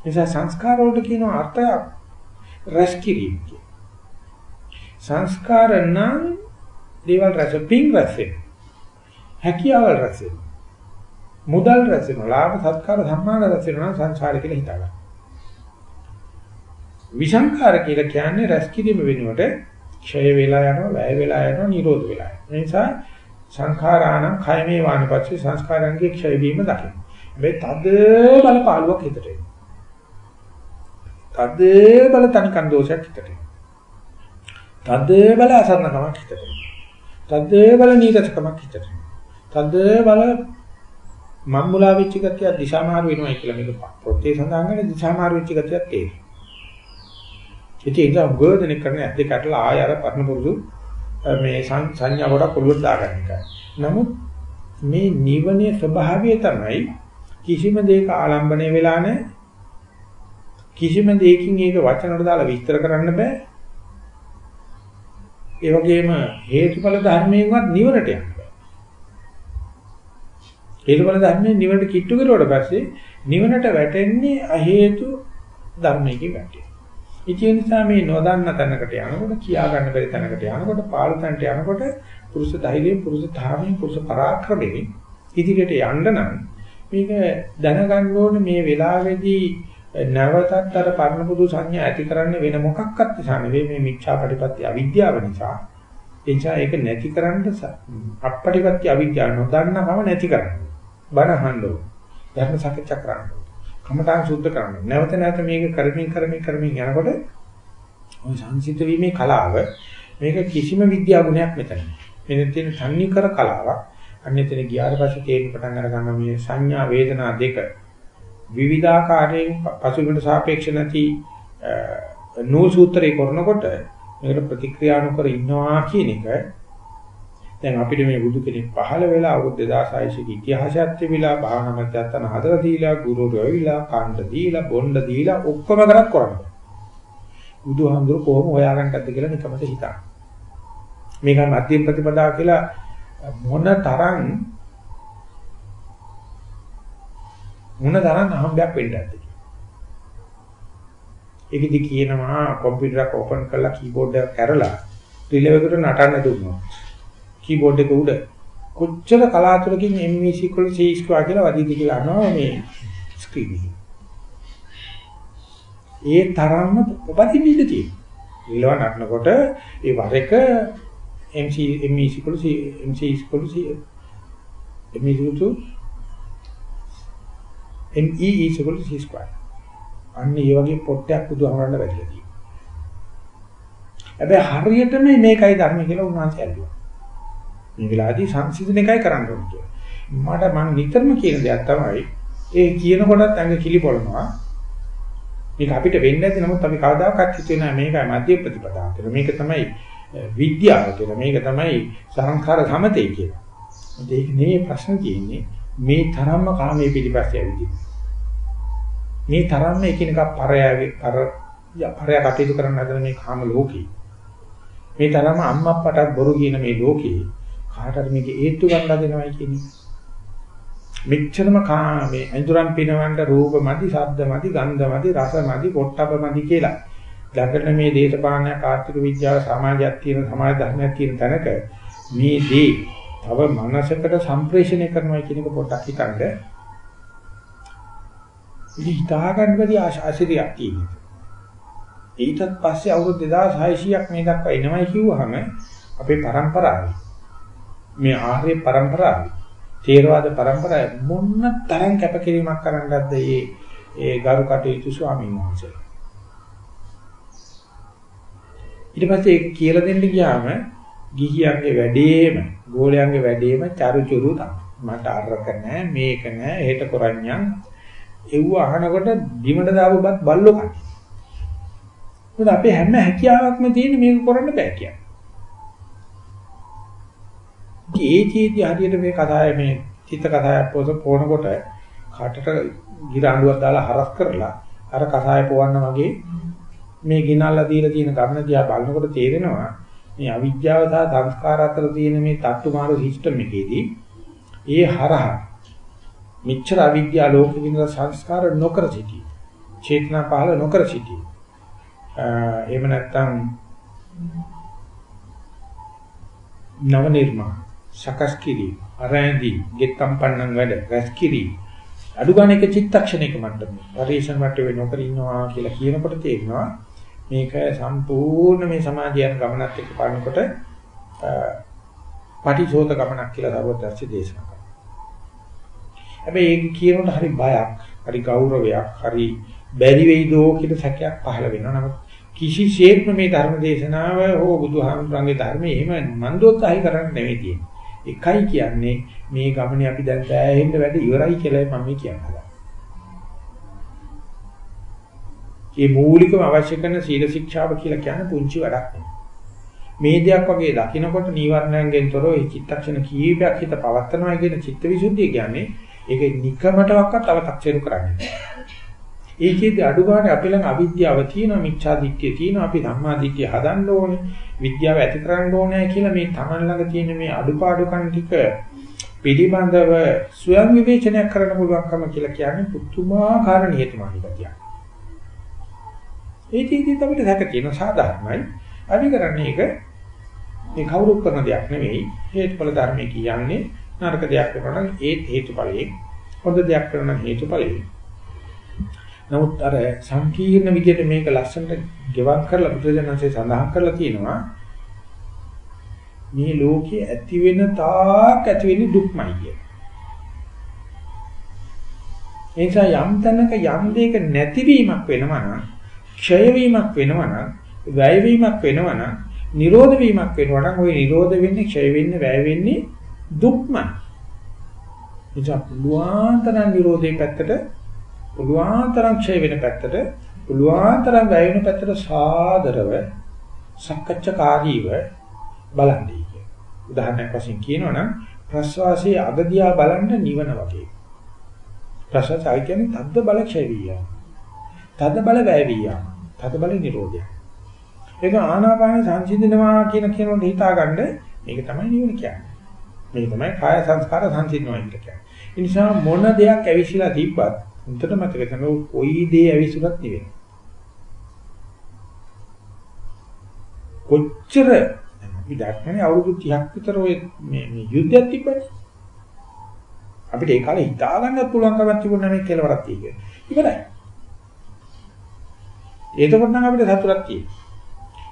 S1: නිසා සංස්කාර වලට කියන අර්ථය රැස් කිරීම කියන. සංස්කාර නම් දේවල් රැස් පිං රැස් හැකියාවල් රැස් මුදල් රැස් වෙනවා ලාභ සත්කාර සම්මාන රැස් වෙනවා සංසාරේ කියලා හිතා ගන්න. විසංකාර කියලා කියන්නේ රැස් කිරීම වෙනුවට ක්ෂය වෙලා යනවා වැය වෙලා යනවා නිරෝධ වෙලා යනවා. ඒ නිසා සංඛාරාණං කයමේ වානපස්සේ සංස්කාරයන්ගේ ක්ෂය වීම දකින්න. මේ තද බල පාළුවක් හිතට එනවා. තද බල තනිකන් දෝෂයක් හිතට එනවා. තද බල අසරණකමක් හිතට එනවා. තද බල නීරසකමක් හිතට එනවා. තද බල මම්මුලා වෙච්ච ගතිය දිශාමාරු වෙනවා කියලා මේක පොතේ සඳහන් වෙන දිශාමාරු වෙච්ච ගතියක් තියෙනවා. ඉතින් ඒක උගෝදෙන කරන ඇද්ද කටලා ආය අර පරණ පුරුදු මේ සංඥා කොට කොළුවට දාගන්න එකයි. නමුත් මේ නිවනේ ස්වභාවය තමයි කිසිම දෙයක ආලම්බණය වෙලා නැහැ. කිසිම දෙයකින් ඒක වචන වල දාලා විස්තර කරන්න බෑ. ඒ වගේම හේතුඵල ධර්මයෙන්වත් නිවනට යන්න බෑ. හේතුඵල ධර්මයෙන් නිවනට කිට්ටු කරුවට පස්සේ නිවනට වැටෙන්නේ අ හේතු ධර්මයකින් වැටෙනවා. ඒ නිසා මේ නොදන්න තැනකට යනකොට කියා ගන්න බැරි තැනකට යනකොට පාළු තැනට යනකොට පුරුෂ ධෛර්යයෙන් පුරුෂ ධාමයෙන් පුරුෂ පරාක්‍රමයෙන් ඉදිරියට යන්න නම් මේක දැනගන්න ඕනේ මේ වෙලාවේදී නැවතත් අර පරණ පුදු සංඥා ඇති කරන්නේ වෙන මොකක්වත් නිසා නෙවෙයි මේ මිච්ඡා ප්‍රතිපත්ති අවිද්‍යාව නිසා. එනිසා ඒක නැති කරන්න අපපටිපත්ති අවිද්‍යාව නොදන්නකම නැති කරන්න බණ අහන්න ඕන. ධර්ම සාකච්ඡා කරන්න කමඨාන් සුද්ධ කරන්න. නැවත නැවත මේක කරමින් කරමින් කරමින් යනකොට ওই සංසිද්ධ වීමේ කලාව මේක කිසිම විද්‍යා ගුණයක් මෙතන. මෙතන තියෙන තන්නේ කර කලාවක්. අන්නතර ගියාට පස්සේ තේරෙන්න පටන් අර ගන්න මේ සංඥා වේදනා දෙක විවිධාකාරයෙන් පසුබිමට සාපේක්ෂ නැති නූල් සූත්‍රේ කරනකොට මේකට ප්‍රතික්‍රියා නොකර ඉන්නවා කියන එක දැන් අපිට මේ බුදු කෙනෙක් පහළ වෙලා අවුරුදු 2600 ක ඉතිහාසයත් තිබිලා භාවනා මධ්‍යස්ථාන හදලා දීලා ගුරුවරු ඇවිල්ලා කාණ්ඩ දීලා බොණ්ඩ දීලා ඔක්කොම කරත් කරන්නේ. බුදුහාමුදුර කොහොම හොයාගන්නද කියලා නිකමත හිතා. මේක මධ්‍යම ප්‍රතිපදා කියලා මොන තරම් මොන තරම් අහඹයක් වෙන්නද ඒකෙදි කියනවා කම්පියුටර් එක ඕපන් කරලා කීබෝඩ් එක කරලා රිලෙව් එකට නටන්න දුන්නා. කීබෝඩ් එක උඩ කොච්චර කලාතුරකින් MEC equal C square කියලා වදින්ද කියලා අහනවා මේ ස්ක්‍රීන් එකේ. ඒ තරම්ම වදින්න ඉඩ තියෙනවා. ඊළව නටනකොට ඒ වර එක MC MEC equal C MC equal C MEC equal to ME is equal to C square. අන්න ඒ වගේ පොට්ටයක් බුදුහමරන්න වැදලා තියෙනවා. හැබැයි හරියටම මේකයි ධර්ම කියලා උන්වහන්සේ ඇල්ලුවා. මේ වෙලාවේදී සංසිඳන එකයි කරන්න ඕනේ මට මම නිතරම කියන දෙයක් තමයි ඒ කියන කොටත් අංග කිලි පොළනවා. මේක අපිට වෙන්නේ නැති නමුත් අපි කවදාකවත් හිතුවේ නැහැ මේකයි මධ්‍ය ප්‍රතිපදාව කියලා. මේක තමයි විද්‍යාව කියලා. මේක තමයි සංඛාර සමතේ කියලා. ඒක නෙමෙයි ප්‍රශ්න තියෙන්නේ මේ තරම්ම කාමයේ පිළිපස්සේ ඇවිදින්න. මේ තරම්ම එකිනෙක පරයාගේ පර පරය කටයුතු කරන්න හදන මේ කාම ලෝකේ. මේ තරම්ම අම්මා අප්පටත් බොරු කියන මේ ලෝකේ කාට හරි මේක හේතු ගන්නලා දෙනවයි කියන්නේ. මෙච්චරම කාමේ අඳුරන් පිනවන්න රූප මදි, ශබ්ද මදි, ගන්ධ මදි, රස මදි, පොට්ටබ මදි කියලා. ළඟට මේ දේශපාලන ආර්ථික විද්‍යාව සමාජයක් තියෙන සමාජ ධර්මයක් තියෙන තැනක මේ දේ තව මනසකට සම්ප්‍රේෂණය කරනවා කියන එක පොඩ්ඩක් හිතන්න. ඉතින් හිතා ගන්න බැරි ආශිර්වාදයක් තියෙනවා. ඊටත් පස්සේ අවුරුදු 2600ක් මේ දක්වා එනවයි කිව්වහම අපේ પરම්පරාවේ මේ ආර්ය પરම්පරාව තේරවාද પરම්පරාව මොන්න තරම් කැපකිරීමක් කරන්නද මේ ඒ ගරු කටයුතු ස්වාමීන් වහන්සේ ඊට පස්සේ කියලා දෙන්න ගියාම ගිහියන්ගේ වැඩේම ගෝලයන්ගේ වැඩේම චරුචරු තමයි මට අරක නැහැ මේක නැහැ එහෙට කරන්නේ එව්ව අහනකොට බිමට දාපුවත් බල්ලෝ කන්නේ. මොකද අපේ හැම හැකියාවක්ම තියෙන මේක කරන්න බෑ කියන්නේ. ඒකේදී හරියට මේ කතාවේ මේ චිත්ත කතාවක් පොත පොනකොට කටට ගිරාඬුවක් දාලා හරස් කරලා අර කසාය පොවන්න වගේ මේ ගිනල්ලා දීලා තියෙන ගමන දිහා බලනකොට තේරෙනවා මේ අවිද්‍යාව සහ සංස්කාර අතර තියෙන මේ තට්ටු මාරු සිස්ටම් එකේදී ඒ හරහා මිච්ඡර අවිද්‍යා ලෝකෙකින් සංස්කාර නොකර සිටී. චේතනා පහළ නොකර සිටී. එහෙම නැත්නම් නව නිර්මාණ සකස් කිරීම අරැඳි ගෙත්තම් පන්නන් වැඩ රැස් කිරීම අඩු ගන්න එක චිත්තක්ෂණයක මට්ටමේ පරිේශන මට්ටමේ නොකර ඉන්නවා කියලා කියනකොට තේරෙනවා මේක සම්පූර්ණ මේ සමාධියන් ගමනත් එක්ක බලනකොට පටිසෝත ගමනක් කියලා සර්වත්‍ස්‍ය දේශනා කරනවා. හැබැයි ඒක කියනකොට හරි බයක්, හරි ගෞරවයක්, හරි බැරි වෙයිදෝ කියන සැකයක් පහළ වෙනවා. නමුත් කිසිසේත්ම මේ ධර්ම දේශනාව හෝ බුදුහාමුදුරන්ගේ ධර්මයේ එහෙම මන්දෝත්සාහය කරන්න නෙවෙයි තියෙන්නේ. එකයි කියන්නේ මේ ගමනේ අපි දැන් සෑහෙන්න වැඩ ඉවරයි කියලා මම කියන්නේ. මේ මූලිකව අවශ්‍ය කරන සීල ශික්ෂාව කියලා කියන්නේ පුංචි වැඩක් නෙවෙයි. මේ දෙයක් වගේ දකිනකොට නීවරණයන්ගෙන් තොරව මේ චිත්තක්ෂණ කීපයක් හිත පවත්නවා කියන චිත්තවිසුද්ධිය කියන්නේ ඒක නිකමටවත් අව탁සිරු කරන්නේ. ඒකේදී අඩු ගන්න අපි ළඟ අවිද්‍යාව තියෙනවා මිච්ඡා දිට්ඨිය තියෙනවා අපි ධම්මා දිට්ඨිය හදන්න ඕනේ විද්‍යාව ඇති කරන්න ඕනේ කියලා මේ Taman ළඟ තියෙන මේ අඩුපාඩුකම් ටික පිළිබඳව ස්වයං විවේචනය කරන්න පුළුවන්කම කියලා කියන්නේ පුදුමාකාර නිහතමානී ගතියක්. ඒකෙදි තමයි දැක තියෙන සාධාරණයි. අපි කරන්නේ ඒක මේ කවුරු කරන දෙයක් නෙවෙයි. හේතුඵල ධර්මයේ කියන්නේ නරක දෙයක් කරනවා නම් ඒ හේතුඵලයෙන් හොඳ දෙයක් කරනවා නම් හේතුඵලයෙන් නමුත් අර සංකීර්ණ විදිහට මේක ලස්සනට ගෙවක් කරලා බුදුජානන්සේ සඳහන් කරලා තියෙනවා මේ ලෝකයේ ඇති වෙන තාක් ඇති වෙන්නේ දුක්මයි කිය. ඒ නිසා යම් තැනක යම් දෙයක නැතිවීමක් වෙනවා නම්, ක්ෂය වීමක් වෙනවා නම්, වැය වීමක් වෙනවා නම්, නිරෝධ වීමක් වෙනවා නම්, ওই නිරෝධ වෙන්නේ, ක්ෂය වෙන්නේ, වැය වෙන්නේ දුක්මයි. එනිසා පුළුවන් තරම් නිරෝධයේ පැත්තට පුළුවන් තරම් ක්ෂය වෙන පැත්තට පුළුවන් තරම් වැය වෙන පැත්තට සාදරව සක්කච්ඡාකාරීව බලන්නේ කිය. උදාහරණයක් වශයෙන් කියනවනම් ප්‍රස්වාසයේ අගදියා බලන්න නිවන වගේ. ප්‍රස්වාසය කියන්නේ තද්ද බල ක්ෂය විය. තද්ද බල වැය විය. තද්ද බල නිරෝධය. ඒක ආනාපාන සංසිඳනවා කියන කෙනෙකුට හිතාගන්න මේක තමයි නිවන කියන්නේ. මේක තමයි කාය සංස්කාර සංසිඳනවා කියන්නේ. ඒ නිසා මොන දෙයක් ඇවිසිලා තිබ්බත් උන්ට මතක තමයි කොයි දේ ඇවිසුනත් නෙවෙයි. කොච්චර අපි දැක්කනේ අවුරුදු 30ක් විතර ඔය මේ මේ යුද්ධයක් තිබ්බනේ. අපිට ඒ කාලේ හිතා ගන්නත් පුළුවන් කමක් තිබුණා මේ කෙලවරක් තියෙන්නේ. ඉවරයි. එතකොට නම් අපිට සතුටක් තියෙනවා.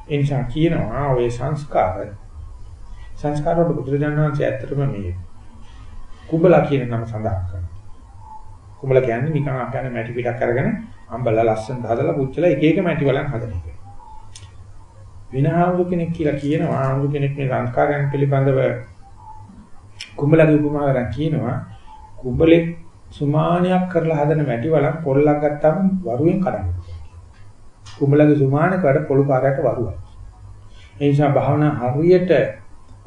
S1: ඒ නිසා කියනවා ඔය සංස්කාර සංස්කාර වල බුදුරජාණන් වහන්සේ ඇත්තටම මේ කුඹලා කියන නම සඳහන් කරනවා. කුඹල කියන්නේ නිකන් අපයන් මැටි පිටක් අරගෙන අම්බලා ලස්සනට හදලා පුච්චලා එක එක මැටි වලන් හදන එක. විනාහඳු කෙනෙක් කියලා කියනවා ආඳු කෙනෙක් මේ සංස්කාරයන් පිළිබඳව කුඹලගේ උපමාවෙන් කියනවා කුඹලේ සුමානයක් කරලා හදන මැටි වලන් පොල්ලක් ගත්තාම වරුවෙන් කඩන්න. කුඹලගේ සුමානකට පොළු කාරයට වරුවයි. ඒ නිසා භාවනා හරියට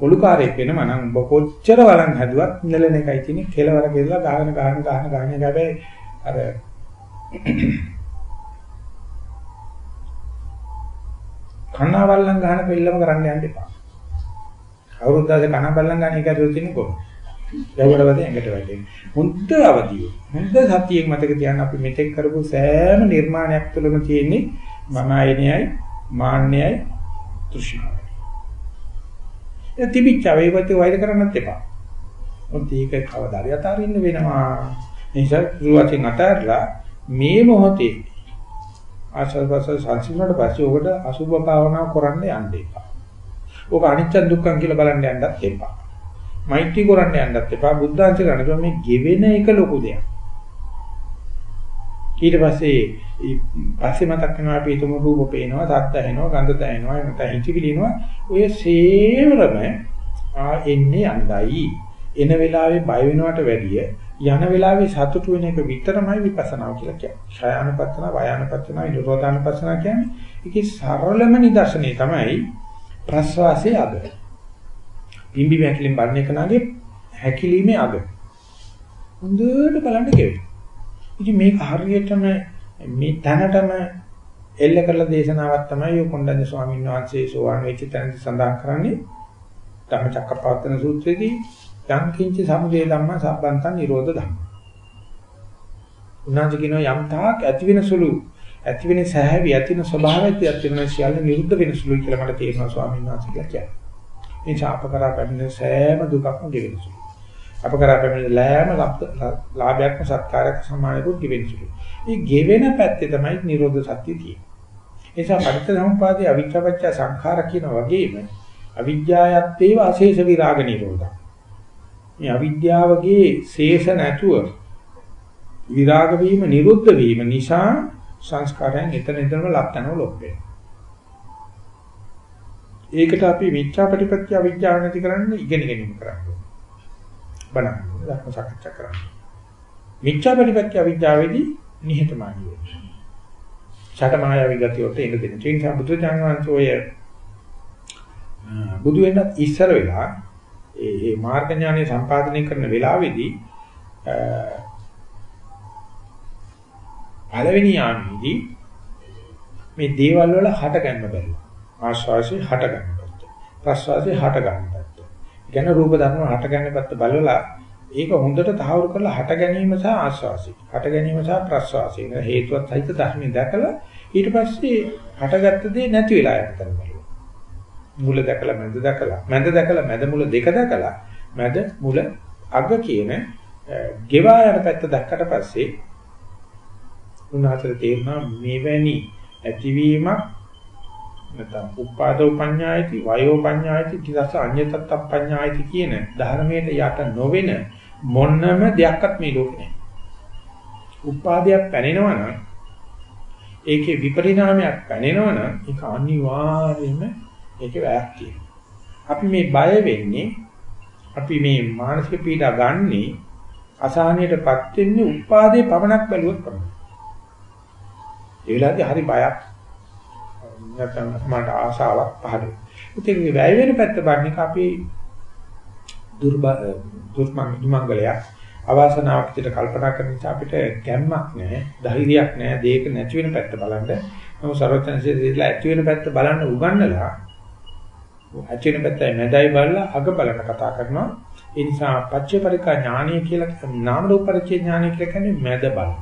S1: පොලුකාරයෙක් වෙනවා නම් ඔබ කොච්චර වළං හැදුවත් නෙලන එකයි තියෙන්නේ කෙලවර ගෙදලා ගහන ගහන ගහන ගහන හැබැයි අර කනවල්ලන් ගහන පෙල්ලම කරන්න යන්න එපා. අවුරුද්දාසේ කනවල්ලන් ගහන එක ඇතුළත තියෙන කොහොමද? යවුවට වැඩි ඇඟට වැටෙන්නේ. හොඳ අවදිය. හොඳ සතියක් මතක තියාගන්න අපි මෙතෙක් කරපු සෑම නිර්මාණයක් තුළම තියෙන්නේ මම ආයනයයි මාන්නයයි තෘෂ්ණාවයි. ඒ තිබිච්ච වේවත වෛර කරන්නත් එපා. මොකද ඒක කවදාද අතාරින්න වෙනවා. නිසා රුවතින් අතාරලා මේ මොහොතේ ආශල්වස සංසිඳුණාට පස්සේ ඔකට අසුභ භාවනාව කරන්න යන්න එපා. ඔක අනිච්ච දුක්ඛම් කියලා බලන්න යන්නත් එපා. මෛත්‍රී කරන්න යන්නත් එපා. බුද්ධාංශ කරන්න මේ ගෙවෙන එක ලොකු දෙයක්. ඊට පස්සේ පස්සේ මතක් වෙනවා අපි හිතමු රූප පේනවා, සද්ද ඇහෙනවා, ගන්ධ දැනෙනවා, නැත්නම් හිතවිලි එනවා. ඔය සේවරම ආ එන්නේ යන්නයි. එන වෙලාවේ බය වෙනවට වැඩිය යන වෙලාවේ සතුටු වෙන එක විතරමයි විපස්සනාව කියලා කියන්නේ. ඡායානපත්තන, වයානපත්තන, නිරෝධානපත්තන කියන්නේ ඒකේ සරලම නිදර්ශනය තමයි ප්‍රස්වාසයේ අග. පිම්බි වැකිලින් බලන එක නාගේ හැකිලීමේ අග. හොඳට බලන්න කෙරේ. ඉතින් මේක හරියටම මේ තැනටම එල්ල කරලා දේශනාවක් තමයි ඔය කොණ්ඩඤ්ඤ ස්වාමීන් වහන්සේ සෝවාන් වෙච්ච තැනදී සඳහන් කරන්නේ ධම්මචක්කපවත්තන සූත්‍රයේදී යම් කිංච සමුදය ධම්ම සම්බන්තං නිරෝධ ධම්ම. උනාජ කියන යම් තාක් ඇති වෙන සුළු ඇති වෙන සහැවි ඇති වෙන ස්වභාවයත් ඇති වෙන සියල්ල නිරුද්ධ වෙන සුළුයි කියලා මට තේරෙනවා ස්වාමීන් වහන්සේ කියලා කියන්නේ. මේ ඡාපකරා පැමිණෙන සෑම දුකක්ම ගෙවෙන සුළුයි. අපකරා පැමිණෙන ලෑම ලාභයක්ම සත්කාරයක් සමානකුත් ගෙවෙන සුළුයි. මේ ගෙවෙන පැත්තේ තමයි නිරෝධ සත්‍ය තියෙන්නේ. ඒ නිසා පරිත්‍යාගම්පාදේ අවිච්ඡපච්ච සංඛාර කියන වගේම අවිද්‍යාවත්තේව අශේෂ විරාග නිරෝධා මේ අවිද්‍යාවගේ ශේෂ නැතුව විරාග වීම නිරුද්ධ වීම නිසා සංස්කාරයන් එතන එතනම ලක්තනව ලොප්පේ. ඒකට අපි මිච්ඡා ප්‍රතිපත්‍ය අවිද්‍යාව නැති කරන්න ඉගෙන ගැනීම කරන්න බලන්න ධර්ම සාකච්ඡා කරන්න. මිච්ඡා ප්‍රතිපත්‍ය අවිද්‍යාවේදී නිහතමානී වෙන්න. ඡටමායාවී ගතියට එන දෙන්න. ඒ නිසා බුදු දානවන්තෝය බුදු වෙනත් ඉස්සර වෙලා ඒ ඒ මාර්ග ඥානෙ සම්පාදනය කරන වෙලාවේදී පළවෙනි යාමේදී මේ දේවල් වල හට ගන්න බැහැ. ආශ්වාසය හට ගන්න පැත්ත. ප්‍රශ්වාසය හට ගන්න පැත්ත. ගැන රූප ධර්ම හට ගන්න පැත්ත බලලා ඒක හොඳට තහවුරු කරලා හට ගැනීම සහ ආශ්වාසය. හට ගැනීම සහ ප්‍රශ්වාසය. හේතුවත් සහිත ධර්මයෙන් දැකලා ඊට පස්සේ හටගත්ත දේ නැති වෙලා යන තරම. මුල දැකලා මැද දැකලා මැද දැකලා මැද මුල දෙක දැකලා මැද මුල අග කියන ගෙවා යන පැත්ත දැක්කට පස්සේ උන්වහන්සේ තේරුණා මෙවැනි ඇතිවීමක් නැත්නම් උපාදෝ පඤ්ඤායති වයෝ පඤ්ඤායති කිදස අඤ්‍යතත් පඤ්ඤායති කියන ධර්මයට යට නොවන මොන්නම දෙයක්වත් මේ ලෝකේ නැහැ. උපාදයක් පැනෙනවා නම් ඒකේ විපරිණාමයක් පැනෙනවා නම් ඒක අනිවාර්යයෙන්ම ඒකේ වැයක් තියෙනවා. අපි මේ බය වෙන්නේ අපි මේ මානසික පීඩා ගන්නේ අසහනයටපත් වෙන්නේ උපාදේ පවණක් බැලුවොත් තමයි. ඒ වෙලාවේදී හරි බයක් නැත්නම් මට ආසාවක් පහළ වෙනවා. ඉතින් මේ වැය වෙන පැත්ත බලන්නේ අපි දුර්බ දුර්මංගලයක් අවාසනාවක් විදිහට කල්පනා කරන නිසා අපිට ගැම්මක් නැහැ, ධෛර්යයක් නැහැ, දෙයක නැති වෙන පැත්ත බලන්න. නමුත් සර්වඥන්සේ දෙලා ඇති වෙන පැත්ත බලන්න උගන්නලා ඇති වෙන පැත්තයි මැදයි බලලා අග බලන කතා කරනවා. ඒ නිසා පච්චේ පරිකා ඥානය කියලා නාම රූප පරිච්ඡේ ඥානය කියලා කියන්නේ මැද බලන.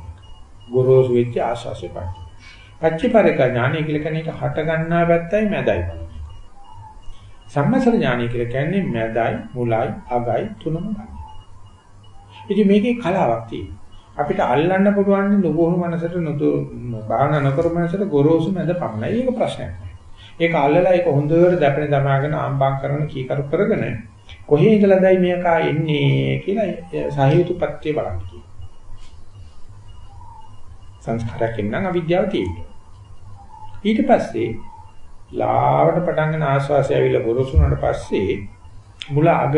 S1: ගොරෝසු වෙච්ච ආශාසෙ පච්ච. පච්චේ පරිකා ඥානය කියලා කියන්නේ ඒක හට ගන්නා පැත්තයි මැදයි බලන. සම්මසර ඥානය කියලා කියන්නේ මැදයි මුලයි අගයි තුනම බලන. ඉතින් මේකේ කලාවක් තියෙනවා. අපිට අල්ලන්න පුළුවන් නුගුණු මනසට නොතු භාවනා නොකරු මනසට ගොරෝසු මැද පමණයි. ඒක ප්‍රශ්නයක් නෑ. ඒක අල්ලලා ඒක හොඳට දැපෙන දමාගෙන ආම්බම් කරන කීකරු කරගෙන කොහේ ඉඳලාදයි මේක එන්නේ කියලා සාහිත්‍යපත්‍ය බලන්න කියනවා. සංස්කාරයෙන් නම් අවිද්‍යාව තියෙනවා. ඊට පස්සේ ලාවට පටන් ගන්න ආස්වාසය ඇවිල්ලා ගොරසුනට පස්සේ මුල අග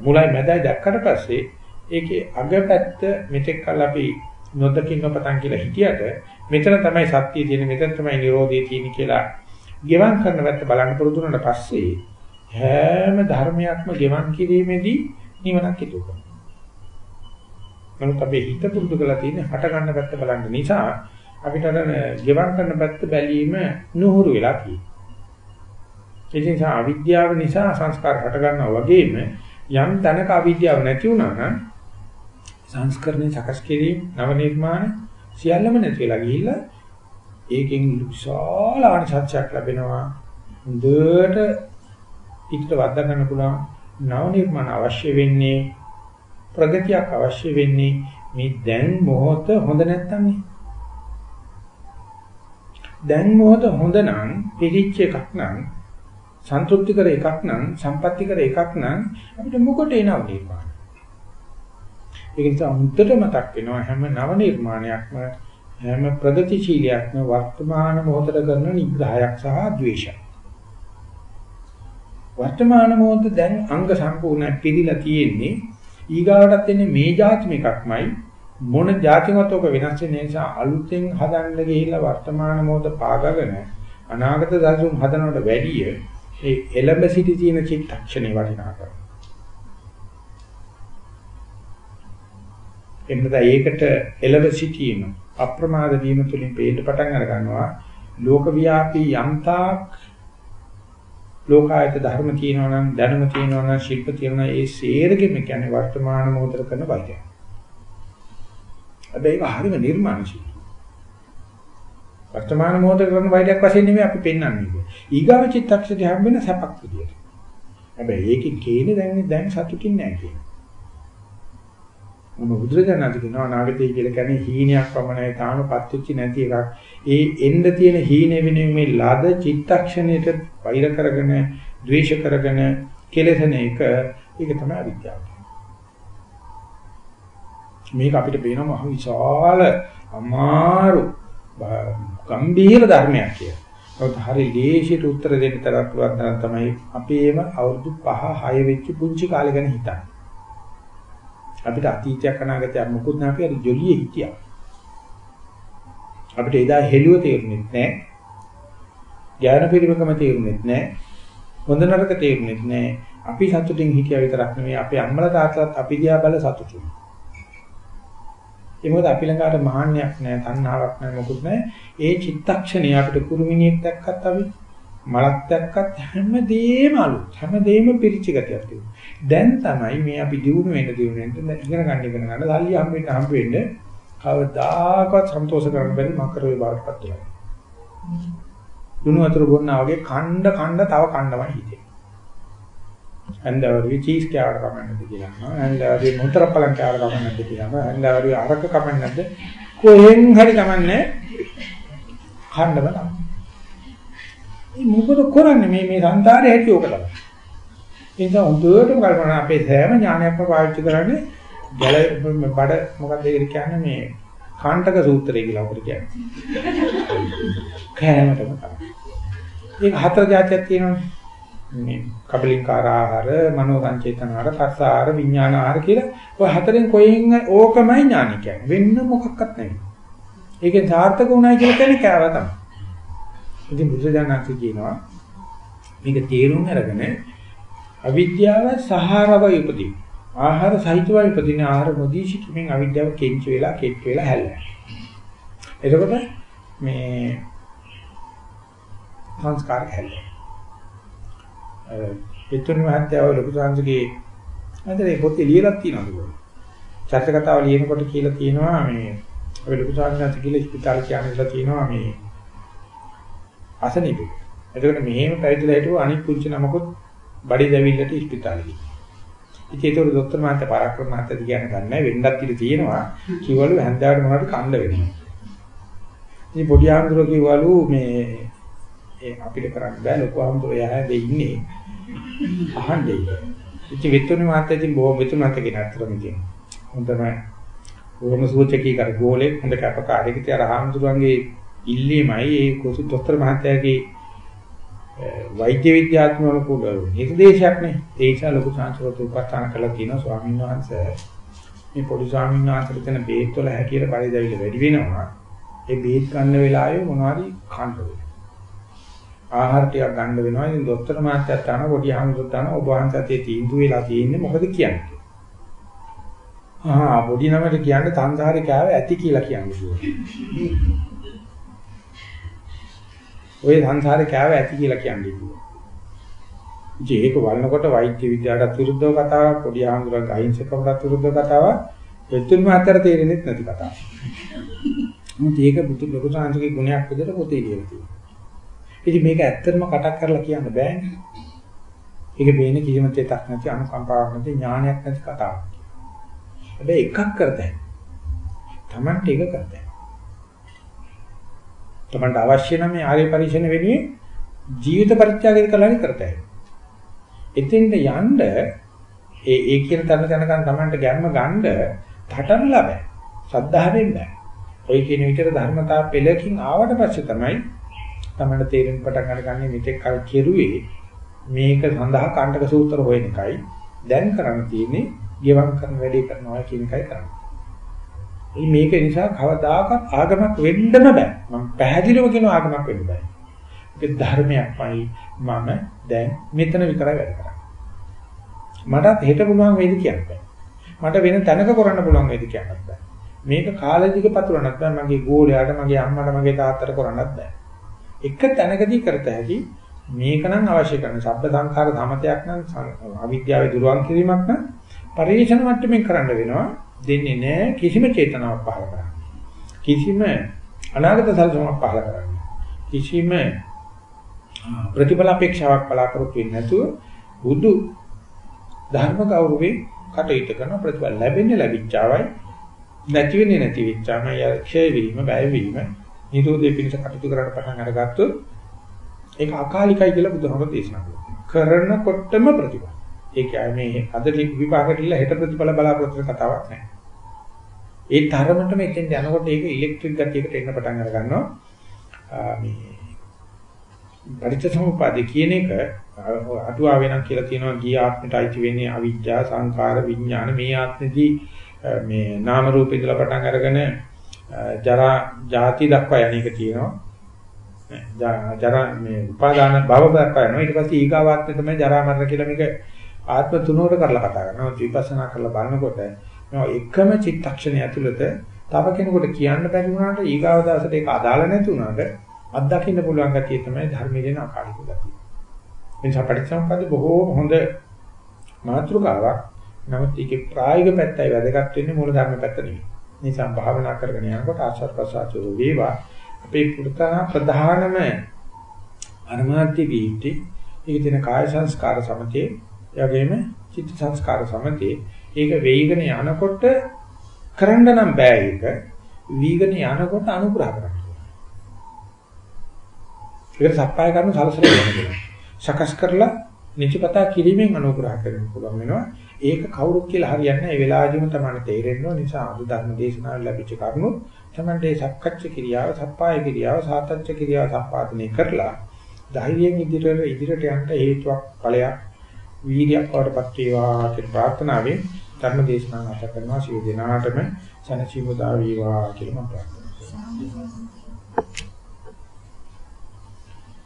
S1: මුලයි මැදයි දැක්කට පස්සේ ඒකේ අග පැත්ත මෙතෙක් කල අපි නොදකින්න පතන් කියලා හිටියට මෙතන තමයි සත්‍යය තියෙන්නේ මෙතන තමයි නිරෝධය තියෙන්නේ කියලා ගෙවම් කරන පැත්ත බලන්න පුරුදු වුණාට පස්සේ හැම ධර්මයක්ම ගෙවම් කිරීමේදී නිවනක් හිතුව කරනවා. නමුත් අපි හිත පුරුදු කරලා තියෙන්නේ හට ගන්න පැත්ත බලන්න නිසා අපිට අර ගෙවම් කරන පැත්ත බැලීම නුහුරු වෙලා තියෙනවා. ඒ නිසා අවිද්‍යාව නිසා සංස්කාර හට ගන්නවා වගේම යම් තැනක අවිද්‍යාව නැති වුණා නම් සංස්කරණේ සකස් කිරීම නව නිර්මාණ සියල්ලම නැති වෙලා ගිහිල්ලා ඒකෙන් විශාල ආනිසංසයක් ලැබෙනවා හොඳට පිටට වද්දා ගන්න පුළුවන් නව නිර්මාණ අවශ්‍ය වෙන්නේ ප්‍රගතියක් අවශ්‍ය වෙන්නේ මේ දැන් මොහොත හොඳ නැත්තම් දැන් මොහොත හොඳ නම් පිළිච්ච එකක් නම් සන්තුෂ්ටි කර එකක් නම් සම්පත්‍ති කර එකක් නම් අපිට මොකට එනව නිර්මාණ ඒක නිසා හුද්දට මතක් වෙනවා හැම නව නිර්මාණයක්ම හැම ප්‍රගතිශීලියක්ම වර්තමාන මොහොතට කරන නිග්‍රහයක් සහ ද්වේෂයක්. වර්තමාන මොහොත දැන් අංග සම්පූර්ණ පිළිලා තියෙන්නේ ඊගාවටත් එන්නේ මේ જાතිම එකක්මයි මොන જાතිමත් ඔක වෙනස් වෙන නිසා අලුතෙන් හදන්න ගිහිල්ලා වර්තමාන මොහොත පාගගෙන අනාගත දසුන් හදනවට වැඩිය ඒ එළඹ සිටි තියෙන චිත්තක්ෂණේ වටිනාකම. එන්නත ඒකට එළඹ සිටීම අප්‍රමාද වීම තුළින් පේන්න පටන් අර ගන්නවා ලෝකව්‍යාපී යම්තාක් ලෝකායත ධර්ම තියෙනවා නම් දැනුම තියෙනවා නම් ශිල්ප තියෙනවා ඒ සේරගෙම කියන්නේ වර්තමාන මොහොතේ කරන වෛද්‍යය. හැබැයි ඒක හරිම නිර්මාණශීලී. වර්තමාන මොහොතේ කරන වෛද්‍යයක් වශයෙන් නෙමෙයි අපි පෙන්වන්නේ. ඊගාව චිත්තක්ෂණය හැම වෙන සැපක් විදියට. හැබැයි ඒකේ කේනේ දැන් දැන් සතුටින් නැහැ කියන්නේ. මොන බුදුරජාණන් කියනවා අනාගතය කියලා කියන්නේ හීනයක් පමණයි තාමපත් වෙච්ච නැති එකක්. ඒ එන්න තියෙන හීන වෙනුවෙන් මේ ලද චිත්තක්ෂණයට වෛර කරගෙන, ද්වේෂ කරගෙන කෙලෙසන එක ඒක තමයි අවිද්‍යාව. මේක අපිට පේනවා මහ විශාල අමාරු ගම්භීර ධර්මයක් කියලා. ඒත් හරි ලේසියට උත්තර දෙන්න තරම් පුළුවන් තමයි අපේම අවුරුදු 5 6 වෙච්ච පුංචි කාලේ ගැන හිතන්නේ. අපිට අතීතයක් අනාගතයක් මොකුත් නැහැ අපි අර ජොලියේ හිටියා. අපිට එදා හෙළුව තේරුනේ නැහැ. ඥාන පරිමකම තේරුනේ නැහැ. හොඳ නරක තේරුනේ නැහැ. අපි සතුටින් හිටියා විතරක් නෙමෙයි අපේ අම්මලා තාත්තලාත් අපි දිහා බල සතුටුයි. ඒ මොකද අපි ළඟ අර මහාන්‍යයක් නැහැ, තණ්හාවක් නැහැ, මොකුත් නැහැ. ඒ චිත්තක්ෂණය අපිට කුරුමිනියක් දැක්කත් අපි මලක් දැක්කත් හැමදේම අලුත්. හැමදේම පිරිච්ච ගතියක් තියෙනවා. දැන් තමයි මේ අපි දිනු වෙන දිනු වෙන ඉගෙන ගන්න ඉගෙන ගන්න සල්ලි හම්බෙන්න හම්බෙන්න කවදාකවත් සන්තෝෂ කරන්න බැරි මකරේ බාටපත් වෙනවා. දුනු වතුර බොන්නා වගේ කණ්ඩ කණ්ඩ තව කණ්ඩමයි හිතේ. හන්දවරුවේ චීස් කෑවට කමන්නද කියලා අහනවා. හන්දවරුවේ මොන්තර පලන් කෑවට කමන්නද කියලා අහනවා. හන්දවරුවේ අරක කමන්නද කොහෙන් හරි කමන්නේ කණ්ඩම තමයි. මේ මොකද කරන්නේ මේ මේ සංසාරේ හැටි ඕක තමයි. ඒ නිසා හොඳටම කල්පනා අපේ සෑම ඥානයක්ම පාවිච්චි කරන්නේ ගැල බඩ මොකක්ද ඒකට කියන්නේ මේ කාණ්ඩක සූත්‍රය කියලා අපිට කියන්නේ. (laughs) කෑමටම තමයි. ඒක හතර જાතියක් තියෙනවානේ. මේ කබලින්කාර ආහාර, මනෝ සංචේතන ආහාර, පස්ස ආහාර, විඥාන ආහාර කියලා ඔය හතරෙන් කොහෙන් ඕකමයි ඥානි කියන්නේ. වෙන්න මොකක්වත් නැහැ. ඒකෙන් සාර්ථක වුණයි කියලා කියන්නේ කෑව තමයි. ඉතින් බුදුජානක කියනවා මේක තේරුම් අරගෙන අවිද්‍යාව සහාරව ඉපදී. ආහාර සහිතව ඉපදින ආහාර නොදී සිටීමෙන් අවිද්‍යාව කෙන්ච වෙලා කෙට් වෙලා හැල්ලෙනවා. එතකොට මේ සංස්කාර හැල්ලෙනවා. පිටුනි මහත්තයාව ලොකු සංස්කේ අන්තරේ පොතේ ලියලා තියෙනවා. චත්‍ර කතාව ලියනකොට කියලා තියෙනවා මේ අපි ලොකු සංස්කෘතික කියලා ස්පිතාල කියන්නේලා තියෙනවා මේ අසනීපෙ. එතකොට මෙහෙම පැවිදිලා හිටුව අනිත් පුංචි නමකුත් බඩේ දැවිල්ලට ස්පිතාලෙ. ඉතින් ඒක දොස්තර මහත්තයා පරාක්‍රම මහත්තයා කියන්න ගන්නෑ වෙන්නත් ඉතින් තියෙනවා. කිව්වලු හැන්දාවට මොනවද කන්න වෙනවා. ඉතින් පොඩි ආන්දර කිව්වලු මේ ඒ අපිට කරන්න බෑ ලොකු ආන්දර එයා හැදේ ඉන්නේ. අහන්නේ. ඉතින් විතුණු මහත්තයා ඉතින් බොහොම විතුණු මහත්තයා කියන අතරම ඉතින් හොඳම බොහොම සූචකී කර ගෝලේ හොඳ කැපකාරයෙක් ඉතින් අර ආන්දරුවන්ගේ ඉල්ලීමයි ඒ කොසු දොස්තර මහත්තයාගේ වෛද්‍ය විද්‍යාත්මක කුල නිර්දේශයක් නේ. ඒ නිසා ලොකු සංස්කෘත උපස්ථාන කළා තියෙනවා ස්වාමීන් වහන්සේ. මේ පොඩි ස්වාමීන් වහන්සේට තියෙන බේත් වල හැකියට පරිදවිල වැඩි වෙනවා. ඒ බේත් ගන්න වෙලාවේ මොනවාරි කන්න වෙනවා. ආහාර ටිකක් ගන්න වෙනවා. ඉතින් දොස්තර මහත්තයා තන පොඩි අහමුදුත් තන ඔබ වහන්සේට තීන්දුව වෙලා තියෙන්නේ මොකද කියන්නේ? ආ පොඩි නමට කියන්නේ සංසාරේ කෑව ඇති කියලා කියන්නේ. ඔය සංසාරේ කෑව ඇති කියලා කියන්නේ කිව්වා. ඉතින් ඒක වළනකොට වෛද්‍ය විද්‍යාවට විරුද්ධව කතාවක්, පොඩි ආහඳුරක් අහිංසකවට විරුද්ධව කතාවක්, දෙතුන්ම අතර තේරෙන්නේ නැති කතාවක්. මොකද ඒක බුදු ලොකු සාංශිකේ ගුණයක් විදිහට පොතේ ලියලා තියෙනවා. ඉතින් මේක ඇත්තටම කටක් කරලා කියන්න බෑනේ. ඒක මේනේ කිසිම තේතක් නැති අනුකම්පාවක් නැති ඥානයක් නැති කතාවක්. හැබැයි එකක් කරතයි. Tamante එක කරතයි. තමන්ට අවශ්‍ය නම් මේ ආර්ය පරිශ්‍රණ වෙනුවෙන් ජීවිත පරිත්‍යාගය කරලා හරි කරතයි. එතෙන්ට යන්න ඒ ඒ කියන තැන තැනකන් තමන්ට ගැම්ම ගන්න තටන ලබෑ. සද්ධාවෙන් බෑ. ඔය කියන විතර ධර්මතා පෙළකින් ආවට පස්සේ තමයි තමන්ට තේරෙන්න පටන් අරගන්නේ මෙතෙක් කල් කෙරුවේ මේක සඳහා කාණ්ඩක සූත්‍ර හොයන එකයි දැන් කරන්න තියෙන්නේ ගෙවම් කරන වැඩේ කරනවා කියන එකයි කරන්නේ. ඉතින් මේක නිසා කවදාකවත් ආගමක් වෙන්නම බෑ. මම පැහැදිලිව කියන ආගමක් වෙන්න බෑ. ඒක ධර්මයක්මයි මම දැන් මෙතන විතරයි වැඩ කරන්නේ. මටත් හෙට පුළුවන් වේද කියන්න බෑ. මට වෙන තැනක කරන්න පුළුවන් වේද කියන්නත් බෑ. මේක කාලෙදික පතුරන්නත් බෑ. මගේ ගෝලයාට, මගේ අම්මට, මගේ තාත්තට කරන්නත් බෑ. එක තැනකදී කරත හැකි මේක නම් අවශ්‍ය කරන ශබ්ද සංඛාර සමතයක් නම් අවිද්‍යාවේ දුරවන් කිරීමක් නම් පරිේශන මට්ටමින් කරන්න වෙනවා. දෙන්නේ නැහැ කිසිම චේතනාවක් පහළ කරන්න. කිසිම අනාගත සැලසුමක් පහළ කරන්න. කිසිම ප්‍රතිඵල අපේක්ෂාවක් බලාපොරොත්තු වෙන්නේ නැතුව බුදු ධර්ම ගෞරවේ කටයුතු කරන ප්‍රතිඵල ලැබෙන්නේ ලැබිච්චාවයි නැති වෙන්නේ නැති වෙච්චාමයි ක්ෂය වීම බය වීම නිරෝධය පිණිස කටයුතු කරන්න පටන් අරගත්තොත් ඒක අකාලිකයි කියලා බුදුහාමර දේශනා කරනවා. කරනකොටම ප්‍රතිඵල. ඒ කියන්නේ මේ අද විපාක දෙilla හෙට ප්‍රතිඵල බලාපොරොත්තු වෙන කතාවක් නෑ. ඒ තරමටම එතෙන් යනකොට ඒක ඉලෙක්ට්‍රික් ගතියකට එන්න පටන් අර ගන්නවා. මේ පරිච්ඡසමුපාද කියන එක අටුවා වෙනක් කියලා කියනවා ගිය ආත්මයට අයිති වෙන්නේ අවිජ්ජා සංඛාර විඥාන මේ ආත්මෙදී මේ නාම රූප ඉදලා පටන් අරගෙන ජරා ජාති දක්වා යන එක තියෙනවා ජරා මේ උපාදාන භව දක්වා යනවා ඊට පස්සේ ඊගාවාත්මය තමයි ජරා මරණ කියලා මේක ආත්ම තුනකට කරලා කතා කරනවා විපස්සනා කරලා බලනකොට මේ එකම චිත්තක්ෂණය ඇතුළත තව කෙනෙකුට කියන්න බැරි වුණාට ඊගාව දවසට ඒක අදාළ නැති වුණාට අත්දකින්න පුළුවන් ගතිය තමයි ධර්මයේ දෙන අකාලික ගතිය. එනිසා පරිසම්පද බොහෝ හොඳ මාතෘකාවක්. නමුත් ඒකේ ප්‍රායෝගික පැත්තයි වැදගත් වෙන්නේ මූල ධර්ම පැත්ත නෙවෙයි. නිසා භාවනා කරගෙන යනකොට ආශ්‍රව ප්‍රසආචෝ වේවා අපේ පුරතන ප්‍රධානම අනුමාත්‍ය වීටි ඒක දෙන කාය සංස්කාර සමතේ එවැගේම චිත්ත සංස්කාර සමතේ ඒක වේගන යනකොට කරන්න නම් බෑ ඒක වීගන යනකොට අනුග්‍රහ කරන්න. ඒකට සප්පාය කරන සලසල වෙනවා. සකස් කරලා නිචපතා කිරීමෙන් අනුග්‍රහ කරන්න පුළුවන් වෙනවා. ඒක කවුරුත් කියලා හරියන්නේ නැහැ. ඒ වෙලාවෙදිම තමයි තේරෙන්න ඕන නිසා අද ධර්ම දේශනාවල ලැබිච්ච කරුණු තමයි මේ සක්කච්ඡ කිරියාව, සප්පාය කිරියාව, සාතච්ඡ කිරියාව සම්පාදනය කරලා ධෛර්යයෙන් ඉදිරියට ඉදිරියට යන්න හේතුවක් ඵලයක් වීර්යයක් වඩපත් වේවා කියන ප්‍රාර්ථනාවෙන් ධර්ම දේශනාව නැවත කරනවා සිය දිනාටම සනචීවදා වේවා කියලා මම ප්‍රාර්ථනා කරනවා.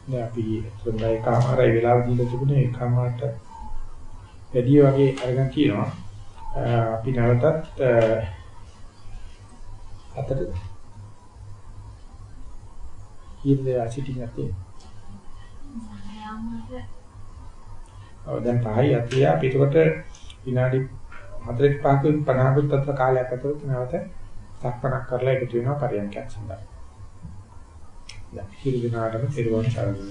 S1: දැන් අපි සඳහන් කාමාරයි වෙලාව දීලා තිබුණේ ඒකමාරට වැඩි වගේ අරගෙන කියනවා. අපි නැවතත් අතට කීයද ඇසිටින් නැත්තේ? ඔව් දැන් පහයි අතිය අපි එතකොට විනාඩි 45ක 50කට අතර කාලයක් ඇතුළත නැවත සක්මනක් කරලා එකතු වෙනවා පරියන්කයක් සඳහා. දැන් හිල් දිනාටම පෙරවන් සාරගෙන